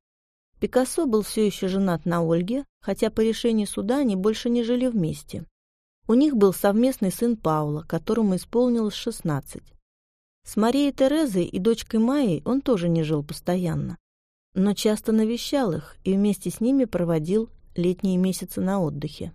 Пикассо был все еще женат на Ольге, хотя по решению суда они больше не жили вместе. У них был совместный сын Паула, которому исполнилось 16. С Марией Терезой и дочкой Майей он тоже не жил постоянно. Но часто навещал их и вместе с ними проводил летние месяцы на отдыхе.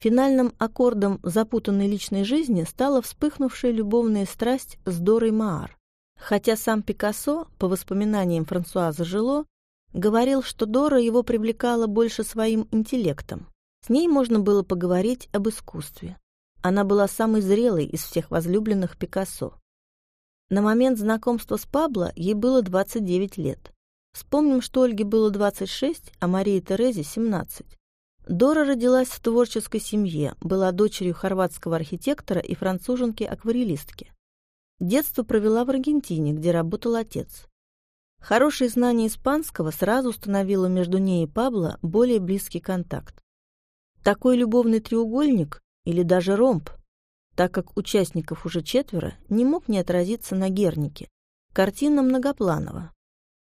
Финальным аккордом запутанной личной жизни стала вспыхнувшая любовная страсть с Дорой Маар. Хотя сам Пикассо, по воспоминаниям Франсуаза Жило, говорил, что Дора его привлекала больше своим интеллектом. С ней можно было поговорить об искусстве. Она была самой зрелой из всех возлюбленных Пикассо. На момент знакомства с Пабло ей было 29 лет. Вспомним, что Ольге было 26, а Марии Терезе – 17. Дора родилась в творческой семье, была дочерью хорватского архитектора и француженки-акварелистки. Детство провела в Аргентине, где работал отец. Хорошее знание испанского сразу установило между ней и Пабло более близкий контакт. Такой любовный треугольник, или даже ромб, так как участников уже четверо, не мог не отразиться на Гернике. Картина многопланова.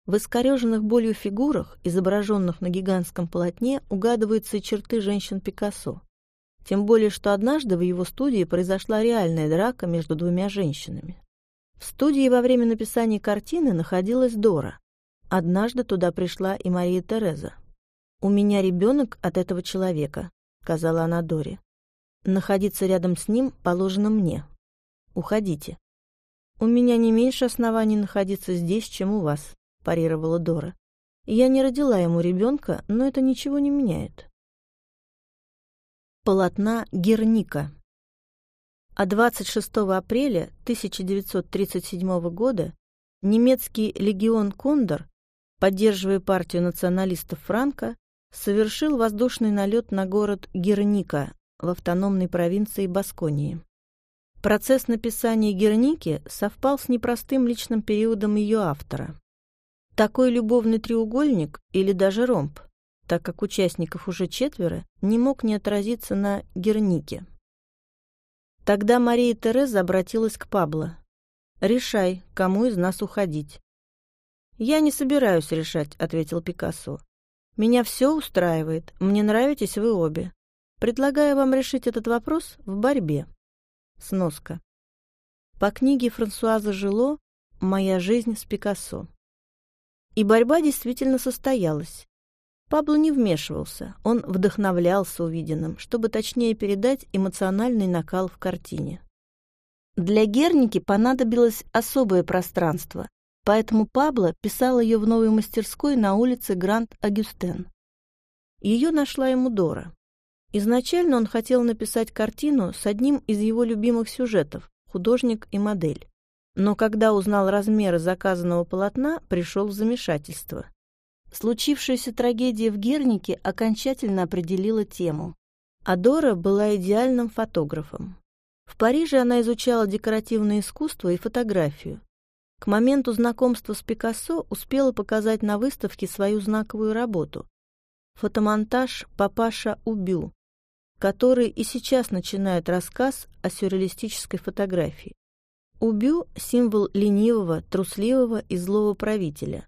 В искореженных болью фигурах, изображенных на гигантском полотне, угадываются черты женщин Пикассо. Тем более, что однажды в его студии произошла реальная драка между двумя женщинами. В студии во время написания картины находилась Дора. Однажды туда пришла и Мария Тереза. «У меня ребенок от этого человека», — сказала она Доре. «Находиться рядом с ним положено мне. Уходите». «У меня не меньше оснований находиться здесь, чем у вас», парировала Дора. Я не родила ему ребенка, но это ничего не меняет. Полотна Герника. А 26 апреля 1937 года немецкий легион «Кондор», поддерживая партию националистов Франка, совершил воздушный налет на город Герника в автономной провинции Басконии. Процесс написания Герники совпал с непростым личным периодом ее автора. Такой любовный треугольник или даже ромб, так как участников уже четверо, не мог не отразиться на Гернике. Тогда Мария Тереза обратилась к Пабло. «Решай, кому из нас уходить». «Я не собираюсь решать», — ответил Пикассо. «Меня все устраивает, мне нравитесь вы обе. Предлагаю вам решить этот вопрос в борьбе». Сноска. По книге Франсуаза Жило «Моя жизнь с Пикассо». И борьба действительно состоялась. Пабло не вмешивался, он вдохновлялся увиденным, чтобы точнее передать эмоциональный накал в картине. Для Герники понадобилось особое пространство, поэтому Пабло писал ее в новой мастерской на улице Гранд-Агюстен. Ее нашла ему Дора. Изначально он хотел написать картину с одним из его любимых сюжетов – художник и модель но когда узнал размеры заказанного полотна, пришел в замешательство. Случившаяся трагедия в Гернике окончательно определила тему. Адора была идеальным фотографом. В Париже она изучала декоративное искусство и фотографию. К моменту знакомства с Пикассо успела показать на выставке свою знаковую работу – фотомонтаж «Папаша Убю», который и сейчас начинает рассказ о сюрреалистической фотографии. Убю – символ ленивого, трусливого и злого правителя.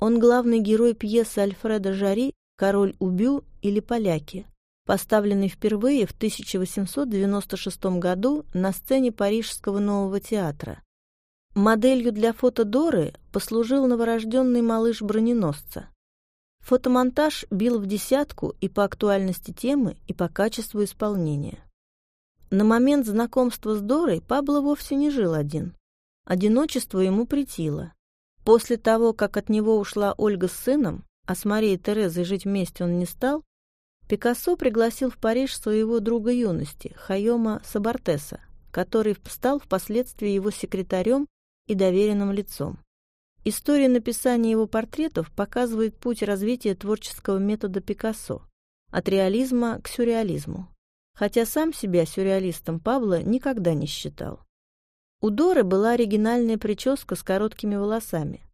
Он главный герой пьесы Альфреда Жари «Король Убю» или «Поляки», поставленный впервые в 1896 году на сцене Парижского нового театра. Моделью для фото Доры послужил новорожденный малыш броненосца. Фотомонтаж бил в десятку и по актуальности темы, и по качеству исполнения. На момент знакомства с Дорой Пабло вовсе не жил один. Одиночество ему притило. После того, как от него ушла Ольга с сыном, а с Марией Терезой жить вместе он не стал, Пикассо пригласил в Париж своего друга юности, Хайома Сабартеса, который стал впоследствии его секретарем и доверенным лицом. История написания его портретов показывает путь развития творческого метода Пикассо от реализма к сюрреализму хотя сам себя сюрреалистом Пабло никогда не считал. У Доры была оригинальная прическа с короткими волосами.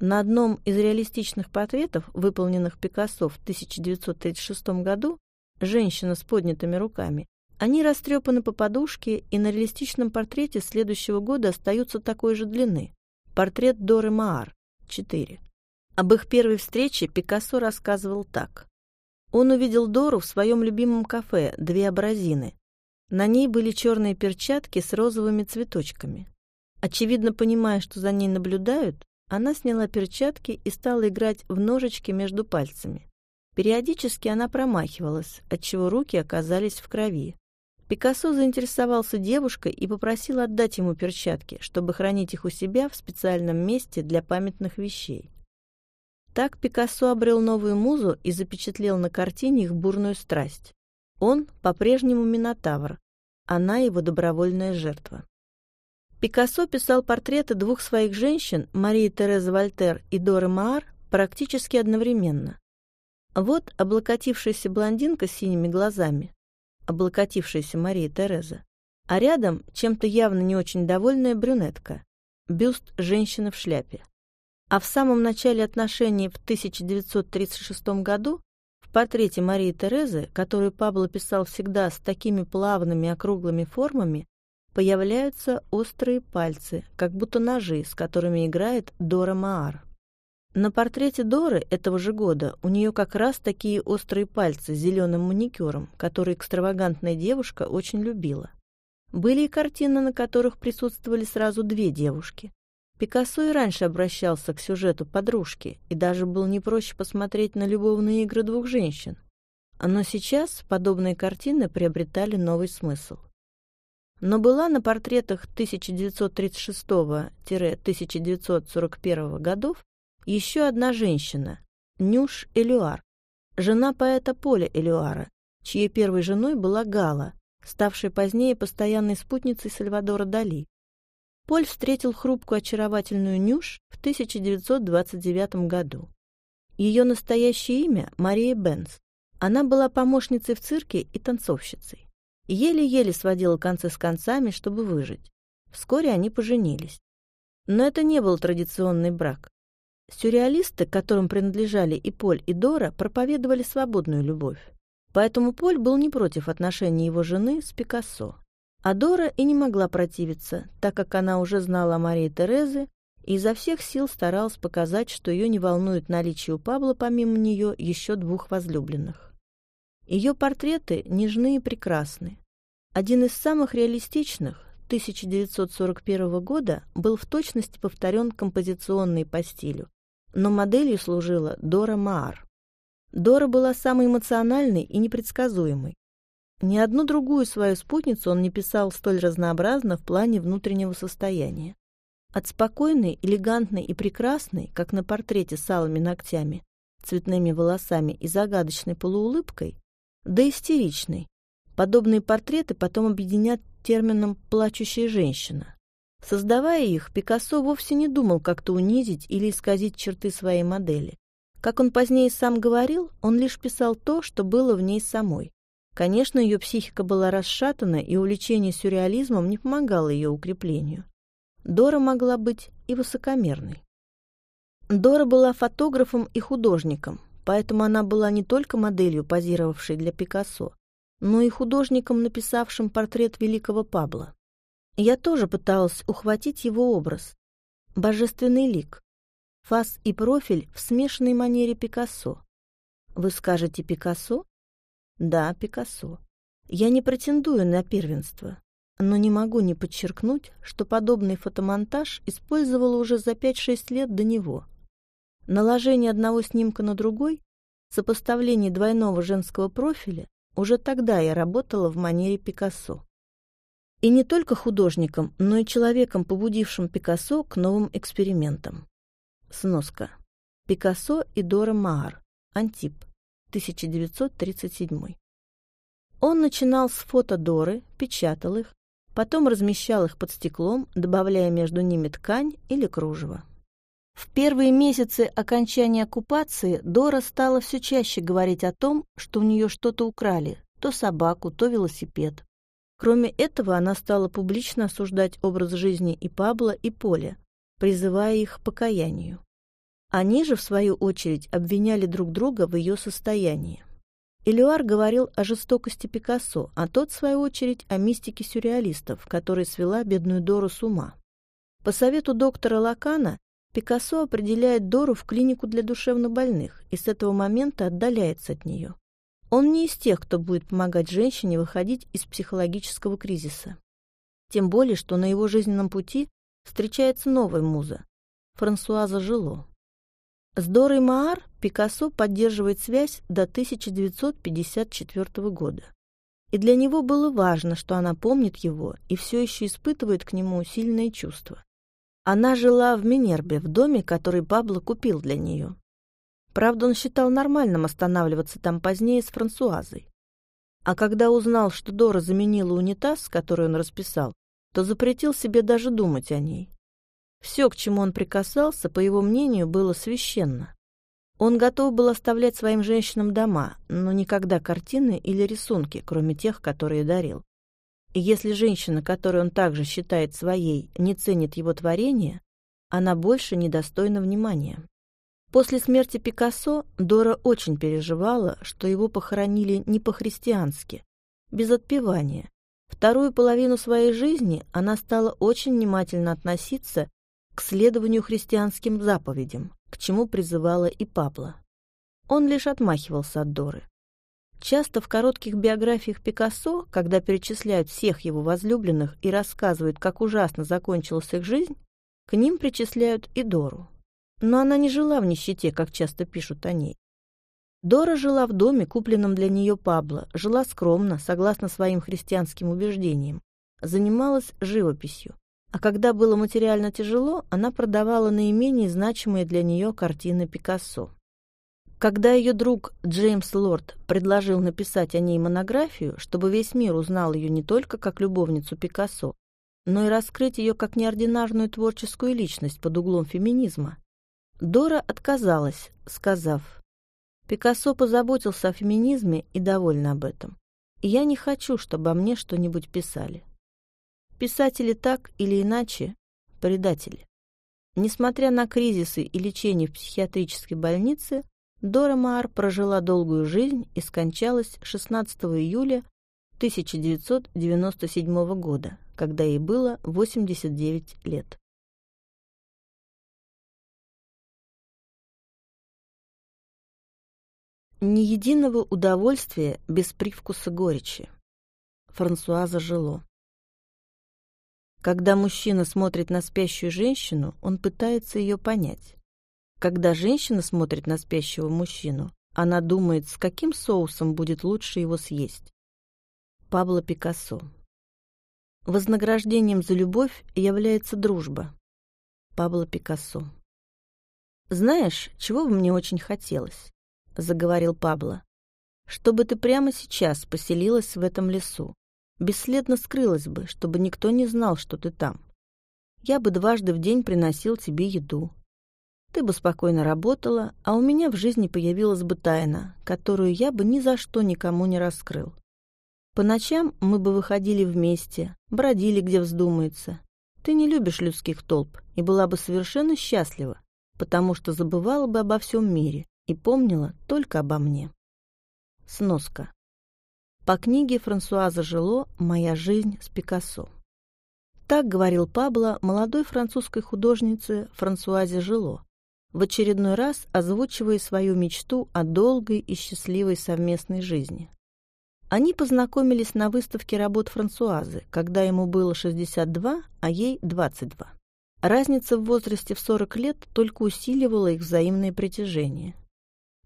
На одном из реалистичных портретов, выполненных Пикассо в 1936 году, женщина с поднятыми руками, они растрепаны по подушке и на реалистичном портрете следующего года остаются такой же длины. Портрет Доры Маар, 4. Об их первой встрече Пикассо рассказывал так. Он увидел Дору в своем любимом кафе «Две абразины». На ней были черные перчатки с розовыми цветочками. Очевидно, понимая, что за ней наблюдают, она сняла перчатки и стала играть в ножички между пальцами. Периодически она промахивалась, отчего руки оказались в крови. Пикассо заинтересовался девушкой и попросил отдать ему перчатки, чтобы хранить их у себя в специальном месте для памятных вещей. Так Пикассо обрел новую музу и запечатлел на картине их бурную страсть. Он по-прежнему Минотавр, она его добровольная жертва. Пикассо писал портреты двух своих женщин, Марии Терезы Вольтер и Доры Маар, практически одновременно. Вот облокотившаяся блондинка с синими глазами, облокотившаяся Мария Тереза, а рядом чем-то явно не очень довольная брюнетка, бюст женщины в шляпе. А в самом начале отношений в 1936 году в портрете Марии Терезы, который Пабло писал всегда с такими плавными округлыми формами, появляются острые пальцы, как будто ножи, с которыми играет Дора Маар. На портрете Доры этого же года у нее как раз такие острые пальцы с зеленым маникюром, которые экстравагантная девушка очень любила. Были и картины, на которых присутствовали сразу две девушки. Пикассо и раньше обращался к сюжету подружки и даже был не проще посмотреть на любовные игры двух женщин. Но сейчас подобные картины приобретали новый смысл. Но была на портретах 1936-1941 годов еще одна женщина, Нюш Элюар, жена поэта Поля Элюара, чьей первой женой была Гала, ставшей позднее постоянной спутницей Сальвадора Дали. Поль встретил хрупкую очаровательную Нюш в 1929 году. Ее настоящее имя – Мария Бенц. Она была помощницей в цирке и танцовщицей. Еле-еле сводила концы с концами, чтобы выжить. Вскоре они поженились. Но это не был традиционный брак. Сюрреалисты, которым принадлежали и Поль, и Дора, проповедовали свободную любовь. Поэтому Поль был не против отношений его жены с Пикассо. А Дора и не могла противиться, так как она уже знала о Марии Терезе и изо всех сил старалась показать, что ее не волнует наличие у Пабла помимо нее еще двух возлюбленных. Ее портреты нежны и прекрасны. Один из самых реалистичных, 1941 года, был в точности повторен композиционной по стилю, но моделью служила Дора Маар. Дора была самой эмоциональной и непредсказуемой. Ни одну другую свою спутницу он не писал столь разнообразно в плане внутреннего состояния. От спокойной, элегантной и прекрасной, как на портрете с алыми ногтями, цветными волосами и загадочной полуулыбкой, до истеричной. Подобные портреты потом объединят термином «плачущая женщина». Создавая их, Пикассо вовсе не думал как-то унизить или исказить черты своей модели. Как он позднее сам говорил, он лишь писал то, что было в ней самой. Конечно, ее психика была расшатана, и увлечение сюрреализмом не помогало ее укреплению. Дора могла быть и высокомерной. Дора была фотографом и художником, поэтому она была не только моделью, позировавшей для Пикассо, но и художником, написавшим портрет великого Пабло. Я тоже пыталась ухватить его образ. Божественный лик. Фас и профиль в смешанной манере Пикассо. Вы скажете Пикассо? Да, Пикассо. Я не претендую на первенство, но не могу не подчеркнуть, что подобный фотомонтаж использовала уже за 5-6 лет до него. Наложение одного снимка на другой, сопоставление двойного женского профиля, уже тогда я работала в манере Пикассо. И не только художником, но и человеком, побудившим Пикассо к новым экспериментам. Сноска. Пикассо и Дора Маар. Антип. 1937. Он начинал с фото Доры, печатал их, потом размещал их под стеклом, добавляя между ними ткань или кружево. В первые месяцы окончания оккупации Дора стала все чаще говорить о том, что у нее что-то украли, то собаку, то велосипед. Кроме этого, она стала публично осуждать образ жизни и Пабла, и Поля, призывая их к покаянию. Они же, в свою очередь, обвиняли друг друга в ее состоянии. Элюар говорил о жестокости Пикассо, а тот, в свою очередь, о мистике сюрреалистов, которая свела бедную Дору с ума. По совету доктора Лакана, Пикассо определяет Дору в клинику для душевнобольных и с этого момента отдаляется от нее. Он не из тех, кто будет помогать женщине выходить из психологического кризиса. Тем более, что на его жизненном пути встречается новая муза, Франсуаза Жило. С Дорой Маар Пикассо поддерживает связь до 1954 года. И для него было важно, что она помнит его и все еще испытывает к нему сильные чувства. Она жила в Минербе, в доме, который Пабло купил для нее. Правда, он считал нормальным останавливаться там позднее с Франсуазой. А когда узнал, что Дора заменила унитаз, который он расписал, то запретил себе даже думать о ней. Все, к чему он прикасался, по его мнению, было священно. Он готов был оставлять своим женщинам дома, но никогда картины или рисунки, кроме тех, которые дарил. И если женщина, которую он также считает своей, не ценит его творение, она больше недостойна внимания. После смерти Пикассо Дора очень переживала, что его похоронили не по-христиански, без отпевания. Вторую половину своей жизни она стала очень внимательно относиться к следованию христианским заповедям, к чему призывала и Пабло. Он лишь отмахивался от Доры. Часто в коротких биографиях Пикассо, когда перечисляют всех его возлюбленных и рассказывают, как ужасно закончилась их жизнь, к ним причисляют и Дору. Но она не жила в нищете, как часто пишут о ней. Дора жила в доме, купленном для нее Пабло, жила скромно, согласно своим христианским убеждениям, занималась живописью, а когда было материально тяжело, она продавала наименее значимые для нее картины Пикассо. Когда ее друг Джеймс Лорд предложил написать о ней монографию, чтобы весь мир узнал ее не только как любовницу Пикассо, но и раскрыть ее как неординарную творческую личность под углом феминизма, Дора отказалась, сказав, «Пикассо позаботился о феминизме и довольна об этом. Я не хочу, чтобы о мне что-нибудь писали. Писатели так или иначе предатели. Несмотря на кризисы и лечение в психиатрической больнице, Дора Маар прожила долгую жизнь и скончалась 16 июля 1997 года, когда ей было 89 лет. Ни единого удовольствия без привкуса горечи. Франсуаза Жило когда мужчина смотрит на спящую женщину, он пытается ее понять. Когда женщина смотрит на спящего мужчину, она думает, с каким соусом будет лучше его съесть. Пабло Пикассо Вознаграждением за любовь является дружба. Пабло Пикассо «Знаешь, чего бы мне очень хотелось?» — заговорил Пабло. «Чтобы ты прямо сейчас поселилась в этом лесу, бесследно скрылась бы, чтобы никто не знал, что ты там. Я бы дважды в день приносил тебе еду. Ты бы спокойно работала, а у меня в жизни появилась бы тайна, которую я бы ни за что никому не раскрыл. По ночам мы бы выходили вместе, бродили, где вздумается. Ты не любишь людских толп и была бы совершенно счастлива, потому что забывала бы обо всем мире и помнила только обо мне. Сноска. По книге Франсуаза Жило «Моя жизнь с Пикассо». Так говорил Пабло молодой французской художнице Франсуазе Жило, в очередной раз озвучивая свою мечту о долгой и счастливой совместной жизни. Они познакомились на выставке работ Франсуазы, когда ему было 62, а ей 22. Разница в возрасте в 40 лет только усиливала их взаимное притяжение.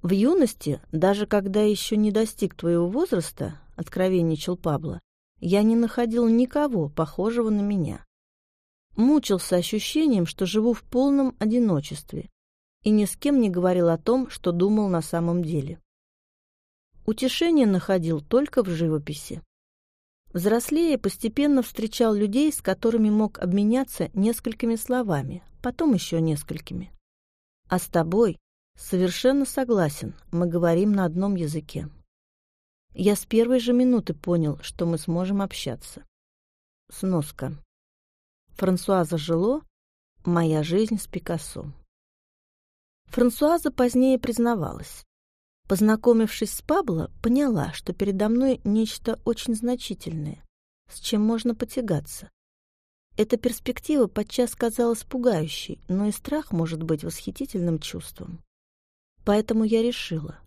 В юности, даже когда еще не достиг твоего возраста, — откровенничал Пабло, — я не находил никого, похожего на меня. Мучился ощущением, что живу в полном одиночестве, и ни с кем не говорил о том, что думал на самом деле. Утешение находил только в живописи. Взрослея, постепенно встречал людей, с которыми мог обменяться несколькими словами, потом еще несколькими. А с тобой совершенно согласен, мы говорим на одном языке. Я с первой же минуты понял, что мы сможем общаться. Сноска. Франсуаза Жило «Моя жизнь с Пикассо». Франсуаза позднее признавалась. Познакомившись с Пабло, поняла, что передо мной нечто очень значительное, с чем можно потягаться. Эта перспектива подчас казалась пугающей, но и страх может быть восхитительным чувством. Поэтому я решила,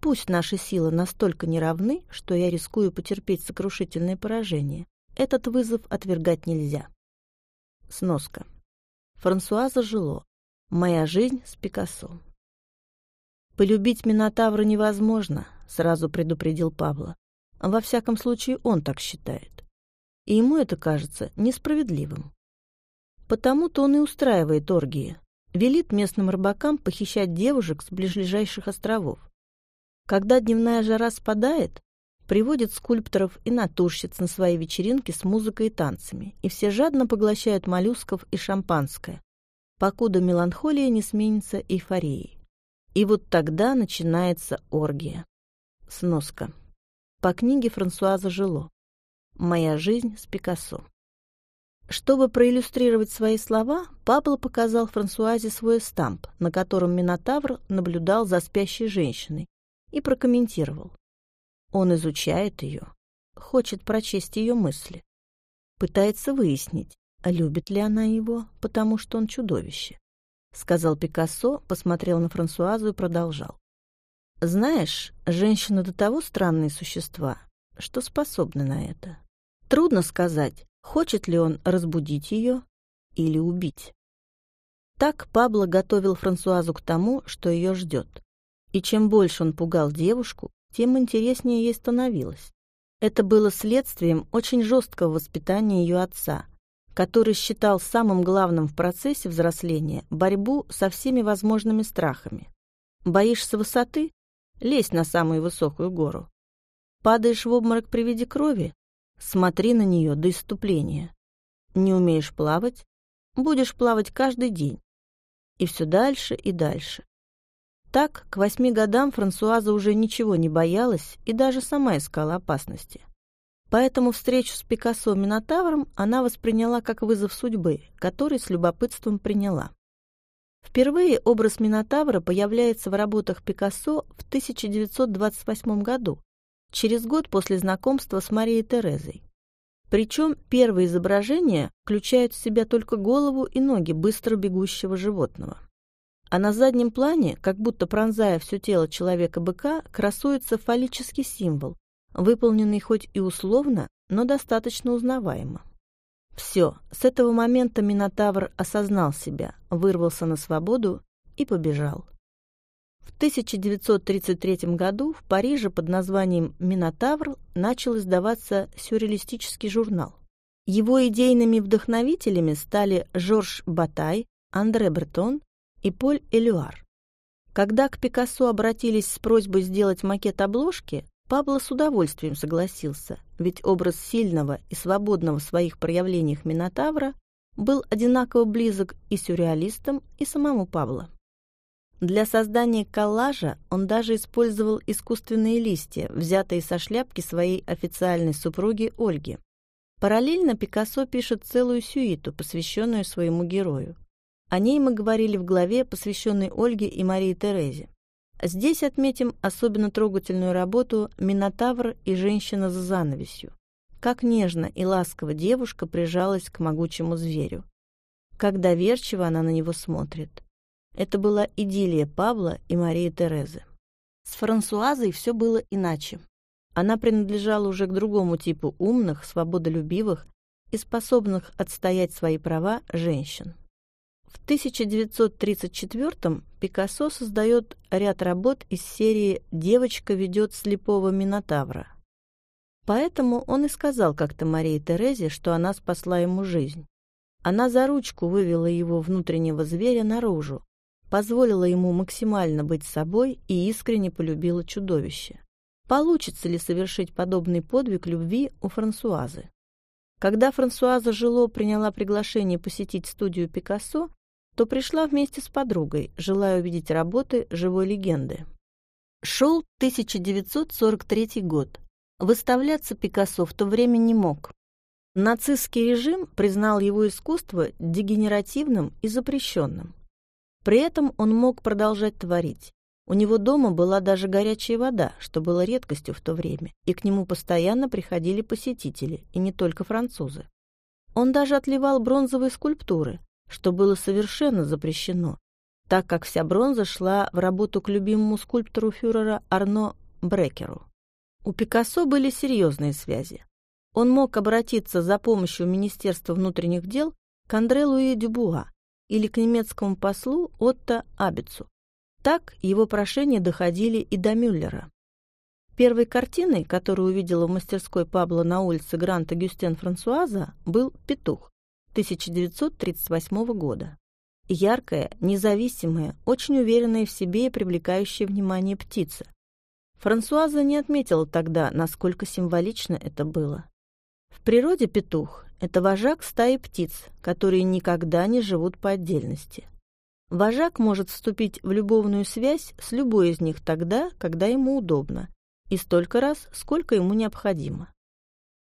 Пусть наши силы настолько неравны, что я рискую потерпеть сокрушительное поражение. Этот вызов отвергать нельзя. Сноска. Франсуаза Жило. Моя жизнь с Пикассо. «Полюбить Минотавра невозможно», — сразу предупредил Пабло. Во всяком случае, он так считает. И ему это кажется несправедливым. Потому-то он и устраивает оргии, велит местным рыбакам похищать девушек с ближайших островов. Когда дневная жара спадает, приводит скульпторов и натурщиц на свои вечеринки с музыкой и танцами, и все жадно поглощают моллюсков и шампанское, покуда меланхолия не сменится эйфорией. И вот тогда начинается оргия. Сноска. По книге Франсуаза Жило. «Моя жизнь с Пикассо». Чтобы проиллюстрировать свои слова, Пабло показал Франсуазе свой стамп, на котором Минотавр наблюдал за спящей женщиной, и прокомментировал. Он изучает ее, хочет прочесть ее мысли, пытается выяснить, любит ли она его, потому что он чудовище. Сказал Пикассо, посмотрел на Франсуазу и продолжал. Знаешь, женщины до того странные существа, что способны на это. Трудно сказать, хочет ли он разбудить ее или убить. Так Пабло готовил Франсуазу к тому, что ее ждет. И чем больше он пугал девушку, тем интереснее ей становилось. Это было следствием очень жесткого воспитания ее отца, который считал самым главным в процессе взросления борьбу со всеми возможными страхами. Боишься высоты? Лезь на самую высокую гору. Падаешь в обморок при виде крови? Смотри на нее до иступления. Не умеешь плавать? Будешь плавать каждый день. И все дальше и дальше. Так, к восьми годам Франсуаза уже ничего не боялась и даже сама искала опасности. Поэтому встречу с Пикассо Минотавром она восприняла как вызов судьбы, который с любопытством приняла. Впервые образ Минотавра появляется в работах Пикассо в 1928 году, через год после знакомства с Марией Терезой. Причем первые изображения включают в себя только голову и ноги быстро бегущего животного. А на заднем плане, как будто пронзая все тело человека-быка, красуется фаллический символ, выполненный хоть и условно, но достаточно узнаваемо. Все, с этого момента Минотавр осознал себя, вырвался на свободу и побежал. В 1933 году в Париже под названием «Минотавр» начал издаваться сюрреалистический журнал. Его идейными вдохновителями стали Жорж Батай, Андре Бретон и Поль Элюар. Когда к Пикассо обратились с просьбой сделать макет обложки, Пабло с удовольствием согласился, ведь образ сильного и свободного в своих проявлениях Минотавра был одинаково близок и сюрреалистам, и самому Пабло. Для создания коллажа он даже использовал искусственные листья, взятые со шляпки своей официальной супруги Ольги. Параллельно Пикассо пишет целую сюиту, посвященную своему герою. О ней мы говорили в главе, посвященной Ольге и Марии Терезе. Здесь отметим особенно трогательную работу «Минотавр и женщина за занавесью». Как нежно и ласково девушка прижалась к могучему зверю. Как доверчиво она на него смотрит. Это была идиллия Павла и Марии Терезы. С Франсуазой все было иначе. Она принадлежала уже к другому типу умных, свободолюбивых и способных отстоять свои права женщин. В 1934-м Пикассо создает ряд работ из серии «Девочка ведет слепого Минотавра». Поэтому он и сказал как-то Марии Терезе, что она спасла ему жизнь. Она за ручку вывела его внутреннего зверя наружу, позволила ему максимально быть собой и искренне полюбила чудовище. Получится ли совершить подобный подвиг любви у Франсуазы? Когда Франсуаза Жило приняла приглашение посетить студию Пикассо, то пришла вместе с подругой, желая увидеть работы живой легенды. Шел 1943 год. Выставляться Пикассо в то время не мог. Нацистский режим признал его искусство дегенеративным и запрещенным. При этом он мог продолжать творить. У него дома была даже горячая вода, что было редкостью в то время, и к нему постоянно приходили посетители, и не только французы. Он даже отливал бронзовые скульптуры, что было совершенно запрещено, так как вся бронза шла в работу к любимому скульптору фюрера Арно Брекеру. У Пикассо были серьезные связи. Он мог обратиться за помощью в Министерство внутренних дел к Андре Луи Дюбуа, или к немецкому послу Отто Абицу. Так его прошения доходили и до Мюллера. Первой картиной, которую увидела в мастерской Пабло на улице Гранта Гюстен Франсуаза, был «Петух» 1938 года. Яркая, независимая, очень уверенная в себе и привлекающая внимание птица. Франсуаза не отметила тогда, насколько символично это было. В природе петух — это вожак стаи птиц, которые никогда не живут по отдельности. Вожак может вступить в любовную связь с любой из них тогда, когда ему удобно, и столько раз, сколько ему необходимо.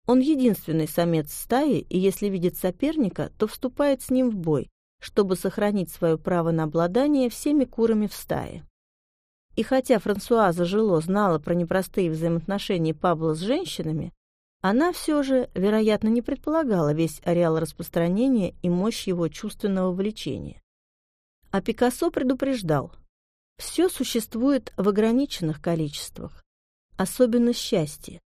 Он единственный самец стаи, и если видит соперника, то вступает с ним в бой, чтобы сохранить свое право на обладание всеми курами в стае. И хотя Франсуаза Жило знала про непростые взаимоотношения Павла с женщинами, она все же, вероятно, не предполагала весь ареал распространения и мощь его чувственного влечения. А Пикассо предупреждал, все существует в ограниченных количествах, особенно счастье.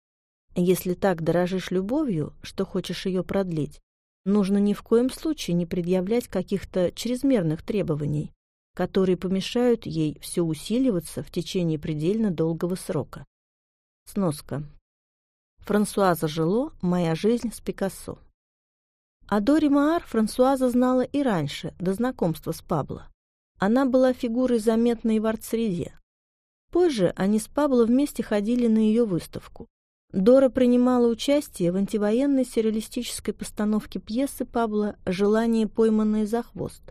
Если так дорожишь любовью, что хочешь ее продлить, нужно ни в коем случае не предъявлять каких-то чрезмерных требований, которые помешают ей все усиливаться в течение предельно долгого срока. Сноска. Франсуаза Жило «Моя жизнь с Пикассо». А Дори Маар Франсуаза знала и раньше, до знакомства с Пабло. Она была фигурой заметной в арт-среде. Позже они с Пабло вместе ходили на ее выставку. Дора принимала участие в антивоенной сюрреалистической постановке пьесы Пабло «Желание, пойманное за хвост».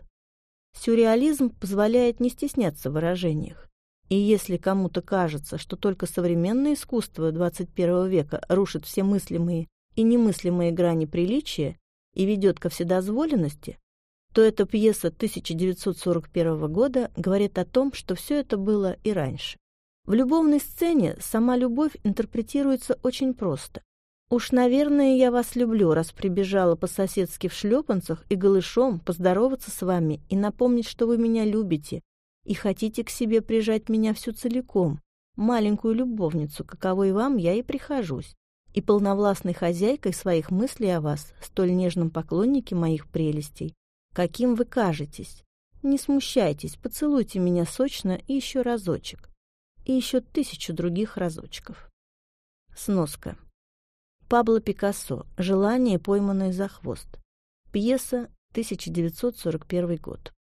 Сюрреализм позволяет не стесняться в выражениях. И если кому-то кажется, что только современное искусство XXI века рушит все мыслимые и немыслимые грани приличия и ведет ко вседозволенности, то эта пьеса 1941 года говорит о том, что все это было и раньше. В любовной сцене сама любовь интерпретируется очень просто. «Уж, наверное, я вас люблю, раз прибежала по-соседски в шлепанцах и голышом поздороваться с вами и напомнить, что вы меня любите, и хотите к себе прижать меня всю целиком, маленькую любовницу, каковой вам я и прихожусь, и полновластной хозяйкой своих мыслей о вас, столь нежном поклоннике моих прелестей, каким вы кажетесь. Не смущайтесь, поцелуйте меня сочно и еще разочек, и еще тысячу других разочков. Сноска. Пабло Пикассо «Желание, пойманное за хвост». Пьеса, 1941 год.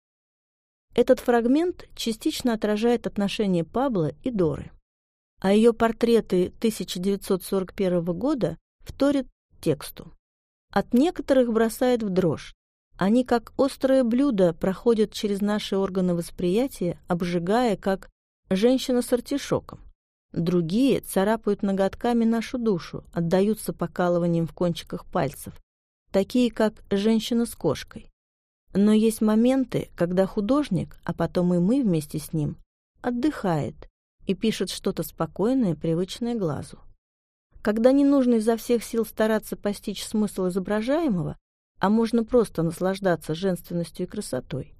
Этот фрагмент частично отражает отношения Пабло и Доры, а ее портреты 1941 года вторят тексту. От некоторых бросает в дрожь. Они, как острое блюдо, проходят через наши органы восприятия, обжигая, как женщина с артишоком. Другие царапают ноготками нашу душу, отдаются покалыванием в кончиках пальцев, такие как женщина с кошкой. Но есть моменты, когда художник, а потом и мы вместе с ним, отдыхает и пишет что-то спокойное, привычное глазу. Когда не нужно изо всех сил стараться постичь смысл изображаемого, а можно просто наслаждаться женственностью и красотой.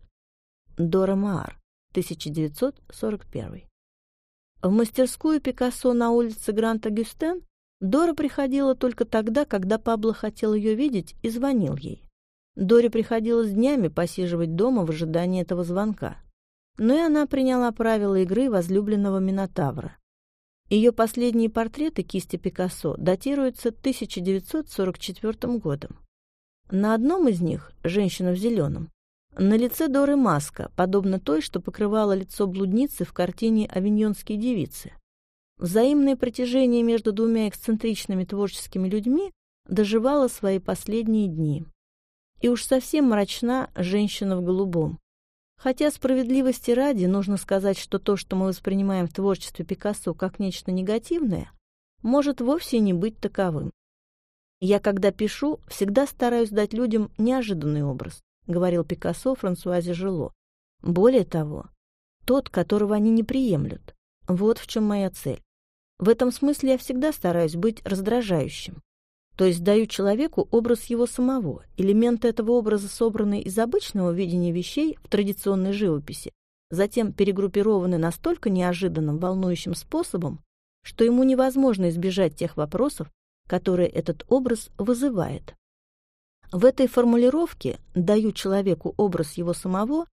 Дора Маар, 1941. В мастерскую Пикассо на улице Грант-Агюстен Дора приходила только тогда, когда Пабло хотел ее видеть и звонил ей. Доре приходилось днями посиживать дома в ожидании этого звонка. Но и она приняла правила игры возлюбленного Минотавра. Ее последние портреты кисти Пикассо датируются 1944 годом. На одном из них, женщина в зеленом, на лице Доры маска, подобно той, что покрывала лицо блудницы в картине «Авиньонские девицы». Взаимное притяжение между двумя эксцентричными творческими людьми доживало свои последние дни. И уж совсем мрачна женщина в голубом. Хотя справедливости ради нужно сказать, что то, что мы воспринимаем в творчестве Пикассо как нечто негативное, может вовсе не быть таковым. Я, когда пишу, всегда стараюсь дать людям неожиданный образ, говорил Пикассо Франсуазе Жило. Более того, тот, которого они не приемлют. Вот в чем моя цель. В этом смысле я всегда стараюсь быть раздражающим. То есть даю человеку образ его самого. Элементы этого образа собраны из обычного видения вещей в традиционной живописи, затем перегруппированы настолько неожиданным, волнующим способом, что ему невозможно избежать тех вопросов, которые этот образ вызывает. В этой формулировке «даю человеку образ его самого»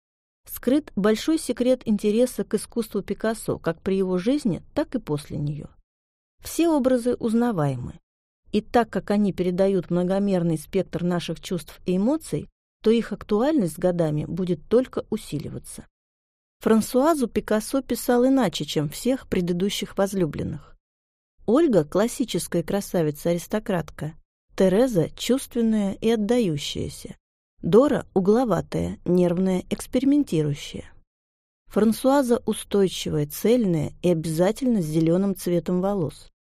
скрыт большой секрет интереса к искусству Пикассо как при его жизни, так и после нее. Все образы узнаваемы. И так как они передают многомерный спектр наших чувств и эмоций, то их актуальность с годами будет только усиливаться. Франсуазу Пикассо писал иначе, чем всех предыдущих возлюбленных. Ольга – классическая красавица-аристократка, Тереза – чувственная и отдающаяся, Дора – угловатая, нервная, экспериментирующая. Франсуаза устойчивая, цельная и обязательно с зеленым цветом волос.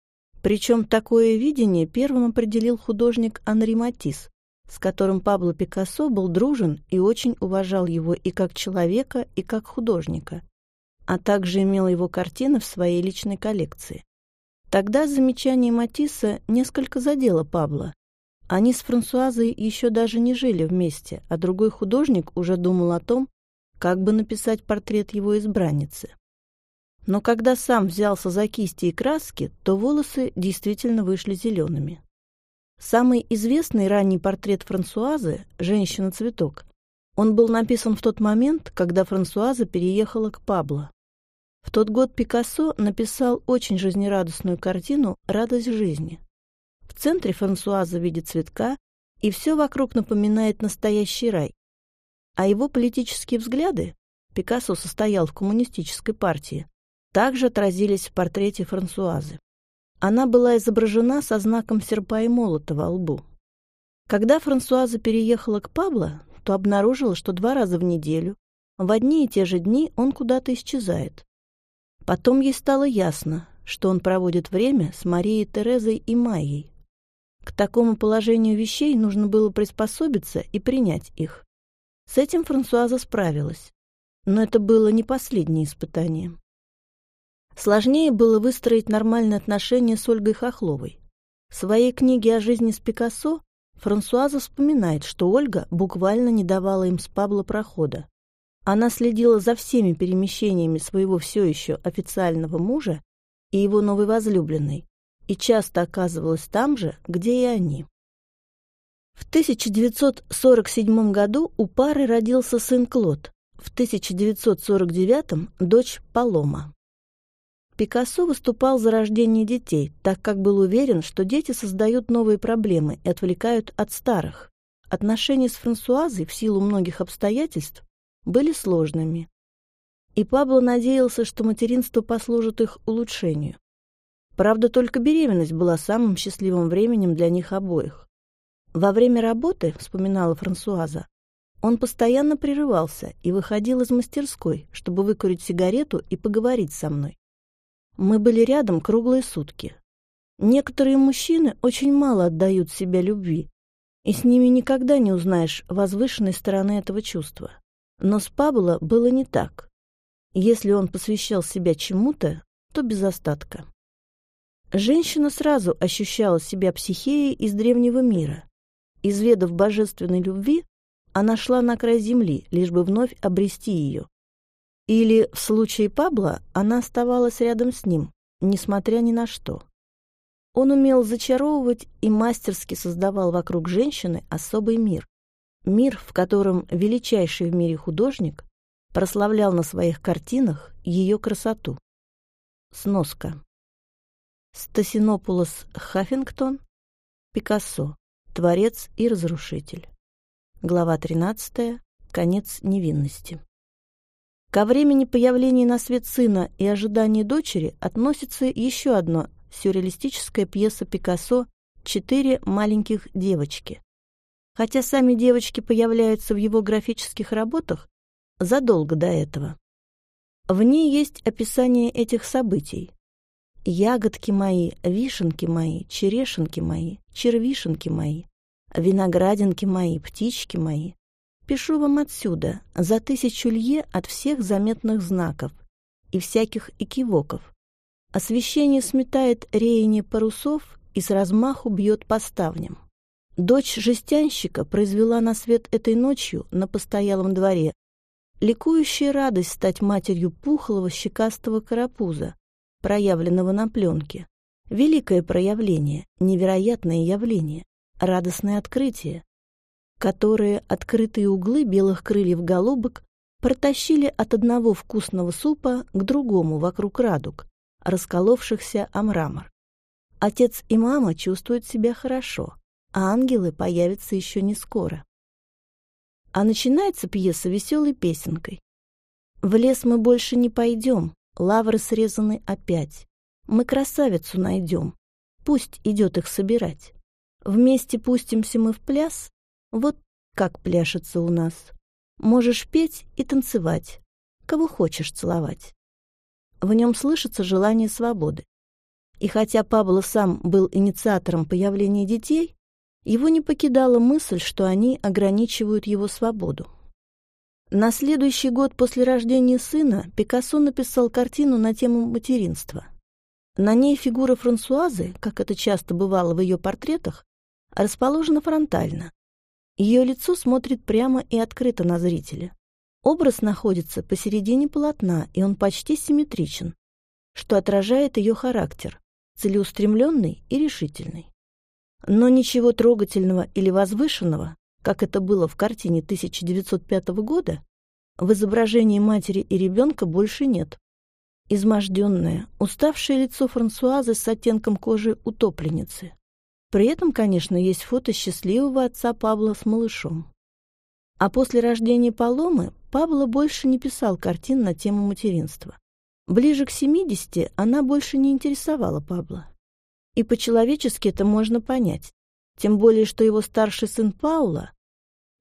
Причем такое видение первым определил художник Анри Матис, с которым Пабло Пикассо был дружен и очень уважал его и как человека, и как художника, а также имел его картины в своей личной коллекции. Тогда замечание Матисса несколько задело Пабло. Они с Франсуазой еще даже не жили вместе, а другой художник уже думал о том, как бы написать портрет его избранницы. Но когда сам взялся за кисти и краски, то волосы действительно вышли зелеными. Самый известный ранний портрет Франсуазы «Женщина-цветок» он был написан в тот момент, когда Франсуаза переехала к Пабло. В тот год Пикассо написал очень жизнерадостную картину «Радость жизни». В центре Франсуаза видит цветка, и все вокруг напоминает настоящий рай. А его политические взгляды Пикассо состоял в коммунистической партии, также отразились в портрете Франсуазы. Она была изображена со знаком серпа и молота во лбу. Когда Франсуаза переехала к Пабло, то обнаружила, что два раза в неделю, в одни и те же дни он куда-то исчезает. Потом ей стало ясно, что он проводит время с Марией Терезой и Майей. К такому положению вещей нужно было приспособиться и принять их. С этим Франсуаза справилась. Но это было не последнее испытание. Сложнее было выстроить нормальные отношения с Ольгой Хохловой. В своей книге о жизни с Пикассо Франсуаза вспоминает, что Ольга буквально не давала им с Пабло прохода. Она следила за всеми перемещениями своего все еще официального мужа и его новой возлюбленной, и часто оказывалась там же, где и они. В 1947 году у пары родился сын Клод, в 1949 – дочь Палома. Пикассо выступал за рождение детей, так как был уверен, что дети создают новые проблемы и отвлекают от старых. Отношения с Франсуазой в силу многих обстоятельств были сложными. И Пабло надеялся, что материнство послужит их улучшению. Правда, только беременность была самым счастливым временем для них обоих. Во время работы, вспоминала Франсуаза, он постоянно прерывался и выходил из мастерской, чтобы выкурить сигарету и поговорить со мной. Мы были рядом круглые сутки. Некоторые мужчины очень мало отдают себя любви, и с ними никогда не узнаешь возвышенной стороны этого чувства. Но с Пабло было не так. Если он посвящал себя чему-то, то без остатка. Женщина сразу ощущала себя психеей из древнего мира. Изведав божественной любви, она шла на край земли, лишь бы вновь обрести ее. Или, в случае Пабло, она оставалась рядом с ним, несмотря ни на что. Он умел зачаровывать и мастерски создавал вокруг женщины особый мир. Мир, в котором величайший в мире художник прославлял на своих картинах ее красоту. Сноска. Стасинопулос Хаффингтон, Пикассо, творец и разрушитель. Глава 13. Конец невинности. Ко времени появления на свет сына и ожидания дочери относится еще одна сюрреалистическая пьеса Пикассо «Четыре маленьких девочки». Хотя сами девочки появляются в его графических работах задолго до этого. В ней есть описание этих событий. «Ягодки мои, вишенки мои, черешенки мои, червишенки мои, виноградинки мои, птички мои, Пишу вам отсюда, за тысячу лье от всех заметных знаков и всяких экивоков. Освещение сметает реяние парусов и с размаху бьет по ставням. Дочь жестянщика произвела на свет этой ночью на постоялом дворе ликующая радость стать матерью пухлого щекастого карапуза, проявленного на пленке. Великое проявление, невероятное явление, радостное открытие. которые открытые углы белых крыльев голубок протащили от одного вкусного супа к другому вокруг радуг, расколовшихся о мрамор. Отец и мама чувствуют себя хорошо, а ангелы появятся еще не скоро. А начинается пьеса веселой песенкой. «В лес мы больше не пойдем, лавры срезаны опять. Мы красавицу найдем, пусть идет их собирать. Вместе пустимся мы в пляс, вот как пляшется у нас. Можешь петь и танцевать, кого хочешь целовать. В нем слышится желание свободы. И хотя Пабло сам был инициатором появления детей, его не покидала мысль, что они ограничивают его свободу. На следующий год после рождения сына Пикассо написал картину на тему материнства. На ней фигура Франсуазы, как это часто бывало в ее портретах, расположена фронтально, ее лицо смотрит прямо и открыто на зрителя. Образ находится посередине полотна, и он почти симметричен, что отражает ее характер, целеустремленный и решительный. Но ничего трогательного или возвышенного, как это было в картине 1905 года, в изображении матери и ребенка больше нет. Изможденное, уставшее лицо Франсуазы с оттенком кожи утопленницы, при этом, конечно, есть фото счастливого отца Павла с малышом. А после рождения Паломы Пабло больше не писал картин на тему материнства. Ближе к 70 она больше не интересовала Пабло. И по-человечески это можно понять. Тем более, что его старший сын Паула,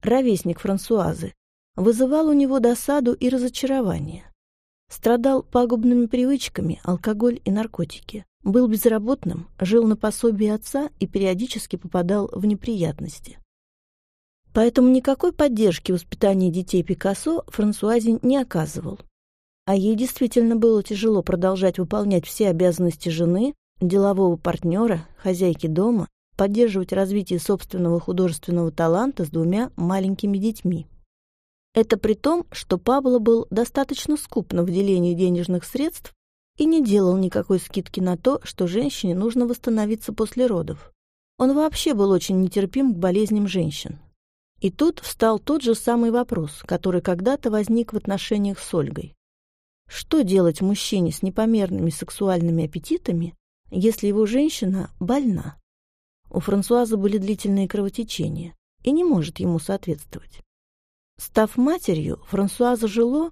ровесник Франсуазы, вызывал у него досаду и разочарование. Страдал пагубными привычками, алкоголь и наркотики. Был безработным, жил на пособии отца и периодически попадал в неприятности. Поэтому никакой поддержки воспитания детей Пикассо Франсуазе не оказывал. А ей действительно было тяжело продолжать выполнять все обязанности жены, делового партнера, хозяйки дома, поддерживать развитие собственного художественного таланта с двумя маленькими детьми. Это при том, что Пабло был достаточно скуп на выделении денежных средств и не делал никакой скидки на то, что женщине нужно восстановиться после родов. Он вообще был очень нетерпим к болезням женщин. И тут встал тот же самый вопрос, который когда-то возник в отношениях с Ольгой. Что делать мужчине с непомерными сексуальными аппетитами, если его женщина больна? У Франсуазы были длительные кровотечения и не может ему соответствовать. Став матерью, Франсуаза Жило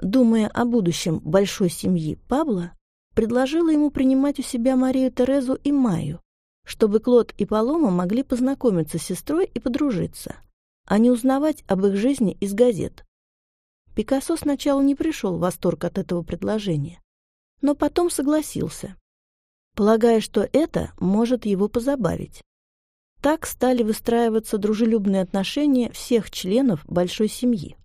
думая о будущем большой семьи Павла, предложила ему принимать у себя Марию Терезу и Майю, чтобы Клод и Палома могли познакомиться с сестрой и подружиться, а не узнавать об их жизни из газет. Пикассо сначала не пришел в восторг от этого предложения, но потом согласился, полагая, что это может его позабавить. Так стали выстраиваться дружелюбные отношения всех членов большой семьи.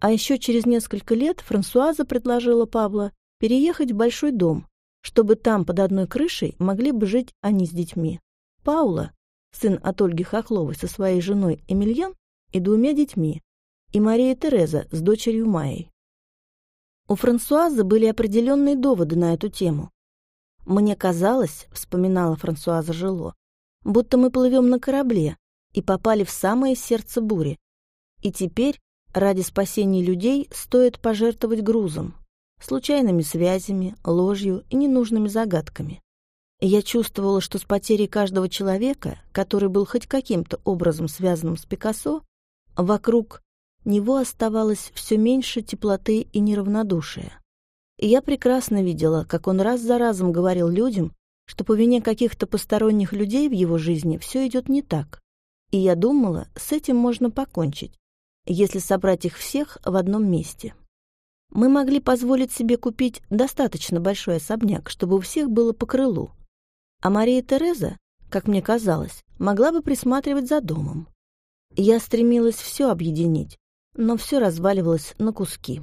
А еще через несколько лет Франсуаза предложила Павла переехать в большой дом, чтобы там под одной крышей могли бы жить они с детьми. Паула, сын от Ольги Хохловой со своей женой Эмильян и двумя детьми, и Мария Тереза с дочерью Майей. У Франсуазы были определенные доводы на эту тему. «Мне казалось, — вспоминала Франсуаза Жило, — будто мы плывем на корабле и попали в самое сердце бури. И теперь Ради спасения людей стоит пожертвовать грузом, случайными связями, ложью и ненужными загадками. Я чувствовала, что с потерей каждого человека, который был хоть каким-то образом связанным с Пикассо, вокруг него оставалось все меньше теплоты и неравнодушия. И я прекрасно видела, как он раз за разом говорил людям, что по вине каких-то посторонних людей в его жизни все идет не так. И я думала, с этим можно покончить, если собрать их всех в одном месте. Мы могли позволить себе купить достаточно большой особняк, чтобы у всех было по крылу. А Мария Тереза, как мне казалось, могла бы присматривать за домом. Я стремилась все объединить, но все разваливалось на куски.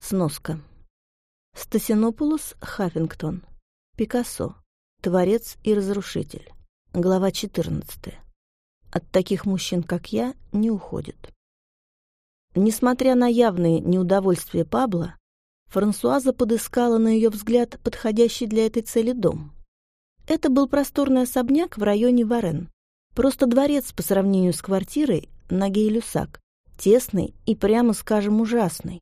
Сноска. Стасинопулос Хаффингтон. Пикассо. Творец и разрушитель. Глава 14. От таких мужчин, как я, не уходит. Несмотря на явные неудовольствия Пабла, Франсуаза подыскала, на ее взгляд, подходящий для этой цели дом. Это был просторный особняк в районе Варен, Просто дворец по сравнению с квартирой на Гей-Люсак. Тесный и, прямо скажем, ужасный.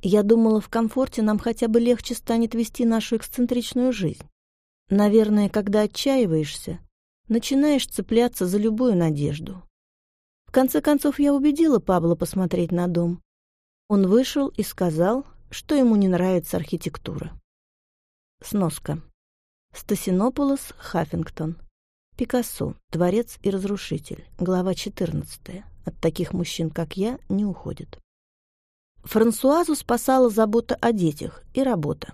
Я думала, в комфорте нам хотя бы легче станет вести нашу эксцентричную жизнь. Наверное, когда отчаиваешься, начинаешь цепляться за любую надежду. В конце концов, я убедила Пабло посмотреть на дом. Он вышел и сказал, что ему не нравится архитектура. Сноска. Стасинополос, Хаффингтон. Пикассо. Творец и разрушитель. Глава 14. От таких мужчин, как я, не уходит. Франсуазу спасала забота о детях и работа.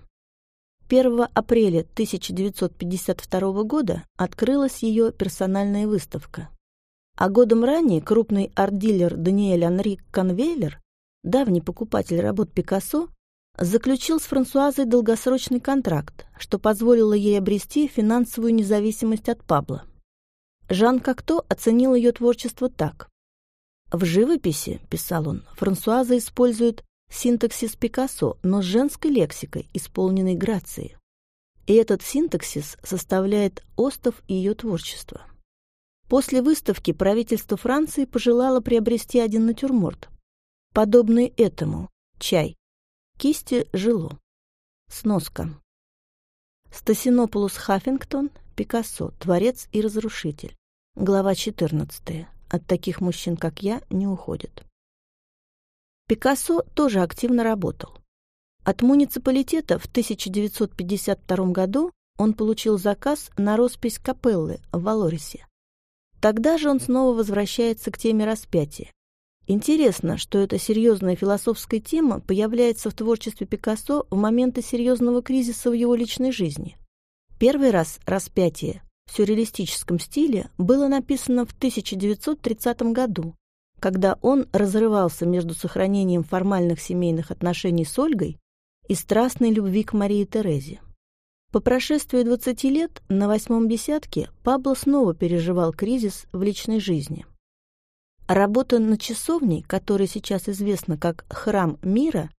1 апреля 1952 года открылась ее персональная выставка. А годом ранее крупный арт-дилер Даниэль Анри Конвейлер, давний покупатель работ Пикассо, заключил с Франсуазой долгосрочный контракт, что позволило ей обрести финансовую независимость от Пабло. Жан Кокто оценил ее творчество так. «В живописи, — писал он, — Франсуаза использует синтаксис Пикассо, но с женской лексикой, исполненной грацией. И этот синтаксис составляет остов ее творчества. После выставки правительство Франции пожелало приобрести один натюрморт, подобный этому — чай. Кисти жило. Сноска. Стасинополус Хаффингтон, Пикассо, творец и разрушитель. Глава 14. От таких мужчин, как я, не уходит. Пикассо тоже активно работал. От муниципалитета в 1952 году он получил заказ на роспись капеллы в Валорисе. Тогда же он снова возвращается к теме распятия. Интересно, что эта серьезная философская тема появляется в творчестве Пикассо в моменты серьезного кризиса в его личной жизни. Первый раз «Распятие» в сюрреалистическом стиле было написано в 1930 году, когда он разрывался между сохранением формальных семейных отношений с Ольгой и страстной любви к Марии Терезе. По прошествии 20 лет на восьмом десятке Пабло снова переживал кризис в личной жизни. Работа над часовней, которая сейчас известна как «Храм мира»,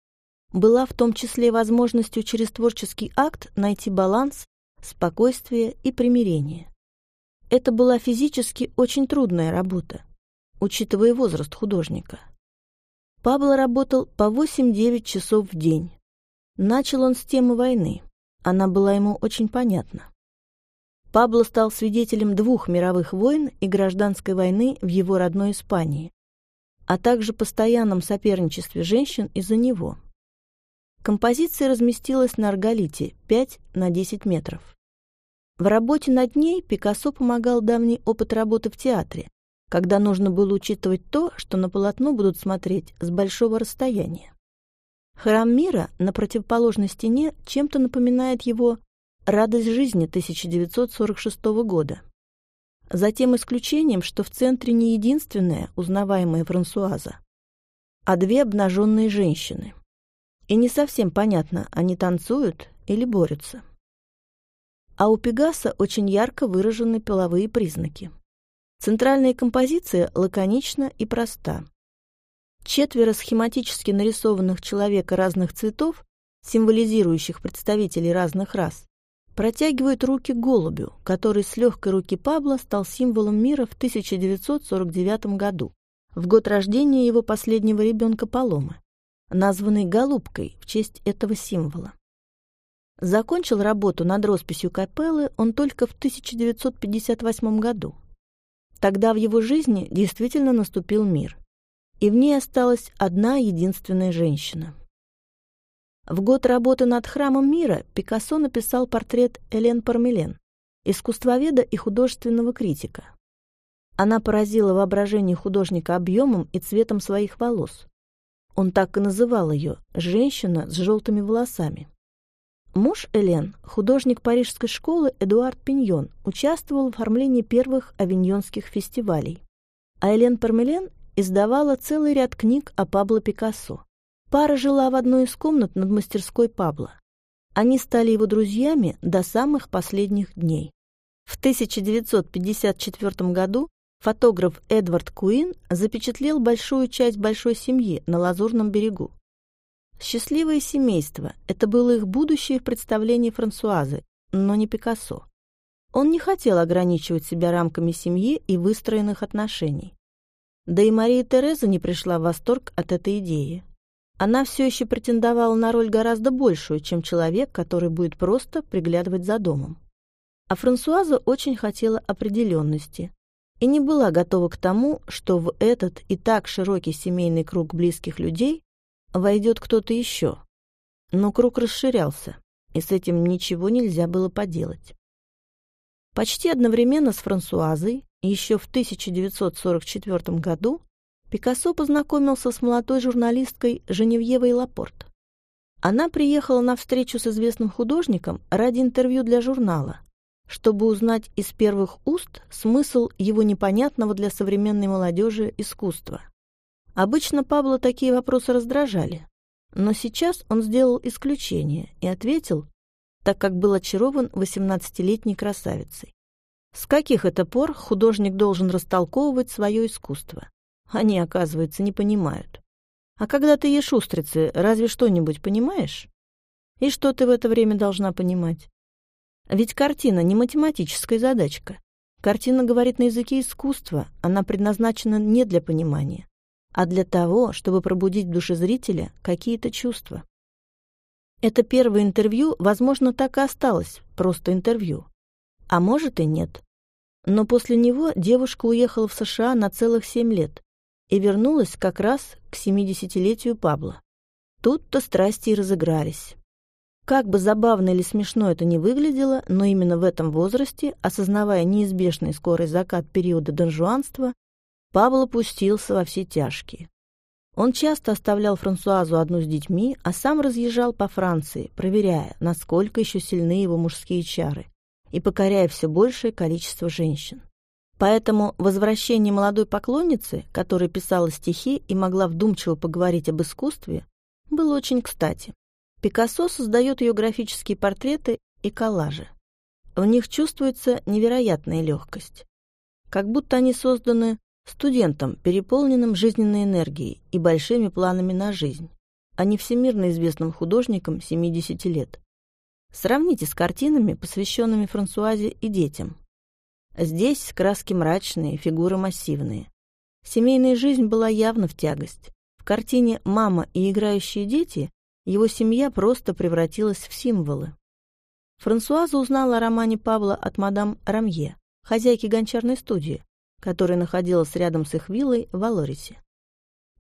была в том числе возможностью через творческий акт найти баланс спокойствие и примирение. Это была физически очень трудная работа, учитывая возраст художника. Пабло работал по 8-9 часов в день. Начал он с темы войны. Она была ему очень понятна. Пабло стал свидетелем двух мировых войн и гражданской войны в его родной Испании, а также постоянном соперничестве женщин из-за него. Композиция разместилась на арголите 5 на 10 метров. В работе над ней Пикассо помогал давний опыт работы в театре, когда нужно было учитывать то, что на полотно будут смотреть с большого расстояния. Храм мира на противоположной стене чем-то напоминает его «Радость жизни» 1946 года. За тем исключением, что в центре не единственная узнаваемая Франсуаза, а две обнаженные женщины. И не совсем понятно, они танцуют или борются а у Пегаса очень ярко выражены половые признаки. Центральная композиция лаконична и проста. Четверо схематически нарисованных человека разных цветов, символизирующих представителей разных рас, протягивают руки голубю, который с легкой руки Пабло стал символом мира в 1949 году, в год рождения его последнего ребенка Паломы, названный Голубкой в честь этого символа. Закончил работу над росписью капеллы он только в 1958 году. Тогда в его жизни действительно наступил мир, и в ней осталась одна единственная женщина. В год работы над храмом мира Пикассо написал портрет Элен Пармелен, искусствоведа и художественного критика. Она поразила воображение художника объемом и цветом своих волос. Он так и называл ее «женщина с желтыми волосами». Муж Элен, художник парижской школы Эдуард Пиньон, участвовал в оформлении первых авиньонских фестивалей. А Элен Пармелен издавала целый ряд книг о Пабло Пикассо. Пара жила в одной из комнат над мастерской Пабло. Они стали его друзьями до самых последних дней. В 1954 году фотограф Эдвард Куин запечатлел большую часть большой семьи на Лазурном берегу. Счастливое семейство — это было их будущее в представлении Франсуазы, но не Пикассо. Он не хотел ограничивать себя рамками семьи и выстроенных отношений. Да и Мария Тереза не пришла в восторг от этой идеи. Она все еще претендовала на роль гораздо большую, чем человек, который будет просто приглядывать за домом. А Франсуаза очень хотела определенности и не была готова к тому, что в этот и так широкий семейный круг близких людей войдет кто-то еще. Но круг расширялся, и с этим ничего нельзя было поделать. Почти одновременно с Франсуазой, еще в 1944 году, Пикассо познакомился с молодой журналисткой Женевьевой Лапорт. Она приехала на встречу с известным художником ради интервью для журнала, чтобы узнать из первых уст смысл его непонятного для современной молодежи искусства. Обычно Пабло такие вопросы раздражали, но сейчас он сделал исключение и ответил, так как был очарован 18-летней красавицей. С каких это пор художник должен растолковывать свое искусство? Они, оказывается, не понимают. А когда ты ешь устрицы, разве что-нибудь понимаешь? И что ты в это время должна понимать? Ведь картина не математическая задачка. Картина говорит на языке искусства, она предназначена не для понимания, а для того, чтобы пробудить в душе зрителя какие-то чувства. Это первое интервью, возможно, так и осталось, просто интервью. А может и нет. Но после него девушка уехала в США на целых семь лет и вернулась как раз к семидесятилетию Пабла. Тут-то страсти и разыгрались. Как бы забавно или смешно это ни выглядело, но именно в этом возрасте, осознавая неизбежный скорый закат периода донжуанства, Пабло пустился во все тяжкие. Он часто оставлял Франсуазу одну с детьми, а сам разъезжал по Франции, проверяя, насколько еще сильны его мужские чары, и покоряя все большее количество женщин. Поэтому возвращение молодой поклонницы, которая писала стихи и могла вдумчиво поговорить об искусстве, было очень кстати. Пикассо создает ее графические портреты и коллажи. В них чувствуется невероятная легкость. Как будто они созданы студентом, переполненным жизненной энергией и большими планами на жизнь, а не всемирно известным художником 70 лет. Сравните с картинами, посвященными Франсуазе и детям. Здесь краски мрачные, фигуры массивные. Семейная жизнь была явно в тягость. В картине «Мама и играющие дети» его семья просто превратилась в символы. Франсуаза узнала о романе Павла от мадам Рамье, хозяйки гончарной студии, которая находилась рядом с их виллой в Алорисе.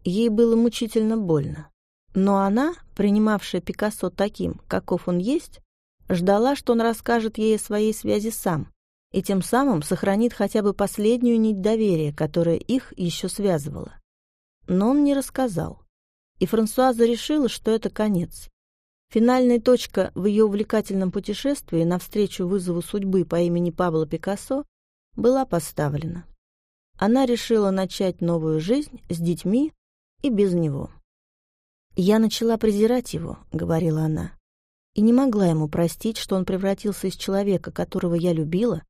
Ей было мучительно больно. Но она, принимавшая Пикассо таким, каков он есть, ждала, что он расскажет ей о своей связи сам, и тем самым сохранит хотя бы последнюю нить доверия, которая их еще связывала. Но он не рассказал. И Франсуаза решила, что это конец. Финальная точка в ее увлекательном путешествии навстречу вызову судьбы по имени Пабло Пикассо была поставлена. Она решила начать новую жизнь с детьми и без него. «Я начала презирать его», — говорила она, и не могла ему простить, что он превратился из человека, которого я любила,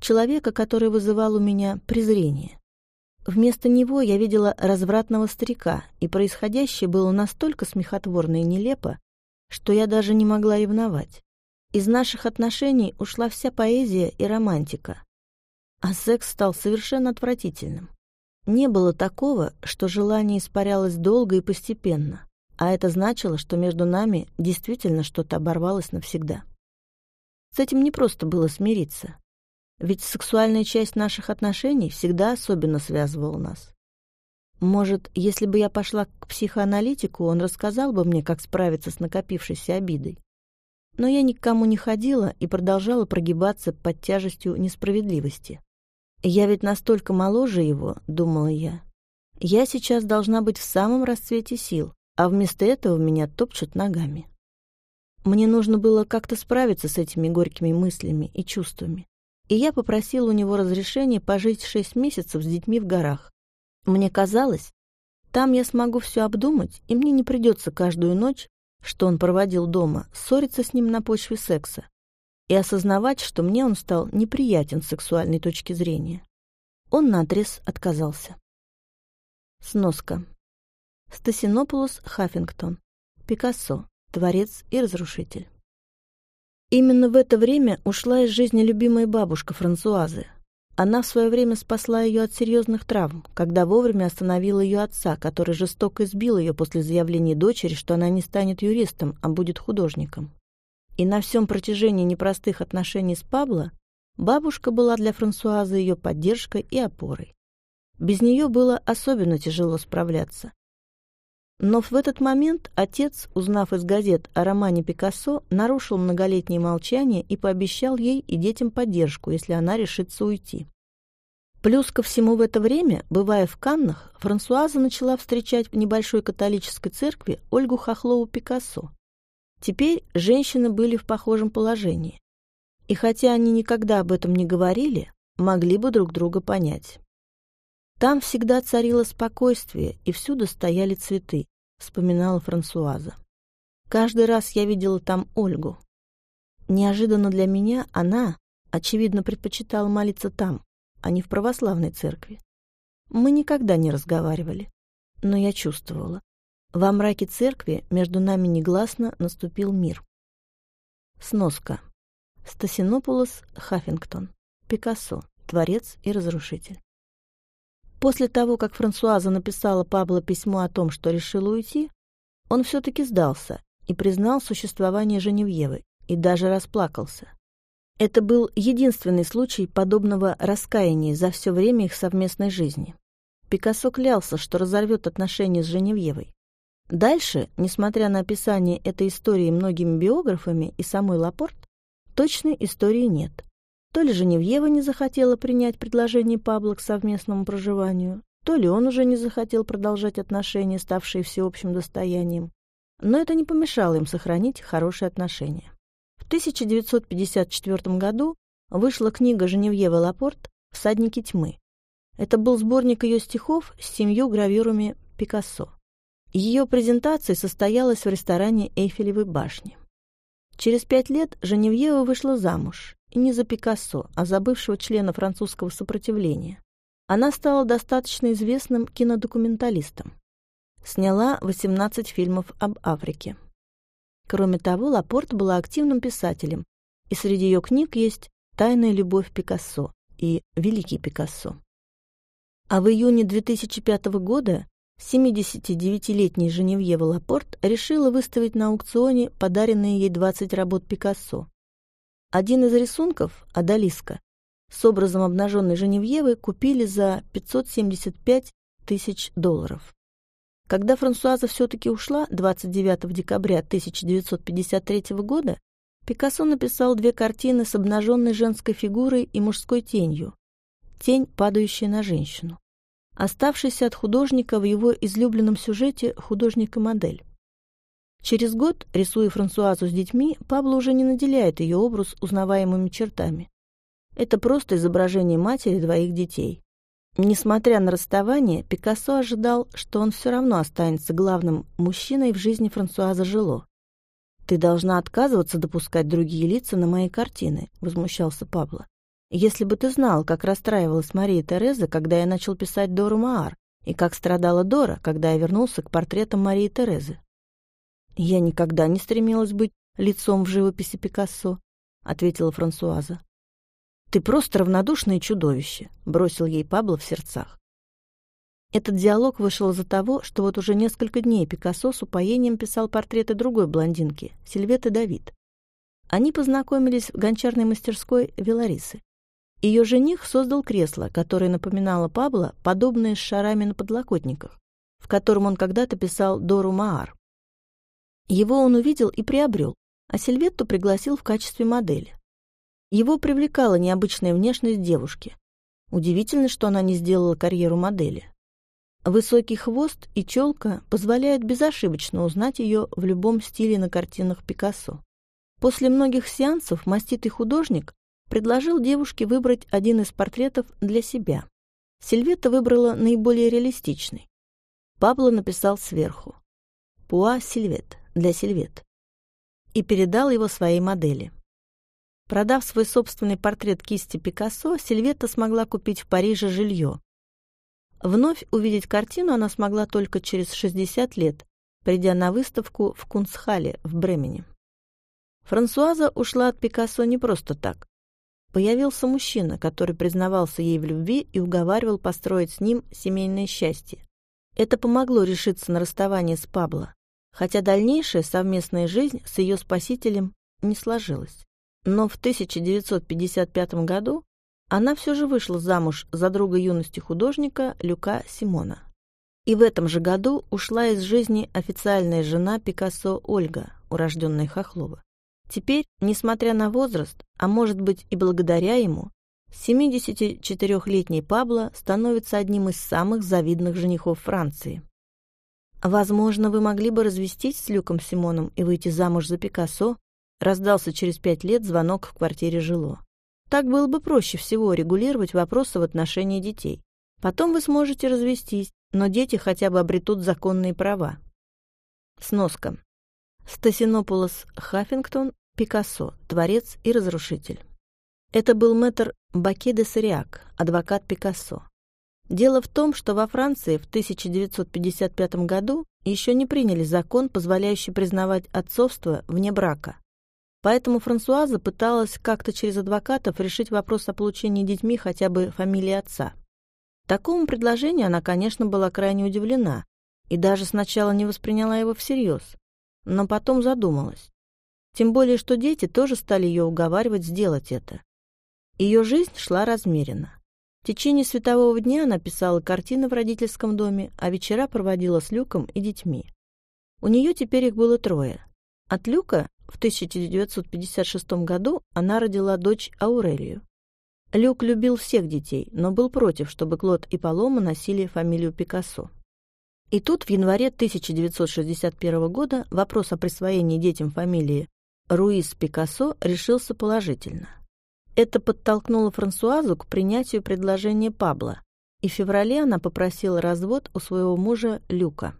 человека, который вызывал у меня презрение. Вместо него я видела развратного старика, и происходящее было настолько смехотворно и нелепо, что я даже не могла ревновать. Из наших отношений ушла вся поэзия и романтика, а секс стал совершенно отвратительным. Не было такого, что желание испарялось долго и постепенно, а это значило, что между нами действительно что-то оборвалось навсегда. С этим не просто было смириться. Ведь сексуальная часть наших отношений всегда особенно связывала нас. Может, если бы я пошла к психоаналитику, он рассказал бы мне, как справиться с накопившейся обидой. Но я ни к кому не ходила и продолжала прогибаться под тяжестью несправедливости. Я ведь настолько моложе его, думала я. Я сейчас должна быть в самом расцвете сил, а вместо этого меня топчут ногами. Мне нужно было как-то справиться с этими горькими мыслями и чувствами и я попросила у него разрешения пожить шесть месяцев с детьми в горах. Мне казалось, там я смогу все обдумать, и мне не придется каждую ночь, что он проводил дома, ссориться с ним на почве секса и осознавать, что мне он стал неприятен с сексуальной точки зрения. Он наотрез отказался. Сноска. Стасинополос Хаффингтон. Пикассо. Творец и разрушитель. Именно в это время ушла из жизни любимая бабушка Франсуазы. Она в свое время спасла ее от серьезных травм, когда вовремя остановила ее отца, который жестоко избил ее после заявления дочери, что она не станет юристом, а будет художником. И на всем протяжении непростых отношений с Пабло бабушка была для Франсуазы ее поддержкой и опорой. Без нее было особенно тяжело справляться. Но в этот момент отец, узнав из газет о романе Пикассо, нарушил многолетнее молчание и пообещал ей и детям поддержку, если она решится уйти. Плюс ко всему в это время, бывая в Каннах, Франсуаза начала встречать в небольшой католической церкви Ольгу Хохлову Пикассо. Теперь женщины были в похожем положении. И хотя они никогда об этом не говорили, могли бы друг друга понять. Там всегда царило спокойствие, и всюду стояли цветы, вспоминала Франсуаза. Каждый раз я видела там Ольгу. Неожиданно для меня она, очевидно, предпочитала молиться там, а не в православной церкви. Мы никогда не разговаривали, но я чувствовала. Во мраке церкви между нами негласно наступил мир. Сноска. Стасинопулос Хаффингтон. Пикассо. Творец и разрушитель. После того, как Франсуаза написала Пабло письмо о том, что решила уйти, он все-таки сдался и признал существование Женевьевы, и даже расплакался. Это был единственный случай подобного раскаяния за все время их совместной жизни. Пикассо клялся, что разорвет отношения с Женевьевой. Дальше, несмотря на описание этой истории многими биографами и самой Лапорт, точной истории нет. То ли Женевьева не захотела принять предложение Пабло к совместному проживанию, то ли он уже не захотел продолжать отношения, ставшие всеобщим достоянием. Но это не помешало им сохранить хорошие отношения. В 1954 году вышла книга Женевьевы Лапорт «Всадники тьмы». Это был сборник ее стихов с семью гравюрами Пикассо. Ее презентация состоялась в ресторане Эйфелевой башни. Через пять лет Женевьева вышла замуж, и не за Пикассо, а за бывшего члена французского сопротивления. Она стала достаточно известным кинодокументалистом. Сняла 18 фильмов об Африке. Кроме того, Лапорт была активным писателем, и среди ее книг есть «Тайная любовь Пикассо» и «Великий Пикассо». А в июне 2005 года 79-летняя Женевьева Лапорт решила выставить на аукционе подаренные ей 20 работ Пикассо, один из рисунков, Адалиска, с образом обнаженной Женевьевы купили за 575 тысяч долларов. Когда Франсуаза все-таки ушла 29 декабря 1953 года, Пикассо написал две картины с обнаженной женской фигурой и мужской тенью. Тень, падающая на женщину. Оставшийся от художника в его излюбленном сюжете художник и модель. Через год, рисуя Франсуазу с детьми, Пабло уже не наделяет ее образ узнаваемыми чертами. Это просто изображение матери двоих детей. Несмотря на расставание, Пикассо ожидал, что он все равно останется главным мужчиной в жизни Франсуаза Жило. «Ты должна отказываться допускать другие лица на мои картины», — возмущался Пабло. «Если бы ты знал, как расстраивалась Мария Тереза, когда я начал писать Дору Маар, и как страдала Дора, когда я вернулся к портретам Марии Терезы. «Я никогда не стремилась быть лицом в живописи Пикассо», — ответила Франсуаза. «Ты просто равнодушное чудовище», — бросил ей Пабло в сердцах. Этот диалог вышел из-за того, что вот уже несколько дней Пикассо с упоением писал портреты другой блондинки, Сильветы Давид. Они познакомились в гончарной мастерской Веларисы. Ее жених создал кресло, которое напоминало Пабло, подобное с шарами на подлокотниках, в котором он когда-то писал Дору Маар. Его он увидел и приобрел, а Сильветту пригласил в качестве модели. Его привлекала необычная внешность девушки. Удивительно, что она не сделала карьеру модели. Высокий хвост и челка позволяют безошибочно узнать ее в любом стиле на картинах Пикассо. После многих сеансов маститый художник предложил девушке выбрать один из портретов для себя. Сильвета выбрала наиболее реалистичный. Пабло написал сверху «Пуа Сильвет» для Сильвет и передал его своей модели. Продав свой собственный портрет кисти Пикассо, Сильвета смогла купить в Париже жилье. Вновь увидеть картину она смогла только через 60 лет, придя на выставку в Кунцхале в Бремене. Франсуаза ушла от Пикассо не просто так. Появился мужчина, который признавался ей в любви и уговаривал построить с ним семейное счастье. Это помогло решиться на расставание с Пабло, хотя дальнейшая совместная жизнь с ее спасителем не сложилась. Но в 1955 году она все же вышла замуж за друга юности художника Люка Симона. И в этом же году ушла из жизни официальная жена Пикассо Ольга, урожденная Хохлова. Теперь, несмотря на возраст, а может быть и благодаря ему, 74-летний Пабло становится одним из самых завидных женихов Франции. «Возможно, вы могли бы развестись с Люком Симоном и выйти замуж за Пикассо?» раздался через пять лет звонок в квартире жило. Так было бы проще всего регулировать вопросы в отношении детей. Потом вы сможете развестись, но дети хотя бы обретут законные права. Сноска. Стасинополос Хаффингтон, Пикассо, творец и разрушитель. Это был мэтр Баке де Сариак, адвокат Пикассо. Дело в том, что во Франции в 1955 году еще не приняли закон, позволяющий признавать отцовство вне брака. Поэтому Франсуаза пыталась как-то через адвокатов решить вопрос о получении детьми хотя бы фамилии отца. Такому предложению она, конечно, была крайне удивлена и даже сначала не восприняла его всерьез, но потом задумалась. Тем более, что дети тоже стали ее уговаривать сделать это. Ее жизнь шла размеренно. В течение светового дня она писала картины в родительском доме, а вечера проводила с Люком и детьми. У нее теперь их было трое. От Люка в 1956 году она родила дочь Аурелию. Люк любил всех детей, но был против, чтобы Клод и Палома носили фамилию Пикассо. И тут в январе 1961 года вопрос о присвоении детям фамилии Руис Пикассо решился положительно. Это подтолкнуло Франсуазу к принятию предложения Пабло, и в феврале она попросила развод у своего мужа Люка.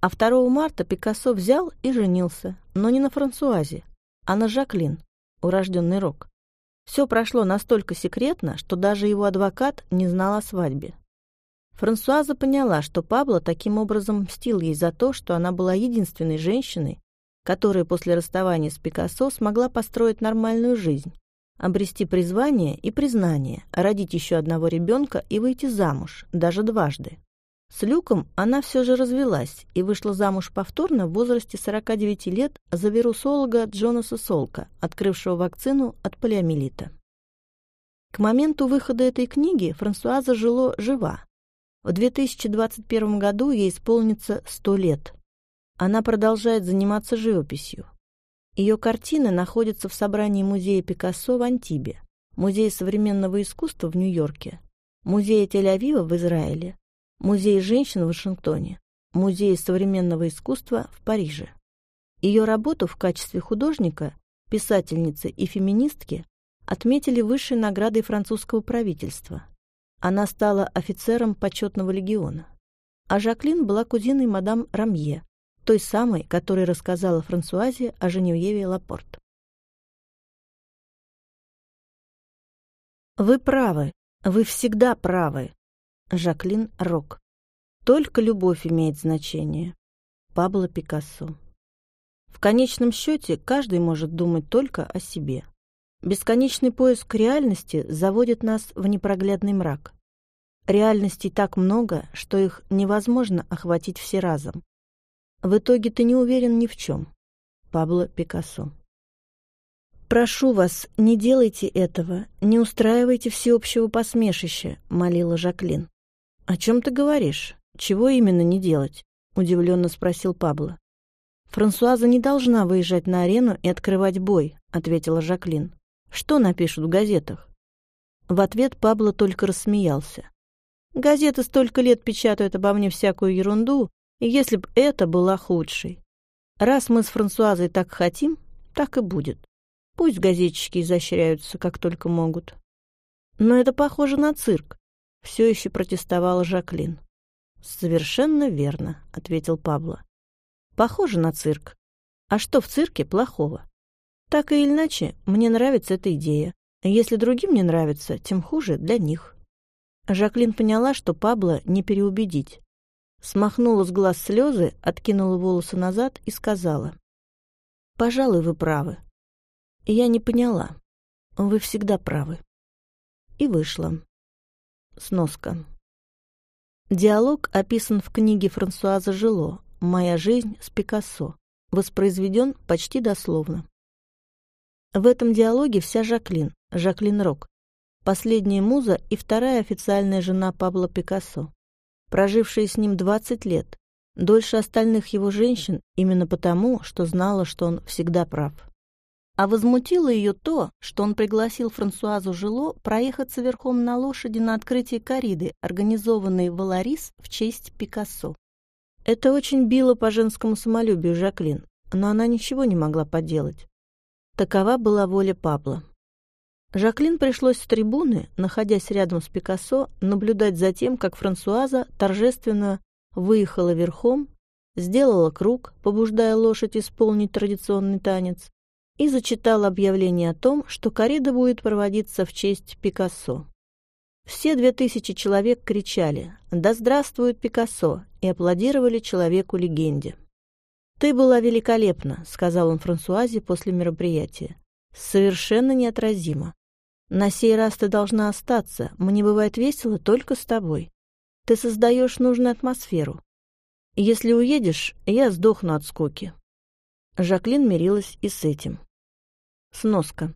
А 2 марта Пикассо взял и женился, но не на Франсуазе, а на Жаклин, урожденный Рок. Все прошло настолько секретно, что даже его адвокат не знал о свадьбе. Франсуаза поняла, что Пабло таким образом мстил ей за то, что она была единственной женщиной, которая после расставания с Пикассо смогла построить нормальную жизнь, обрести призвание и признание, родить еще одного ребенка и выйти замуж, даже дважды. С Люком она все же развелась и вышла замуж повторно в возрасте 49 лет за вирусолога Джонаса Солка, открывшего вакцину от полиомиелита. К моменту выхода этой книги Франсуаза жило жива. В 2021 году ей исполнится 100 лет. Она продолжает заниматься живописью. Ее картины находятся в собрании музея Пикассо в Антибе, Музея современного искусства в Нью-Йорке, Музея Тель-Авива в Израиле, Музей женщин в Вашингтоне, Музей современного искусства в Париже. Ее работу в качестве художника, писательницы и феминистки отметили высшей наградой французского правительства. Она стала офицером почетного легиона. А Жаклин была кузиной мадам Рамье, той самой, которая рассказала Франсуазе о Женевьеве Лапорт. «Вы правы, вы всегда правы», Жаклин Рок. Только любовь имеет значение. Пабло Пикассо. В конечном счете каждый может думать только о себе. Бесконечный поиск реальности заводит нас в непроглядный мрак. Реальностей так много, что их невозможно охватить все разом. В итоге ты не уверен ни в чем. Пабло Пикассо. «Прошу вас, не делайте этого, не устраивайте всеобщего посмешища», — молила Жаклин. «О чем ты говоришь? Чего именно не делать?» — удивленно спросил Пабло. «Франсуаза не должна выезжать на арену и открывать бой», — ответила Жаклин. «Что напишут в газетах?» В ответ Пабло только рассмеялся. «Газеты столько лет печатают обо мне всякую ерунду, и если б это была худшей. Раз мы с Франсуазой так хотим, так и будет. Пусть газетчики изощряются, как только могут. Но это похоже на цирк. Все еще протестовала Жаклин. «Совершенно верно», — ответил Пабло. «Похоже на цирк. А что в цирке плохого? Так или иначе, мне нравится эта идея. Если другим не нравится, тем хуже для них». Жаклин поняла, что Пабло не переубедить. Смахнула с глаз слезы, откинула волосы назад и сказала. «Пожалуй, вы правы. Я не поняла. Вы всегда правы. И вышла. Сноска. Диалог описан в книге Франсуаза Жило «Моя жизнь с Пикассо», воспроизведен почти дословно. В этом диалоге вся Жаклин, Жаклин Рок, последняя муза и вторая официальная жена Пабло Пикассо, прожившая с ним 20 лет, дольше остальных его женщин именно потому, что знала, что он всегда прав. А возмутило ее то, что он пригласил Франсуазу Жило проехаться верхом на лошади на открытие кориды, организованной Валарис в честь Пикассо. Это очень било по женскому самолюбию Жаклин, но она ничего не могла поделать. Такова была воля Пабло. Жаклин пришлось с трибуны, находясь рядом с Пикассо, наблюдать за тем, как Франсуаза торжественно выехала верхом, сделала круг, побуждая лошадь исполнить традиционный танец, и зачитала объявление о том, что коррида будет проводиться в честь Пикассо. Все две тысячи человек кричали «Да здравствует Пикассо!» и аплодировали человеку-легенде. «Ты была великолепна», — сказал он Франсуазе после мероприятия. «Совершенно неотразима. На сей раз ты должна остаться. Мне бывает весело только с тобой. Ты создаешь нужную атмосферу. Если уедешь, я сдохну от скуки». Жаклин мирилась и с этим. Сноска.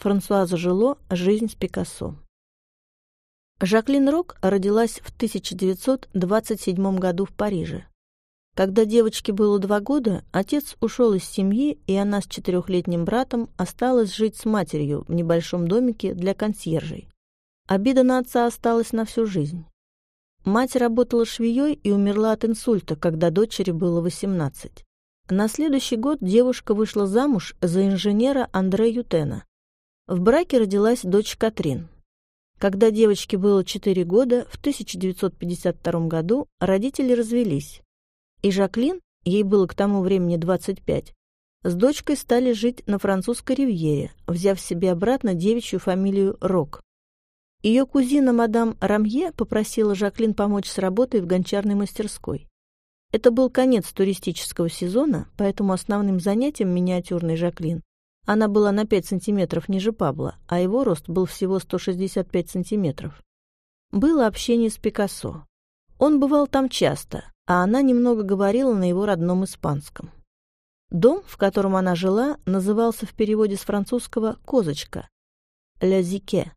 Франсуаза Жило «Жизнь с Пикассо». Жаклин Рок родилась в 1927 году в Париже. Когда девочке было два года, отец ушел из семьи, и она с четырехлетним братом осталась жить с матерью в небольшом домике для консьержей. Обида на отца осталась на всю жизнь. Мать работала швеей и умерла от инсульта, когда дочери было 18. На следующий год девушка вышла замуж за инженера Андре Ютена. В браке родилась дочь Катрин. Когда девочке было 4 года, в 1952 году родители развелись. И Жаклин, ей было к тому времени 25, с дочкой стали жить на французской ривьере, взяв себе обратно девичью фамилию Рок. Ее кузина мадам Рамье попросила Жаклин помочь с работой в гончарной мастерской. Это был конец туристического сезона, поэтому основным занятием миниатюрной Жаклин она была на 5 сантиметров ниже Пабла, а его рост был всего 165 сантиметров. Было общение с Пикассо. Он бывал там часто, а она немного говорила на его родном испанском. Дом, в котором она жила, назывался в переводе с французского «козочка» — «Ля Зике»,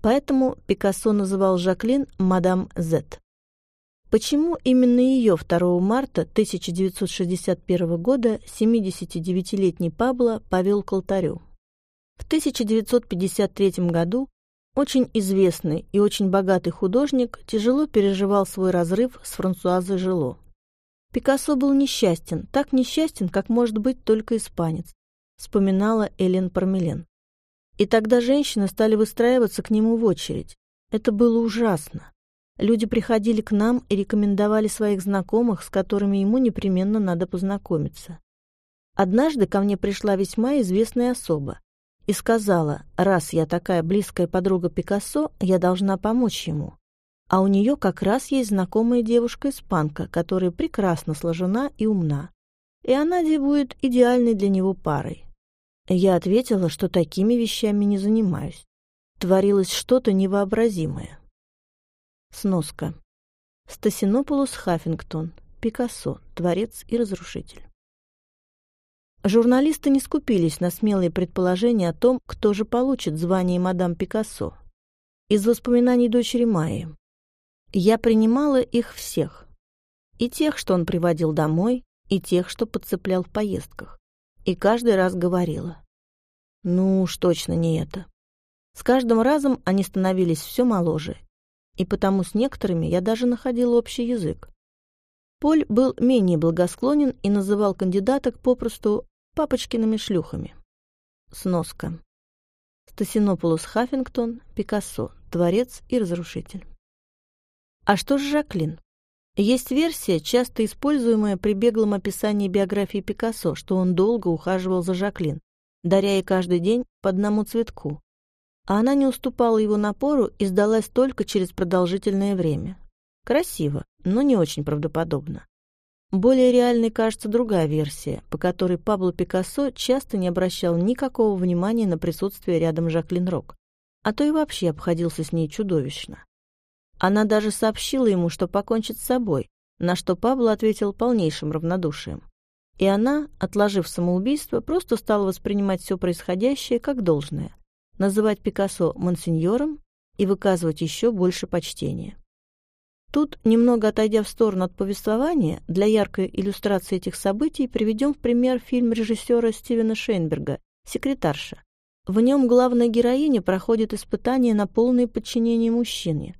поэтому Пикассо называл Жаклин «Мадам Зет». Почему именно ее 2 марта 1961 года 79-летний Пабло повел к алтарю? В 1953 году очень известный и очень богатый художник тяжело переживал свой разрыв с Франсуазой Жило. Пикассо был несчастен, так несчастен, как может быть только испанец, вспоминала Элен Пармелен. И тогда женщины стали выстраиваться к нему в очередь. Это было ужасно. Люди приходили к нам и рекомендовали своих знакомых, с которыми ему непременно надо познакомиться. Однажды ко мне пришла весьма известная особа и сказала, раз я такая близкая подруга Пикассо, я должна помочь ему. А у нее как раз есть знакомая девушка-испанка, которая прекрасно сложена и умна. И она будет идеальной для него парой. Я ответила, что такими вещами не занимаюсь. Творилось что-то невообразимое. Сноска. Стасинопулус Хаффингтон. Пикассо. Творец и разрушитель. Журналисты не скупились на смелые предположения о том, кто же получит звание мадам Пикассо. Из воспоминаний дочери Майи. Я принимала их всех. И тех, что он приводил домой, и тех, что подцеплял в поездках. И каждый раз говорила. Ну уж точно не это. С каждым разом они становились все моложе, и потому с некоторыми я даже находил общий язык. Поль был менее благосклонен и называл кандидаток попросту «папочкиными шлюхами». Сноска. Стасинопулос Хаффингтон, Пикассо, творец и разрушитель. А что же Жаклин? Есть версия, часто используемая при беглом описании биографии Пикассо, что он долго ухаживал за Жаклин, даря ей каждый день по одному цветку, а она не уступала его напору и сдалась только через продолжительное время. Красиво, но не очень правдоподобно. Более реальной кажется другая версия, по которой Пабло Пикассо часто не обращал никакого внимания на присутствие рядом Жаклин Рок, а то и вообще обходился с ней чудовищно. Она даже сообщила ему, что покончит с собой, на что Пабло ответил полнейшим равнодушием. И она, отложив самоубийство, просто стала воспринимать все происходящее как должное, называть Пикассо монсеньором и выказывать еще больше почтения. Тут, немного отойдя в сторону от повествования, для яркой иллюстрации этих событий приведем в пример фильм режиссера Стивена Шейнберга «Секретарша». В нем главная героиня проходит испытание на полное подчинение мужчине.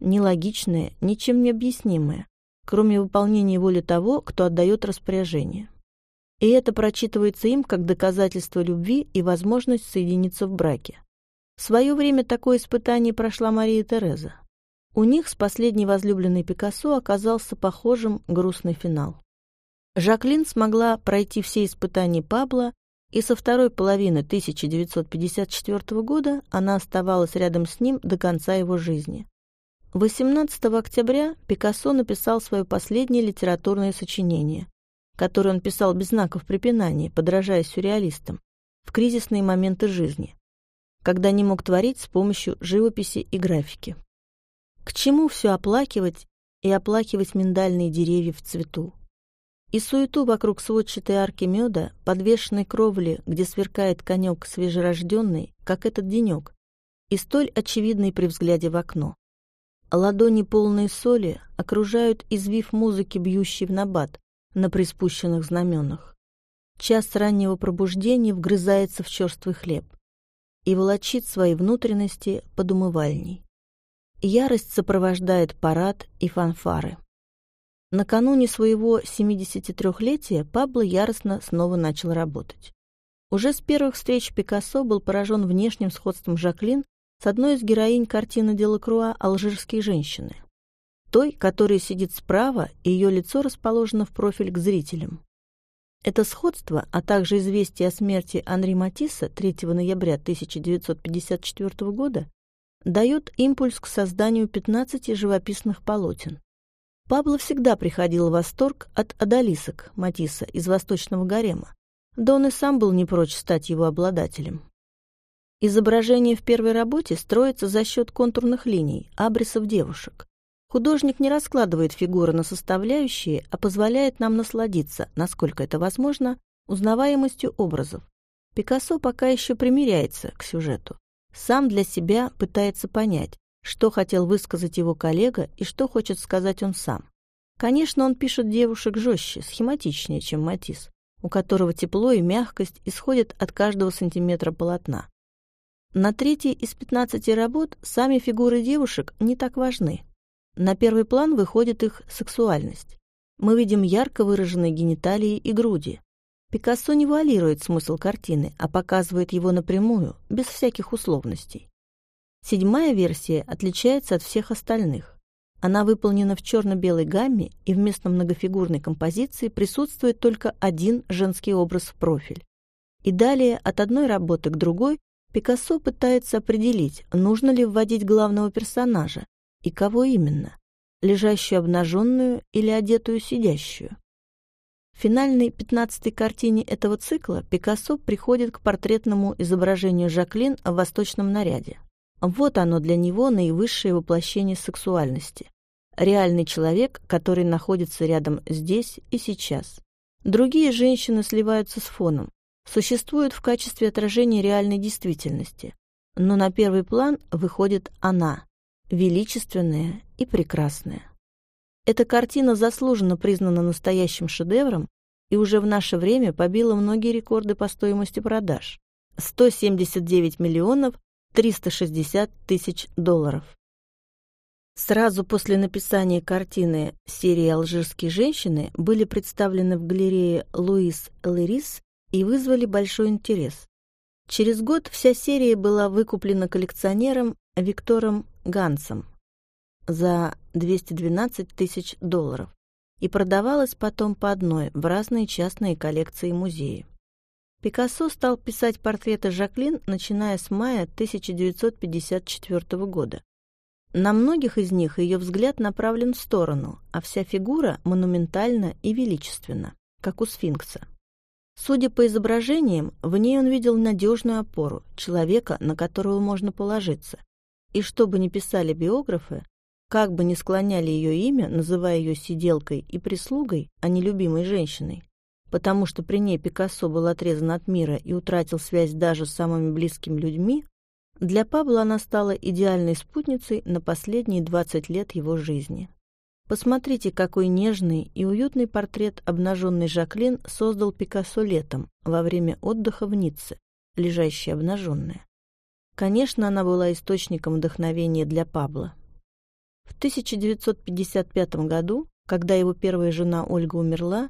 Нелогичное, ничем не объяснимое, кроме выполнения воли того, кто отдает распоряжение. И это прочитывается им как доказательство любви и возможность соединиться в браке. В свое время такое испытание прошла Мария Тереза. У них с последней возлюбленной Пикассо оказался похожим грустный финал. Жаклин смогла пройти все испытания Пабло, и со второй половины 1954 года она оставалась рядом с ним до конца его жизни. 18 октября Пикассо написал свое последнее литературное сочинение, которое он писал без знаков препинания, подражая сюрреалистам, в кризисные моменты жизни, когда не мог творить с помощью живописи и графики. К чему все оплакивать и оплакивать миндальные деревья в цвету? И суету вокруг сводчатой арки меда, подвешенной кровли, где сверкает конек свежерожденный, как этот денек, и столь очевидный при взгляде в окно. Ладони полные соли окружают извив музыки, бьющей в набат на приспущенных знаменах. Час раннего пробуждения вгрызается в черствый хлеб и волочит свои внутренности под умывальней. Ярость сопровождает парад и фанфары. Накануне своего 73-летия Пабло яростно снова начал работать. Уже с первых встреч Пикассо был поражен внешним сходством Жаклин с одной из героинь картины Делакруа «Алжирские женщины». Той, которая сидит справа, и ее лицо расположено в профиль к зрителям. Это сходство, а также известие о смерти Анри Матисса 3 ноября 1954 года дает импульс к созданию 15 живописных полотен. Пабло всегда приходил в восторг от одолисок Матисса из Восточного гарема, да он и сам был не прочь стать его обладателем. Изображение в первой работе строится за счет контурных линий, абрисов девушек. Художник не раскладывает фигуры на составляющие, а позволяет нам насладиться, насколько это возможно, узнаваемостью образов. Пикассо пока еще примиряется к сюжету. Сам для себя пытается понять, что хотел высказать его коллега и что хочет сказать он сам. Конечно, он пишет девушек жестче, схематичнее, чем Матисс, у которого тепло и мягкость исходят от каждого сантиметра полотна. На третьей из 15 работ сами фигуры девушек не так важны. На первый план выходит их сексуальность. Мы видим ярко выраженные гениталии и груди, Пикассо не вуалирует смысл картины, а показывает его напрямую, без всяких условностей. Седьмая версия отличается от всех остальных. Она выполнена в черно-белой гамме, и вместо многофигурной композиции присутствует только один женский образ в профиль. И далее от одной работы к другой Пикассо пытается определить, нужно ли вводить главного персонажа и кого именно, лежащую обнаженную или одетую сидящую. В финальной пятнадцатой картине этого цикла Пикассо приходит к портретному изображению Жаклин в восточном наряде. Вот оно для него наивысшее воплощение сексуальности. Реальный человек, который находится рядом здесь и сейчас. Другие женщины сливаются с фоном, существуют в качестве отражения реальной действительности. Но на первый план выходит она, величественная и прекрасная. Эта картина заслуженно признана настоящим шедевром и уже в наше время побила многие рекорды по стоимости продаж. 179 миллионов 360 тысяч долларов. Сразу после написания картины серии «Алжирские женщины» были представлены в галерее Луис Лерис и вызвали большой интерес. Через год вся серия была выкуплена коллекционером Виктором Гансом за 212 тысяч долларов и продавалась потом по одной в разные частные коллекции музеи. Пикассо стал писать портреты Жаклин, начиная с мая 1954 года. На многих из них ее взгляд направлен в сторону, а вся фигура монументальна и величественна, как у сфинкса. Судя по изображениям, в ней он видел надежную опору, человека, на которого можно положиться. И что бы ни писали биографы, как бы ни склоняли ее имя, называя ее сиделкой и прислугой, а не любимой женщиной, потому что при ней Пикассо был отрезан от мира и утратил связь даже с самыми близкими людьми, для Пабло она стала идеальной спутницей на последние 20 лет его жизни. Посмотрите, какой нежный и уютный портрет обнаженной Жаклин создал Пикассо летом, во время отдыха в Ницце, лежащая обнаженная. Конечно, она была источником вдохновения для Пабло. В 1955 году, когда его первая жена Ольга умерла,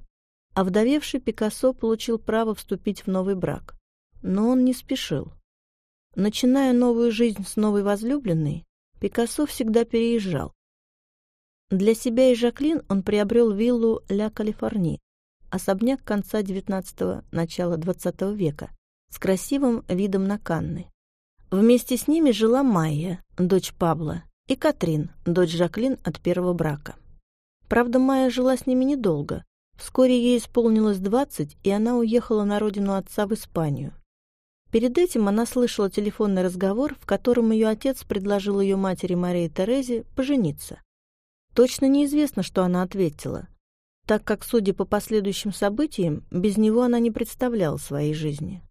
овдовевший Пикассо получил право вступить в новый брак. Но он не спешил. Начиная новую жизнь с новой возлюбленной, Пикассо всегда переезжал. Для себя и Жаклин он приобрел виллу «Ля Калифорни», особняк конца XIX – начала XX века, с красивым видом на Канны. Вместе с ними жила Майя, дочь Пабла, и Катрин, дочь Жаклин от первого брака. Правда, Майя жила с ними недолго. Вскоре ей исполнилось 20, и она уехала на родину отца в Испанию. Перед этим она слышала телефонный разговор, в котором ее отец предложил ее матери Марии Терезе пожениться. Точно неизвестно, что она ответила, так как, судя по последующим событиям, без него она не представляла своей жизни.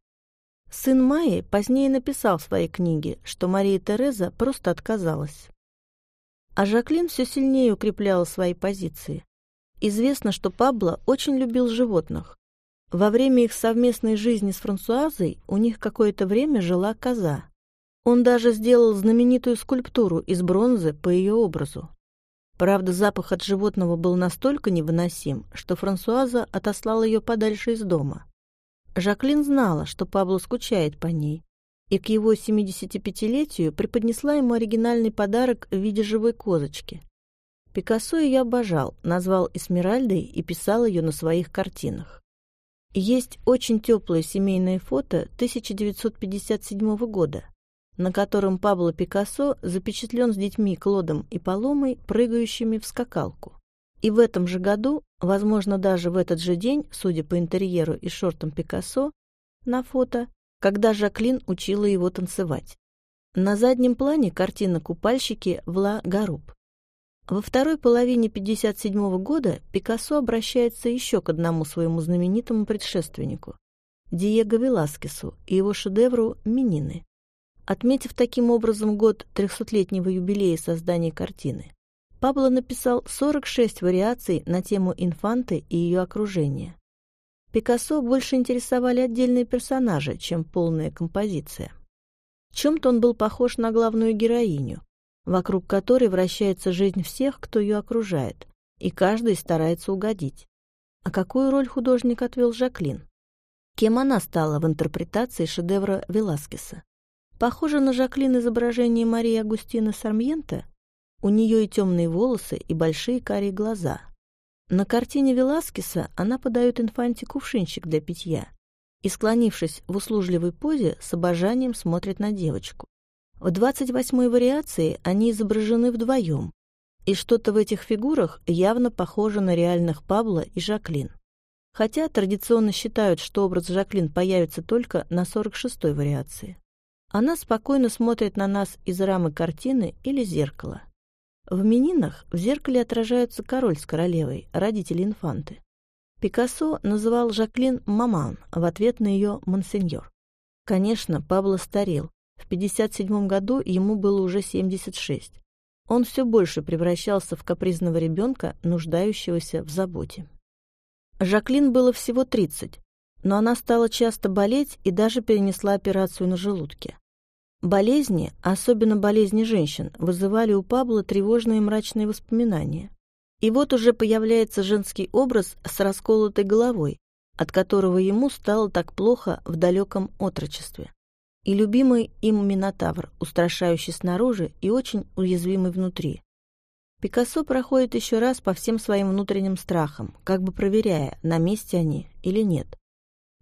Сын Майи позднее написал в своей книге, что Мария Тереза просто отказалась. А Жаклин все сильнее укрепляла свои позиции. Известно, что Пабло очень любил животных, во время их совместной жизни с Франсуазой у них какое-то время жила коза. Он даже сделал знаменитую скульптуру из бронзы по ее образу. Правда, запах от животного был настолько невыносим, что Франсуаза отослала ее подальше из дома. Жаклин знала, что Пабло скучает по ней, и к его 75-летию преподнесла ему оригинальный подарок в виде живой козочки. Пикассо ее обожал, назвал Эсмеральдой и писал ее на своих картинах. Есть очень теплое семейное фото 1957 года, на котором Пабло Пикассо запечатлен с детьми Клодом и Паломой, прыгающими в скакалку. И в этом же году, возможно, даже в этот же день, судя по интерьеру и шортам Пикассо, на фото, когда Жаклин учила его танцевать. На заднем плане картина «Купальщики» в Ла Гаруб. Во второй половине 1957 года Пикассо обращается еще к одному своему знаменитому предшественнику – Диего Веласкесу и его шедевру «Минины». Отметив таким образом год 300-летнего юбилея создания картины, Пабло написал 46 вариаций на тему инфанты и ее окружения. Пикассо больше интересовали отдельные персонажи, чем полная композиция. В чем-то он был похож на главную героиню, вокруг которой вращается жизнь всех, кто ее окружает, и каждый старается угодить. А какую роль художник отвел Жаклин? Кем она стала в интерпретации шедевра Веласкеса? Похоже на Жаклин изображение Марии Агустина Сармьента? У нее и темные волосы, и большие карие глаза. На картине Веласкеса она подает инфанте кувшинчик для питья и, склонившись в услужливой позе, с обожанием смотрит на девочку. В 28-й вариации они изображены вдвоем, и что-то в этих фигурах явно похоже на реальных Пабло и Жаклин. Хотя традиционно считают, что образ Жаклин появится только на 46-й вариации. Она спокойно смотрит на нас из рамы картины или зеркала. В «Мининах» в зеркале отражаются король с королевой, родители инфанты. Пикассо называл Жаклин «маман» в ответ на ее «монсеньор». Конечно, Пабло старел, в 1957 году ему было уже 76. Он все больше превращался в капризного ребенка, нуждающегося в заботе. Жаклин было всего 30, но она стала часто болеть и даже перенесла операцию на желудке. Болезни, особенно болезни женщин, вызывали у Пабло тревожные мрачные воспоминания. И вот уже появляется женский образ с расколотой головой, от которого ему стало так плохо в далеком отрочестве и любимый им Минотавр, устрашающий снаружи и очень уязвимый внутри. Пикассо проходит еще раз по всем своим внутренним страхам, как бы проверяя, на месте они или нет.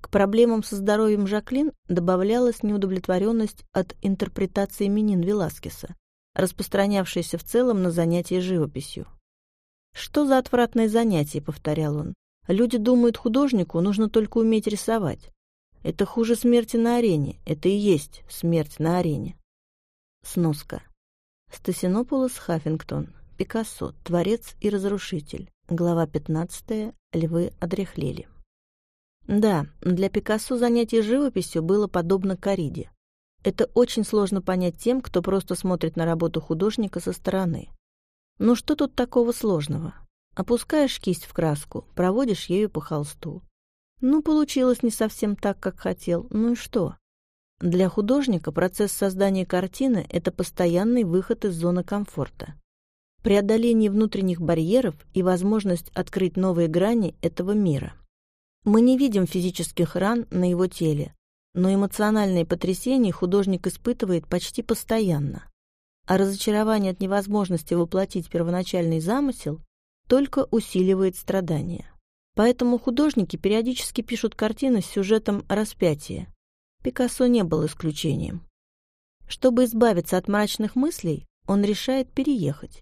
К проблемам со здоровьем Жаклин добавлялась неудовлетворенность от интерпретации именин Веласкеса, распространявшееся в целом на занятия живописью. «Что за отвратное занятие?» — повторял он. «Люди думают, художнику нужно только уметь рисовать. Это хуже смерти на арене. Это и есть смерть на арене». Сноска. Стасинопулос Хаффингтон. Пикассо. Творец и разрушитель. Глава 15. Львы одряхлели. Да, для Пикассо занятие живописью было подобно кориде. Это очень сложно понять тем, кто просто смотрит на работу художника со стороны. Ну что тут такого сложного? Опускаешь кисть в краску, проводишь ею по холсту. Ну, получилось не совсем так, как хотел. Ну и что? Для художника процесс создания картины – это постоянный выход из зоны комфорта. Преодоление внутренних барьеров и возможность открыть новые грани этого мира. Мы не видим физических ран на его теле, но эмоциональные потрясения художник испытывает почти постоянно а разочарование от невозможности воплотить первоначальный замысел только усиливает страдания. Поэтому художники периодически пишут картины с сюжетом распятия. Пикассо не был исключением. Чтобы избавиться от мрачных мыслей, он решает переехать.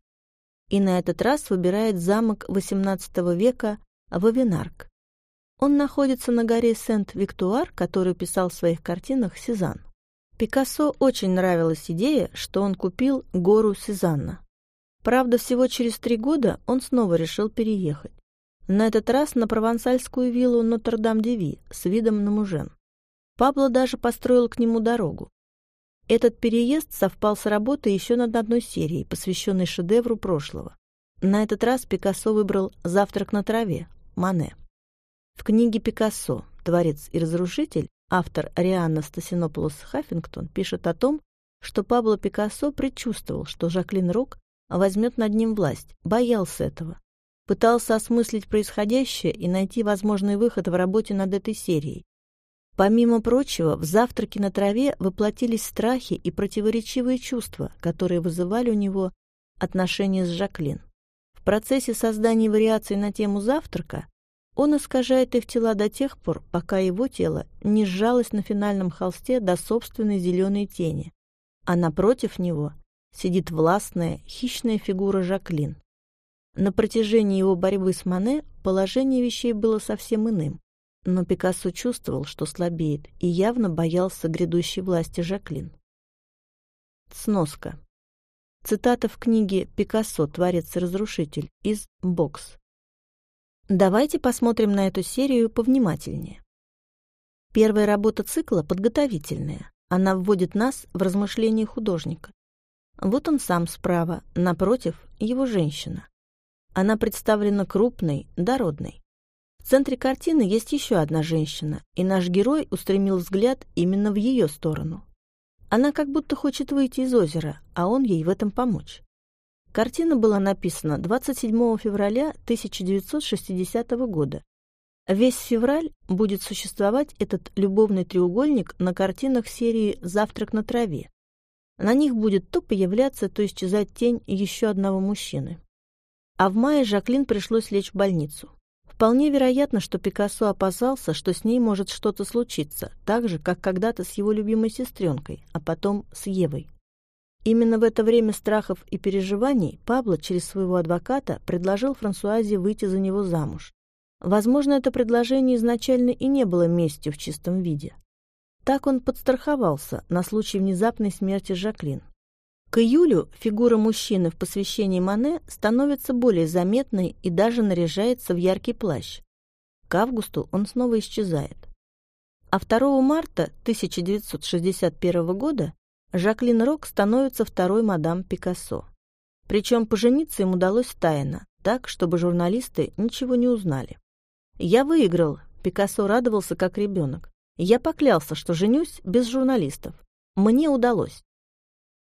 И на этот раз выбирает замок XVIII века Вавинарк. Он находится на горе Сент-Виктуар, которую писал в своих картинах Сезанн. Пикассо очень нравилась идея, что он купил гору Сезанна. Правда, всего через три года он снова решил переехать. На этот раз на провансальскую виллу Нотр-Дам-де-Ви с видом на Мужен. Пабло даже построил к нему дорогу. Этот переезд совпал с работой еще над одной серией, посвященной шедевру прошлого. На этот раз Пикассо выбрал «Завтрак на траве» Мане. В книге Пикассо «Творец и разрушитель» Автор Арианна Стасинопулос Хаффингтон пишет о том, что Пабло Пикассо предчувствовал, что Жаклин Рок возьмет над ним власть, боялся этого, пытался осмыслить происходящее и найти возможный выход в работе над этой серией. Помимо прочего, в «Завтраке на траве» воплотились страхи и противоречивые чувства, которые вызывали у него отношения с Жаклин. В процессе создания вариаций на тему завтрака он искажает их тела до тех пор, пока его тело не сжалось на финальном холсте до собственной зеленой тени, а напротив него сидит властная, хищная фигура Жаклин. На протяжении его борьбы с Мане положение вещей было совсем иным, но Пикассо чувствовал, что слабеет, и явно боялся грядущей власти Жаклин. Сноска. Цитата в книге «Пикассо. Творец разрушитель» из «Бокс». Давайте посмотрим на эту серию повнимательнее. Первая работа цикла подготовительная. Она вводит нас в размышления художника. Вот он сам справа, напротив его женщина. Она представлена крупной, дородной. В центре картины есть еще одна женщина, и наш герой устремил взгляд именно в ее сторону. Она как будто хочет выйти из озера, а он ей в этом помочь. Картина была написана 27 февраля 1960 года. Весь февраль будет существовать этот любовный треугольник на картинах серии «Завтрак на траве». На них будет то появляться, то исчезать тень еще одного мужчины. А в мае Жаклин пришлось лечь в больницу. Вполне вероятно, что Пикассо опасался, что с ней может что-то случиться, так же, как когда-то с его любимой сестренкой, а потом с Евой. Именно в это время страхов и переживаний Пабло через своего адвоката предложил Франсуазе выйти за него замуж. Возможно, это предложение изначально и не было местью в чистом виде. Так он подстраховался на случай внезапной смерти Жаклин. К июлю фигура мужчины в посвящении Мане становится более заметной и даже наряжается в яркий плащ. К августу он снова исчезает. А 2 марта 1961 года Жаклин Рок становится второй мадам Пикассо. Причем пожениться им удалось тайно, так, чтобы журналисты ничего не узнали. «Я выиграл», — Пикассо радовался как ребенок. «Я поклялся, что женюсь без журналистов. Мне удалось».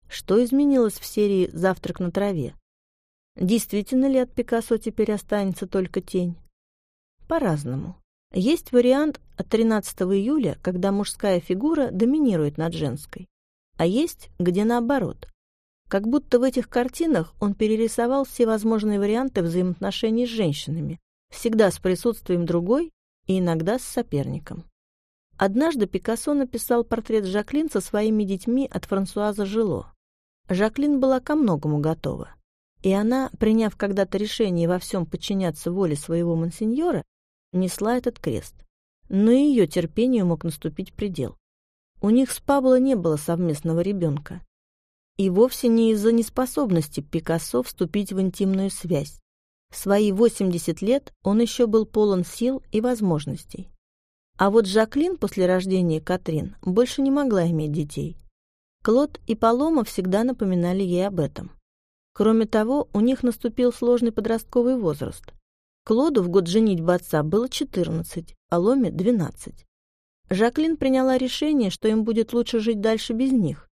Что изменилось в серии «Завтрак на траве»? Действительно ли от Пикассо теперь останется только тень? По-разному. Есть вариант от 13 июля, когда мужская фигура доминирует над женской а есть, где наоборот. Как будто в этих картинах он перерисовал все возможные варианты взаимоотношений с женщинами, всегда с присутствием другой и иногда с соперником. Однажды Пикассо написал портрет Жаклин со своими детьми от Франсуаза Жило. Жаклин была ко многому готова. И она, приняв когда-то решение во всем подчиняться воле своего монсеньора, несла этот крест. Но ее терпению мог наступить предел. У них с Пабло не было совместного ребенка. И вовсе не из-за неспособности Пикассо вступить в интимную связь. В свои 80 лет он еще был полон сил и возможностей. А вот Жаклин после рождения Катрин больше не могла иметь детей. Клод и Палома всегда напоминали ей об этом. Кроме того, у них наступил сложный подростковый возраст. Клоду в год женитьбы отца было 14, а Ломе — 12. Жаклин приняла решение, что им будет лучше жить дальше без них,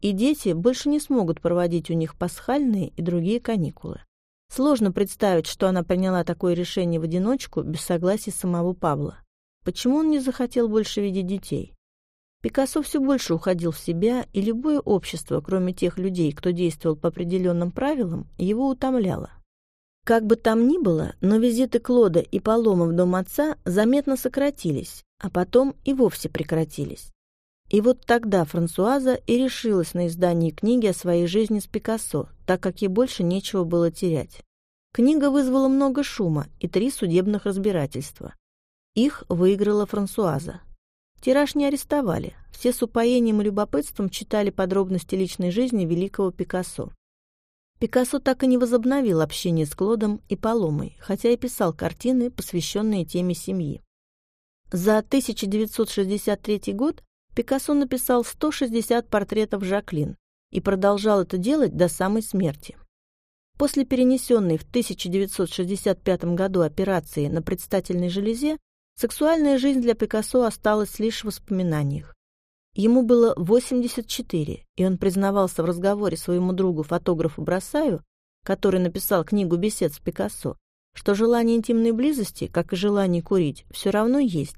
и дети больше не смогут проводить у них пасхальные и другие каникулы. Сложно представить, что она приняла такое решение в одиночку без согласия самого Павла. Почему он не захотел больше видеть детей? Пикассо все больше уходил в себя, и любое общество, кроме тех людей, кто действовал по определенным правилам, его утомляло. Как бы там ни было, но визиты Клода и Палома в дом отца заметно сократились, а потом и вовсе прекратились. И вот тогда Франсуаза и решилась на издание книги о своей жизни с Пикассо, так как ей больше нечего было терять. Книга вызвала много шума и три судебных разбирательства. Их выиграла Франсуаза. Тираж не арестовали, все с упоением и любопытством читали подробности личной жизни великого Пикассо. Пикассо так и не возобновил общение с Клодом и Паломой, хотя и писал картины, посвященные теме семьи. За 1963 год Пикассо написал 160 портретов Жаклин и продолжал это делать до самой смерти. После перенесенной в 1965 году операции на предстательной железе сексуальная жизнь для Пикассо осталась лишь в воспоминаниях. Ему было 84, и он признавался в разговоре своему другу-фотографу Бросаю, который написал книгу бесед с Пикассо, что желание интимной близости, как и желание курить, все равно есть,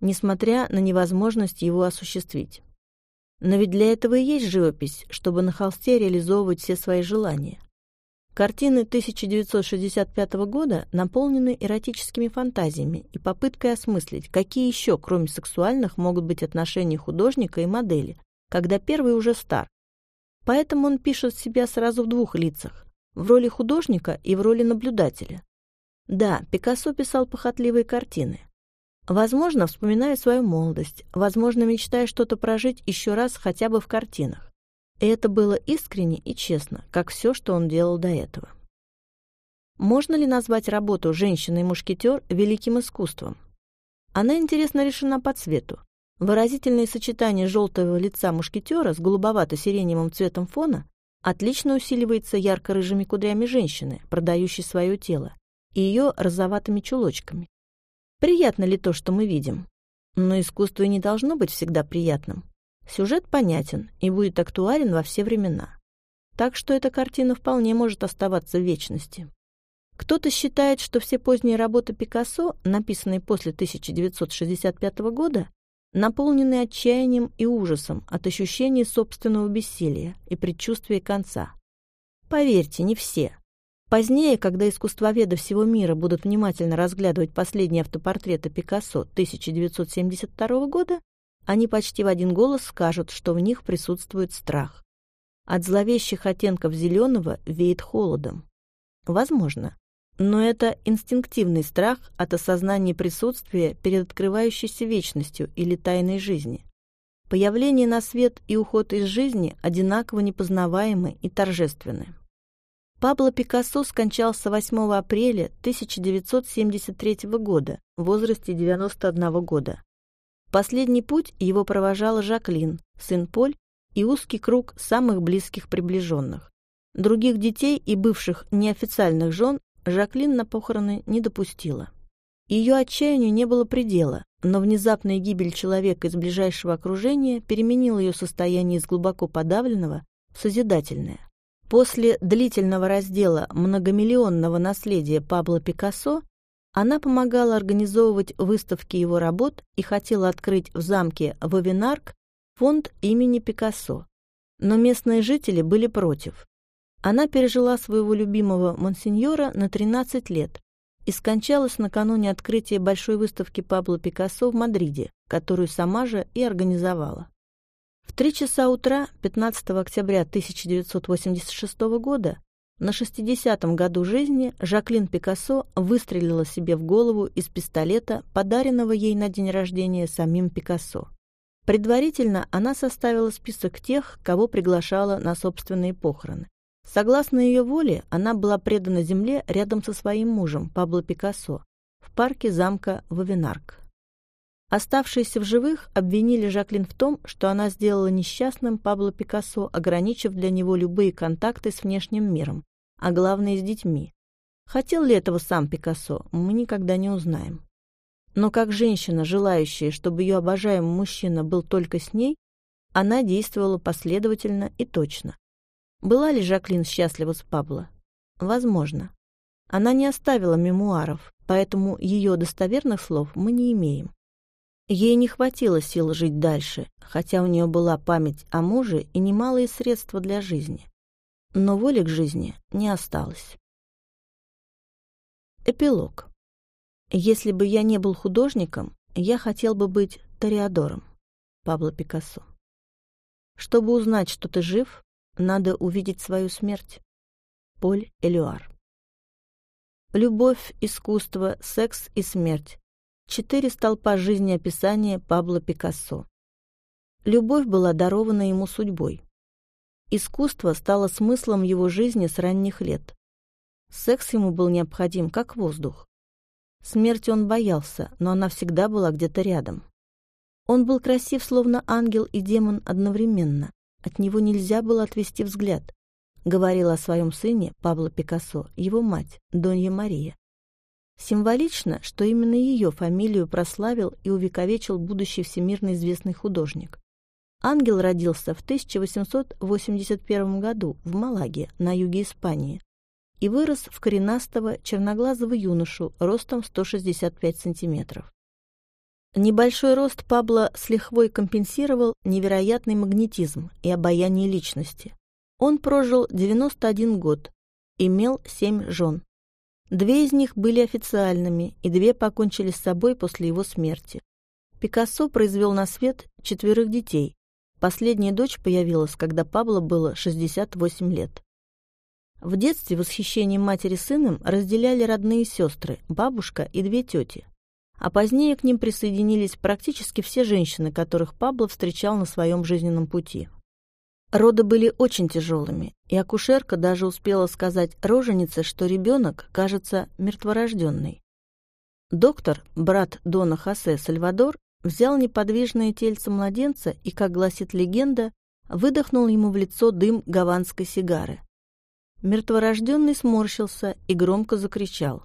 несмотря на невозможность его осуществить. Но ведь для этого и есть живопись, чтобы на холсте реализовывать все свои желания. Картины 1965 года наполнены эротическими фантазиями и попыткой осмыслить, какие еще, кроме сексуальных, могут быть отношения художника и модели, когда первый уже стар. Поэтому он пишет себя сразу в двух лицах – в роли художника и в роли наблюдателя. Да, Пикассо писал похотливые картины, Возможно, вспоминая свою молодость, возможно, мечтая что-то прожить еще раз хотя бы в картинах. И это было искренне и честно, как все, что он делал до этого. Можно ли назвать работу «Женщина и мушкетер» великим искусством? Она интересно решена по цвету. Выразительное сочетание желтого лица мушкетера с голубовато-сиреневым цветом фона отлично усиливается ярко-рыжими кудрями женщины, продающей свое тело, и ее розоватыми чулочками, Приятно ли то, что мы видим? Но искусство не должно быть всегда приятным. Сюжет понятен и будет актуален во все времена. Так что эта картина вполне может оставаться в вечности. Кто-то считает, что все поздние работы Пикассо, написанные после 1965 года, наполнены отчаянием и ужасом от ощущения собственного бессилия и предчувствия конца. Поверьте, не все. Позднее, когда искусствоведы всего мира будут внимательно разглядывать последние автопортреты Пикассо 1972 года, они почти в один голос скажут, что в них присутствует страх. От зловещих оттенков зеленого веет холодом. Возможно. Но это инстинктивный страх от осознания присутствия перед открывающейся вечностью или тайной жизни. Появление на свет и уход из жизни одинаково непознаваемы и торжественны. Пабло Пикассо скончался 8 апреля 1973 года в возрасте 91 года. Последний путь его провожала Жаклин, сын Поль и узкий круг самых близких приближенных. Других детей и бывших неофициальных жен Жаклин на похороны не допустила. Ее отчаянию не было предела, но внезапная гибель человека из ближайшего окружения переменила ее состояние из глубоко подавленного в созидательное. После длительного раздела многомиллионного наследия Пабло Пикассо она помогала организовывать выставки его работ и хотела открыть в замке Вавинарк фонд имени Пикассо. Но местные жители были против. Она пережила своего любимого монсеньора на 13 лет и скончалась накануне открытия большой выставки Пабло Пикассо в Мадриде, которую сама же и организовала. В три часа утра 15 октября 1986 года на 60-м году жизни Жаклин Пикассо выстрелила себе в голову из пистолета, подаренного ей на день рождения самим Пикассо. Предварительно она составила список тех, кого приглашала на собственные похороны. Согласно ее воле, она была предана земле рядом со своим мужем, Пабло Пикассо, в парке замка Вавинарк. Оставшиеся в живых обвинили Жаклин в том, что она сделала несчастным Пабло Пикассо, ограничив для него любые контакты с внешним миром, а главное с детьми. Хотел ли этого сам Пикассо, мы никогда не узнаем. Но как женщина, желающая, чтобы ее обожаемый мужчина был только с ней, она действовала последовательно и точно. Была ли Жаклин счастлива с Пабло? Возможно. Она не оставила мемуаров, поэтому ее достоверных слов мы не имеем. Ей не хватило сил жить дальше, хотя у нее была память о муже и немалые средства для жизни. Но воли к жизни не осталось. Эпилог. Если бы я не был художником, я хотел бы быть Тореадором. Пабло Пикассо. Чтобы узнать, что ты жив, надо увидеть свою смерть. Поль Элюар. Любовь, искусство, секс и смерть Четыре столпа жизнеописания Пабло Пикассо. Любовь была дарована ему судьбой. Искусство стало смыслом его жизни с ранних лет. Секс ему был необходим, как воздух. Смерти он боялся, но она всегда была где-то рядом. Он был красив, словно ангел и демон одновременно. От него нельзя было отвести взгляд, говорила о своем сыне Пабло Пикассо, его мать, Донья Мария. Символично, что именно ее фамилию прославил и увековечил будущий всемирно известный художник. Ангел родился в 1881 году в Малаге, на юге Испании, и вырос в коренастого черноглазого юношу ростом 165 сантиметров. Небольшой рост Пабло с лихвой компенсировал невероятный магнетизм и обаяние личности. Он прожил 91 год, имел семь жен, Две из них были официальными, и две покончили с собой после его смерти. Пикассо произвел на свет четверых детей. Последняя дочь появилась, когда Пабло было 68 лет. В детстве восхищение матери сыном разделяли родные сестры, бабушка и две тети. А позднее к ним присоединились практически все женщины, которых Пабло встречал на своем жизненном пути. Роды были очень тяжелыми, и акушерка даже успела сказать роженице, что ребенок кажется мертворожденный. Доктор, брат Дона Хосе Сальвадор, взял неподвижное тельце младенца и, как гласит легенда, выдохнул ему в лицо дым гаванской сигары. Мертворожденный сморщился и громко закричал.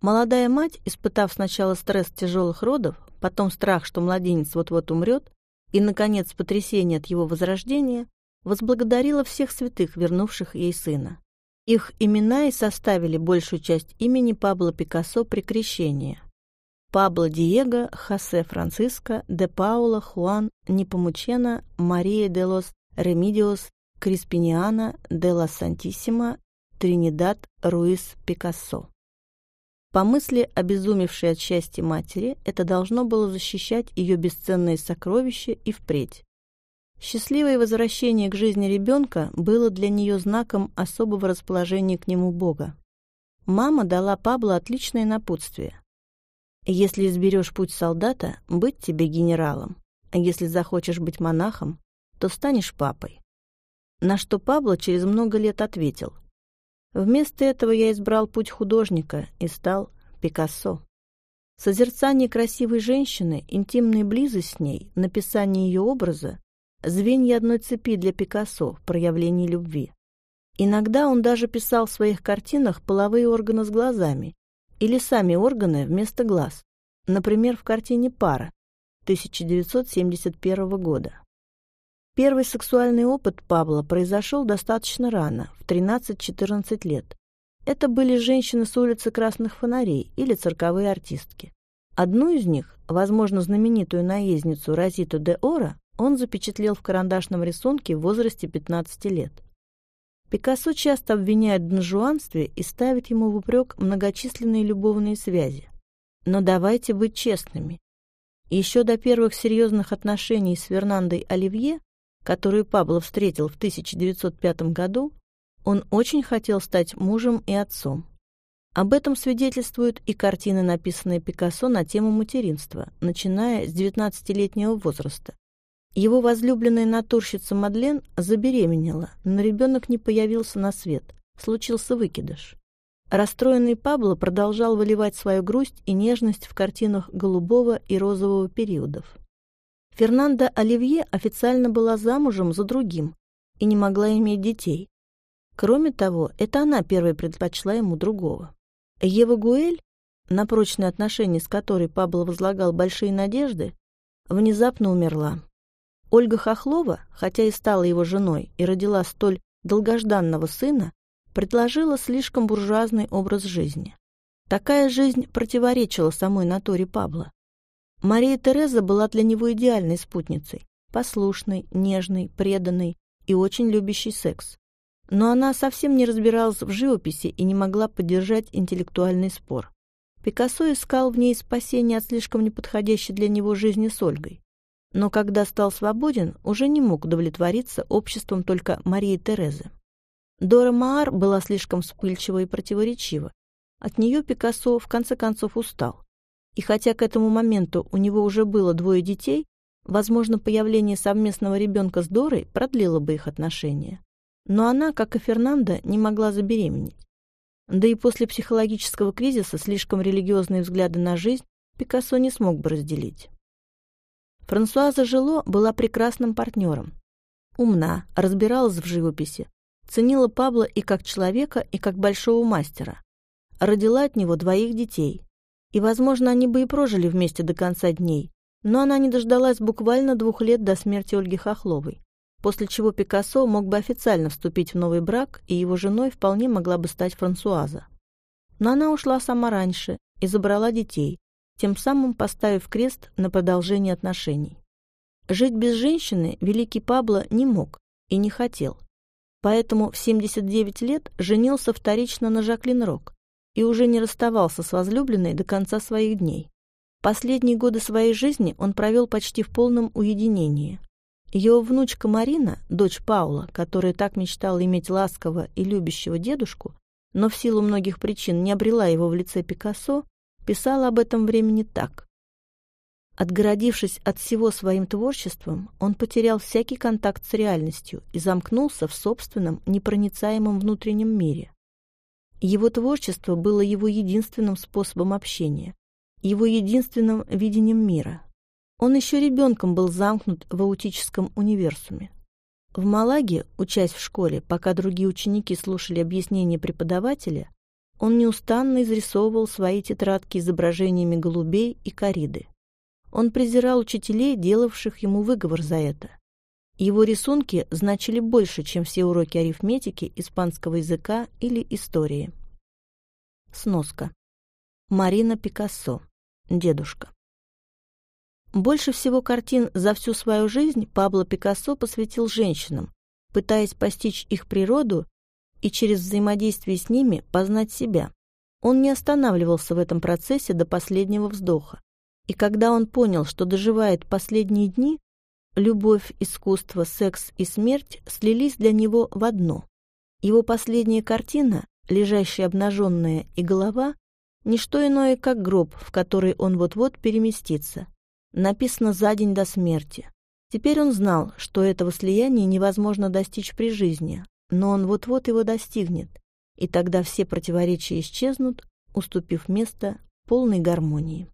Молодая мать, испытав сначала стресс тяжелых родов, потом страх, что младенец вот-вот умрет, и, наконец, потрясение от его возрождения, возблагодарила всех святых, вернувших ей сына. Их имена и составили большую часть имени Пабло Пикассо при крещении. Пабло Диего, Хосе Франциско, де Паула, Хуан, Непомучена, Мария де лос Ремидиос, Криспиниана, де ла Сантиссима, Тринидад, Руис, Пикассо. По мысли обезумевшей от счастья матери, это должно было защищать ее бесценные сокровища и впредь. Счастливое возвращение к жизни ребенка было для нее знаком особого расположения к нему Бога. Мама дала Пабло отличное напутствие. «Если изберешь путь солдата, быть тебе генералом, а если захочешь быть монахом, то станешь папой». На что Пабло через много лет ответил. «Вместо этого я избрал путь художника и стал Пикассо». Созерцание красивой женщины, интимная близость с ней, написание ее образа звенья одной цепи для Пикассо в проявлении любви. Иногда он даже писал в своих картинах половые органы с глазами или сами органы вместо глаз, например, в картине «Пара» 1971 года. Первый сексуальный опыт Павла произошел достаточно рано, в 13-14 лет. Это были женщины с улицы Красных Фонарей или цирковые артистки. Одну из них, возможно, знаменитую наездницу Розиту де Ора, он запечатлел в карандашном рисунке в возрасте 15 лет. Пикассо часто обвиняет в донжуанстве и ставит ему в упрек многочисленные любовные связи. Но давайте быть честными. Еще до первых серьезных отношений с Фернандой Оливье которую Пабло встретил в 1905 году, он очень хотел стать мужем и отцом. Об этом свидетельствуют и картины, написанные Пикассо на тему материнства, начиная с 19-летнего возраста. Его возлюбленная натурщица Мадлен забеременела, но ребенок не появился на свет, случился выкидыш. Расстроенный Пабло продолжал выливать свою грусть и нежность в картинах голубого и розового периодов. Фернанда Оливье официально была замужем за другим и не могла иметь детей. Кроме того, это она первой предпочла ему другого. Ева Гуэль, на прочные отношения с которой Пабло возлагал большие надежды, внезапно умерла. Ольга Хохлова, хотя и стала его женой и родила столь долгожданного сына, предложила слишком буржуазный образ жизни. Такая жизнь противоречила самой натуре Пабла. Мария Тереза была для него идеальной спутницей, послушной, нежной, преданной и очень любящей секс. Но она совсем не разбиралась в живописи и не могла поддержать интеллектуальный спор. Пикассо искал в ней спасение от слишком неподходящей для него жизни с Ольгой. Но когда стал свободен, уже не мог удовлетвориться обществом только Марии Терезы. Дора Маар была слишком вспыльчива и противоречива. От нее Пикассо в конце концов устал. И хотя к этому моменту у него уже было двое детей, возможно, появление совместного ребенка с Дорой продлило бы их отношения. Но она, как и Фернандо, не могла забеременеть. Да и после психологического кризиса слишком религиозные взгляды на жизнь Пикассо не смог бы разделить. Франсуаза Жило была прекрасным партнером. Умна, разбиралась в живописи, ценила Пабло и как человека, и как большого мастера. Родила от него двоих детей. И, возможно, они бы и прожили вместе до конца дней, но она не дождалась буквально двух лет до смерти Ольги Хохловой после чего Пикассо мог бы официально вступить в новый брак, и его женой вполне могла бы стать Франсуаза. Но она ушла сама раньше и забрала детей, тем самым поставив крест на продолжение отношений. Жить без женщины великий Пабло не мог и не хотел, поэтому в 79 лет женился вторично на Жаклин Рок и уже не расставался с возлюбленной до конца своих дней. Последние годы своей жизни он провел почти в полном уединении. Ее внучка Марина, дочь Паула, которая так мечтала иметь ласкового и любящего дедушку, но в силу многих причин не обрела его в лице Пикассо, писала об этом времени так. Отгородившись от всего своим творчеством, он потерял всякий контакт с реальностью и замкнулся в собственном непроницаемом внутреннем мире. Его творчество было его единственным способом общения, его единственным видением мира. Он еще ребенком был замкнут в аутическом универсуме. В Малаге, учась в школе, пока другие ученики слушали объяснения преподавателя, он неустанно изрисовывал свои тетрадки изображениями голубей и кориды. Он презирал учителей, делавших ему выговор за это. Его рисунки значили больше, чем все уроки арифметики, испанского языка или истории. Сноска. Марина Пикассо. Дедушка. Больше всего картин за всю свою жизнь Пабло Пикассо посвятил женщинам, пытаясь постичь их природу и через взаимодействие с ними познать себя. Он не останавливался в этом процессе до последнего вздоха. И когда он понял, что доживает последние дни, любовь, искусство, секс и смерть слились для него в одно. Его последняя картина, лежащая обнаженная и голова, не что иное, как гроб, в который он вот-вот переместится написано за день до смерти. Теперь он знал, что этого слияния невозможно достичь при жизни, но он вот-вот его достигнет, и тогда все противоречия исчезнут, уступив место полной гармонии.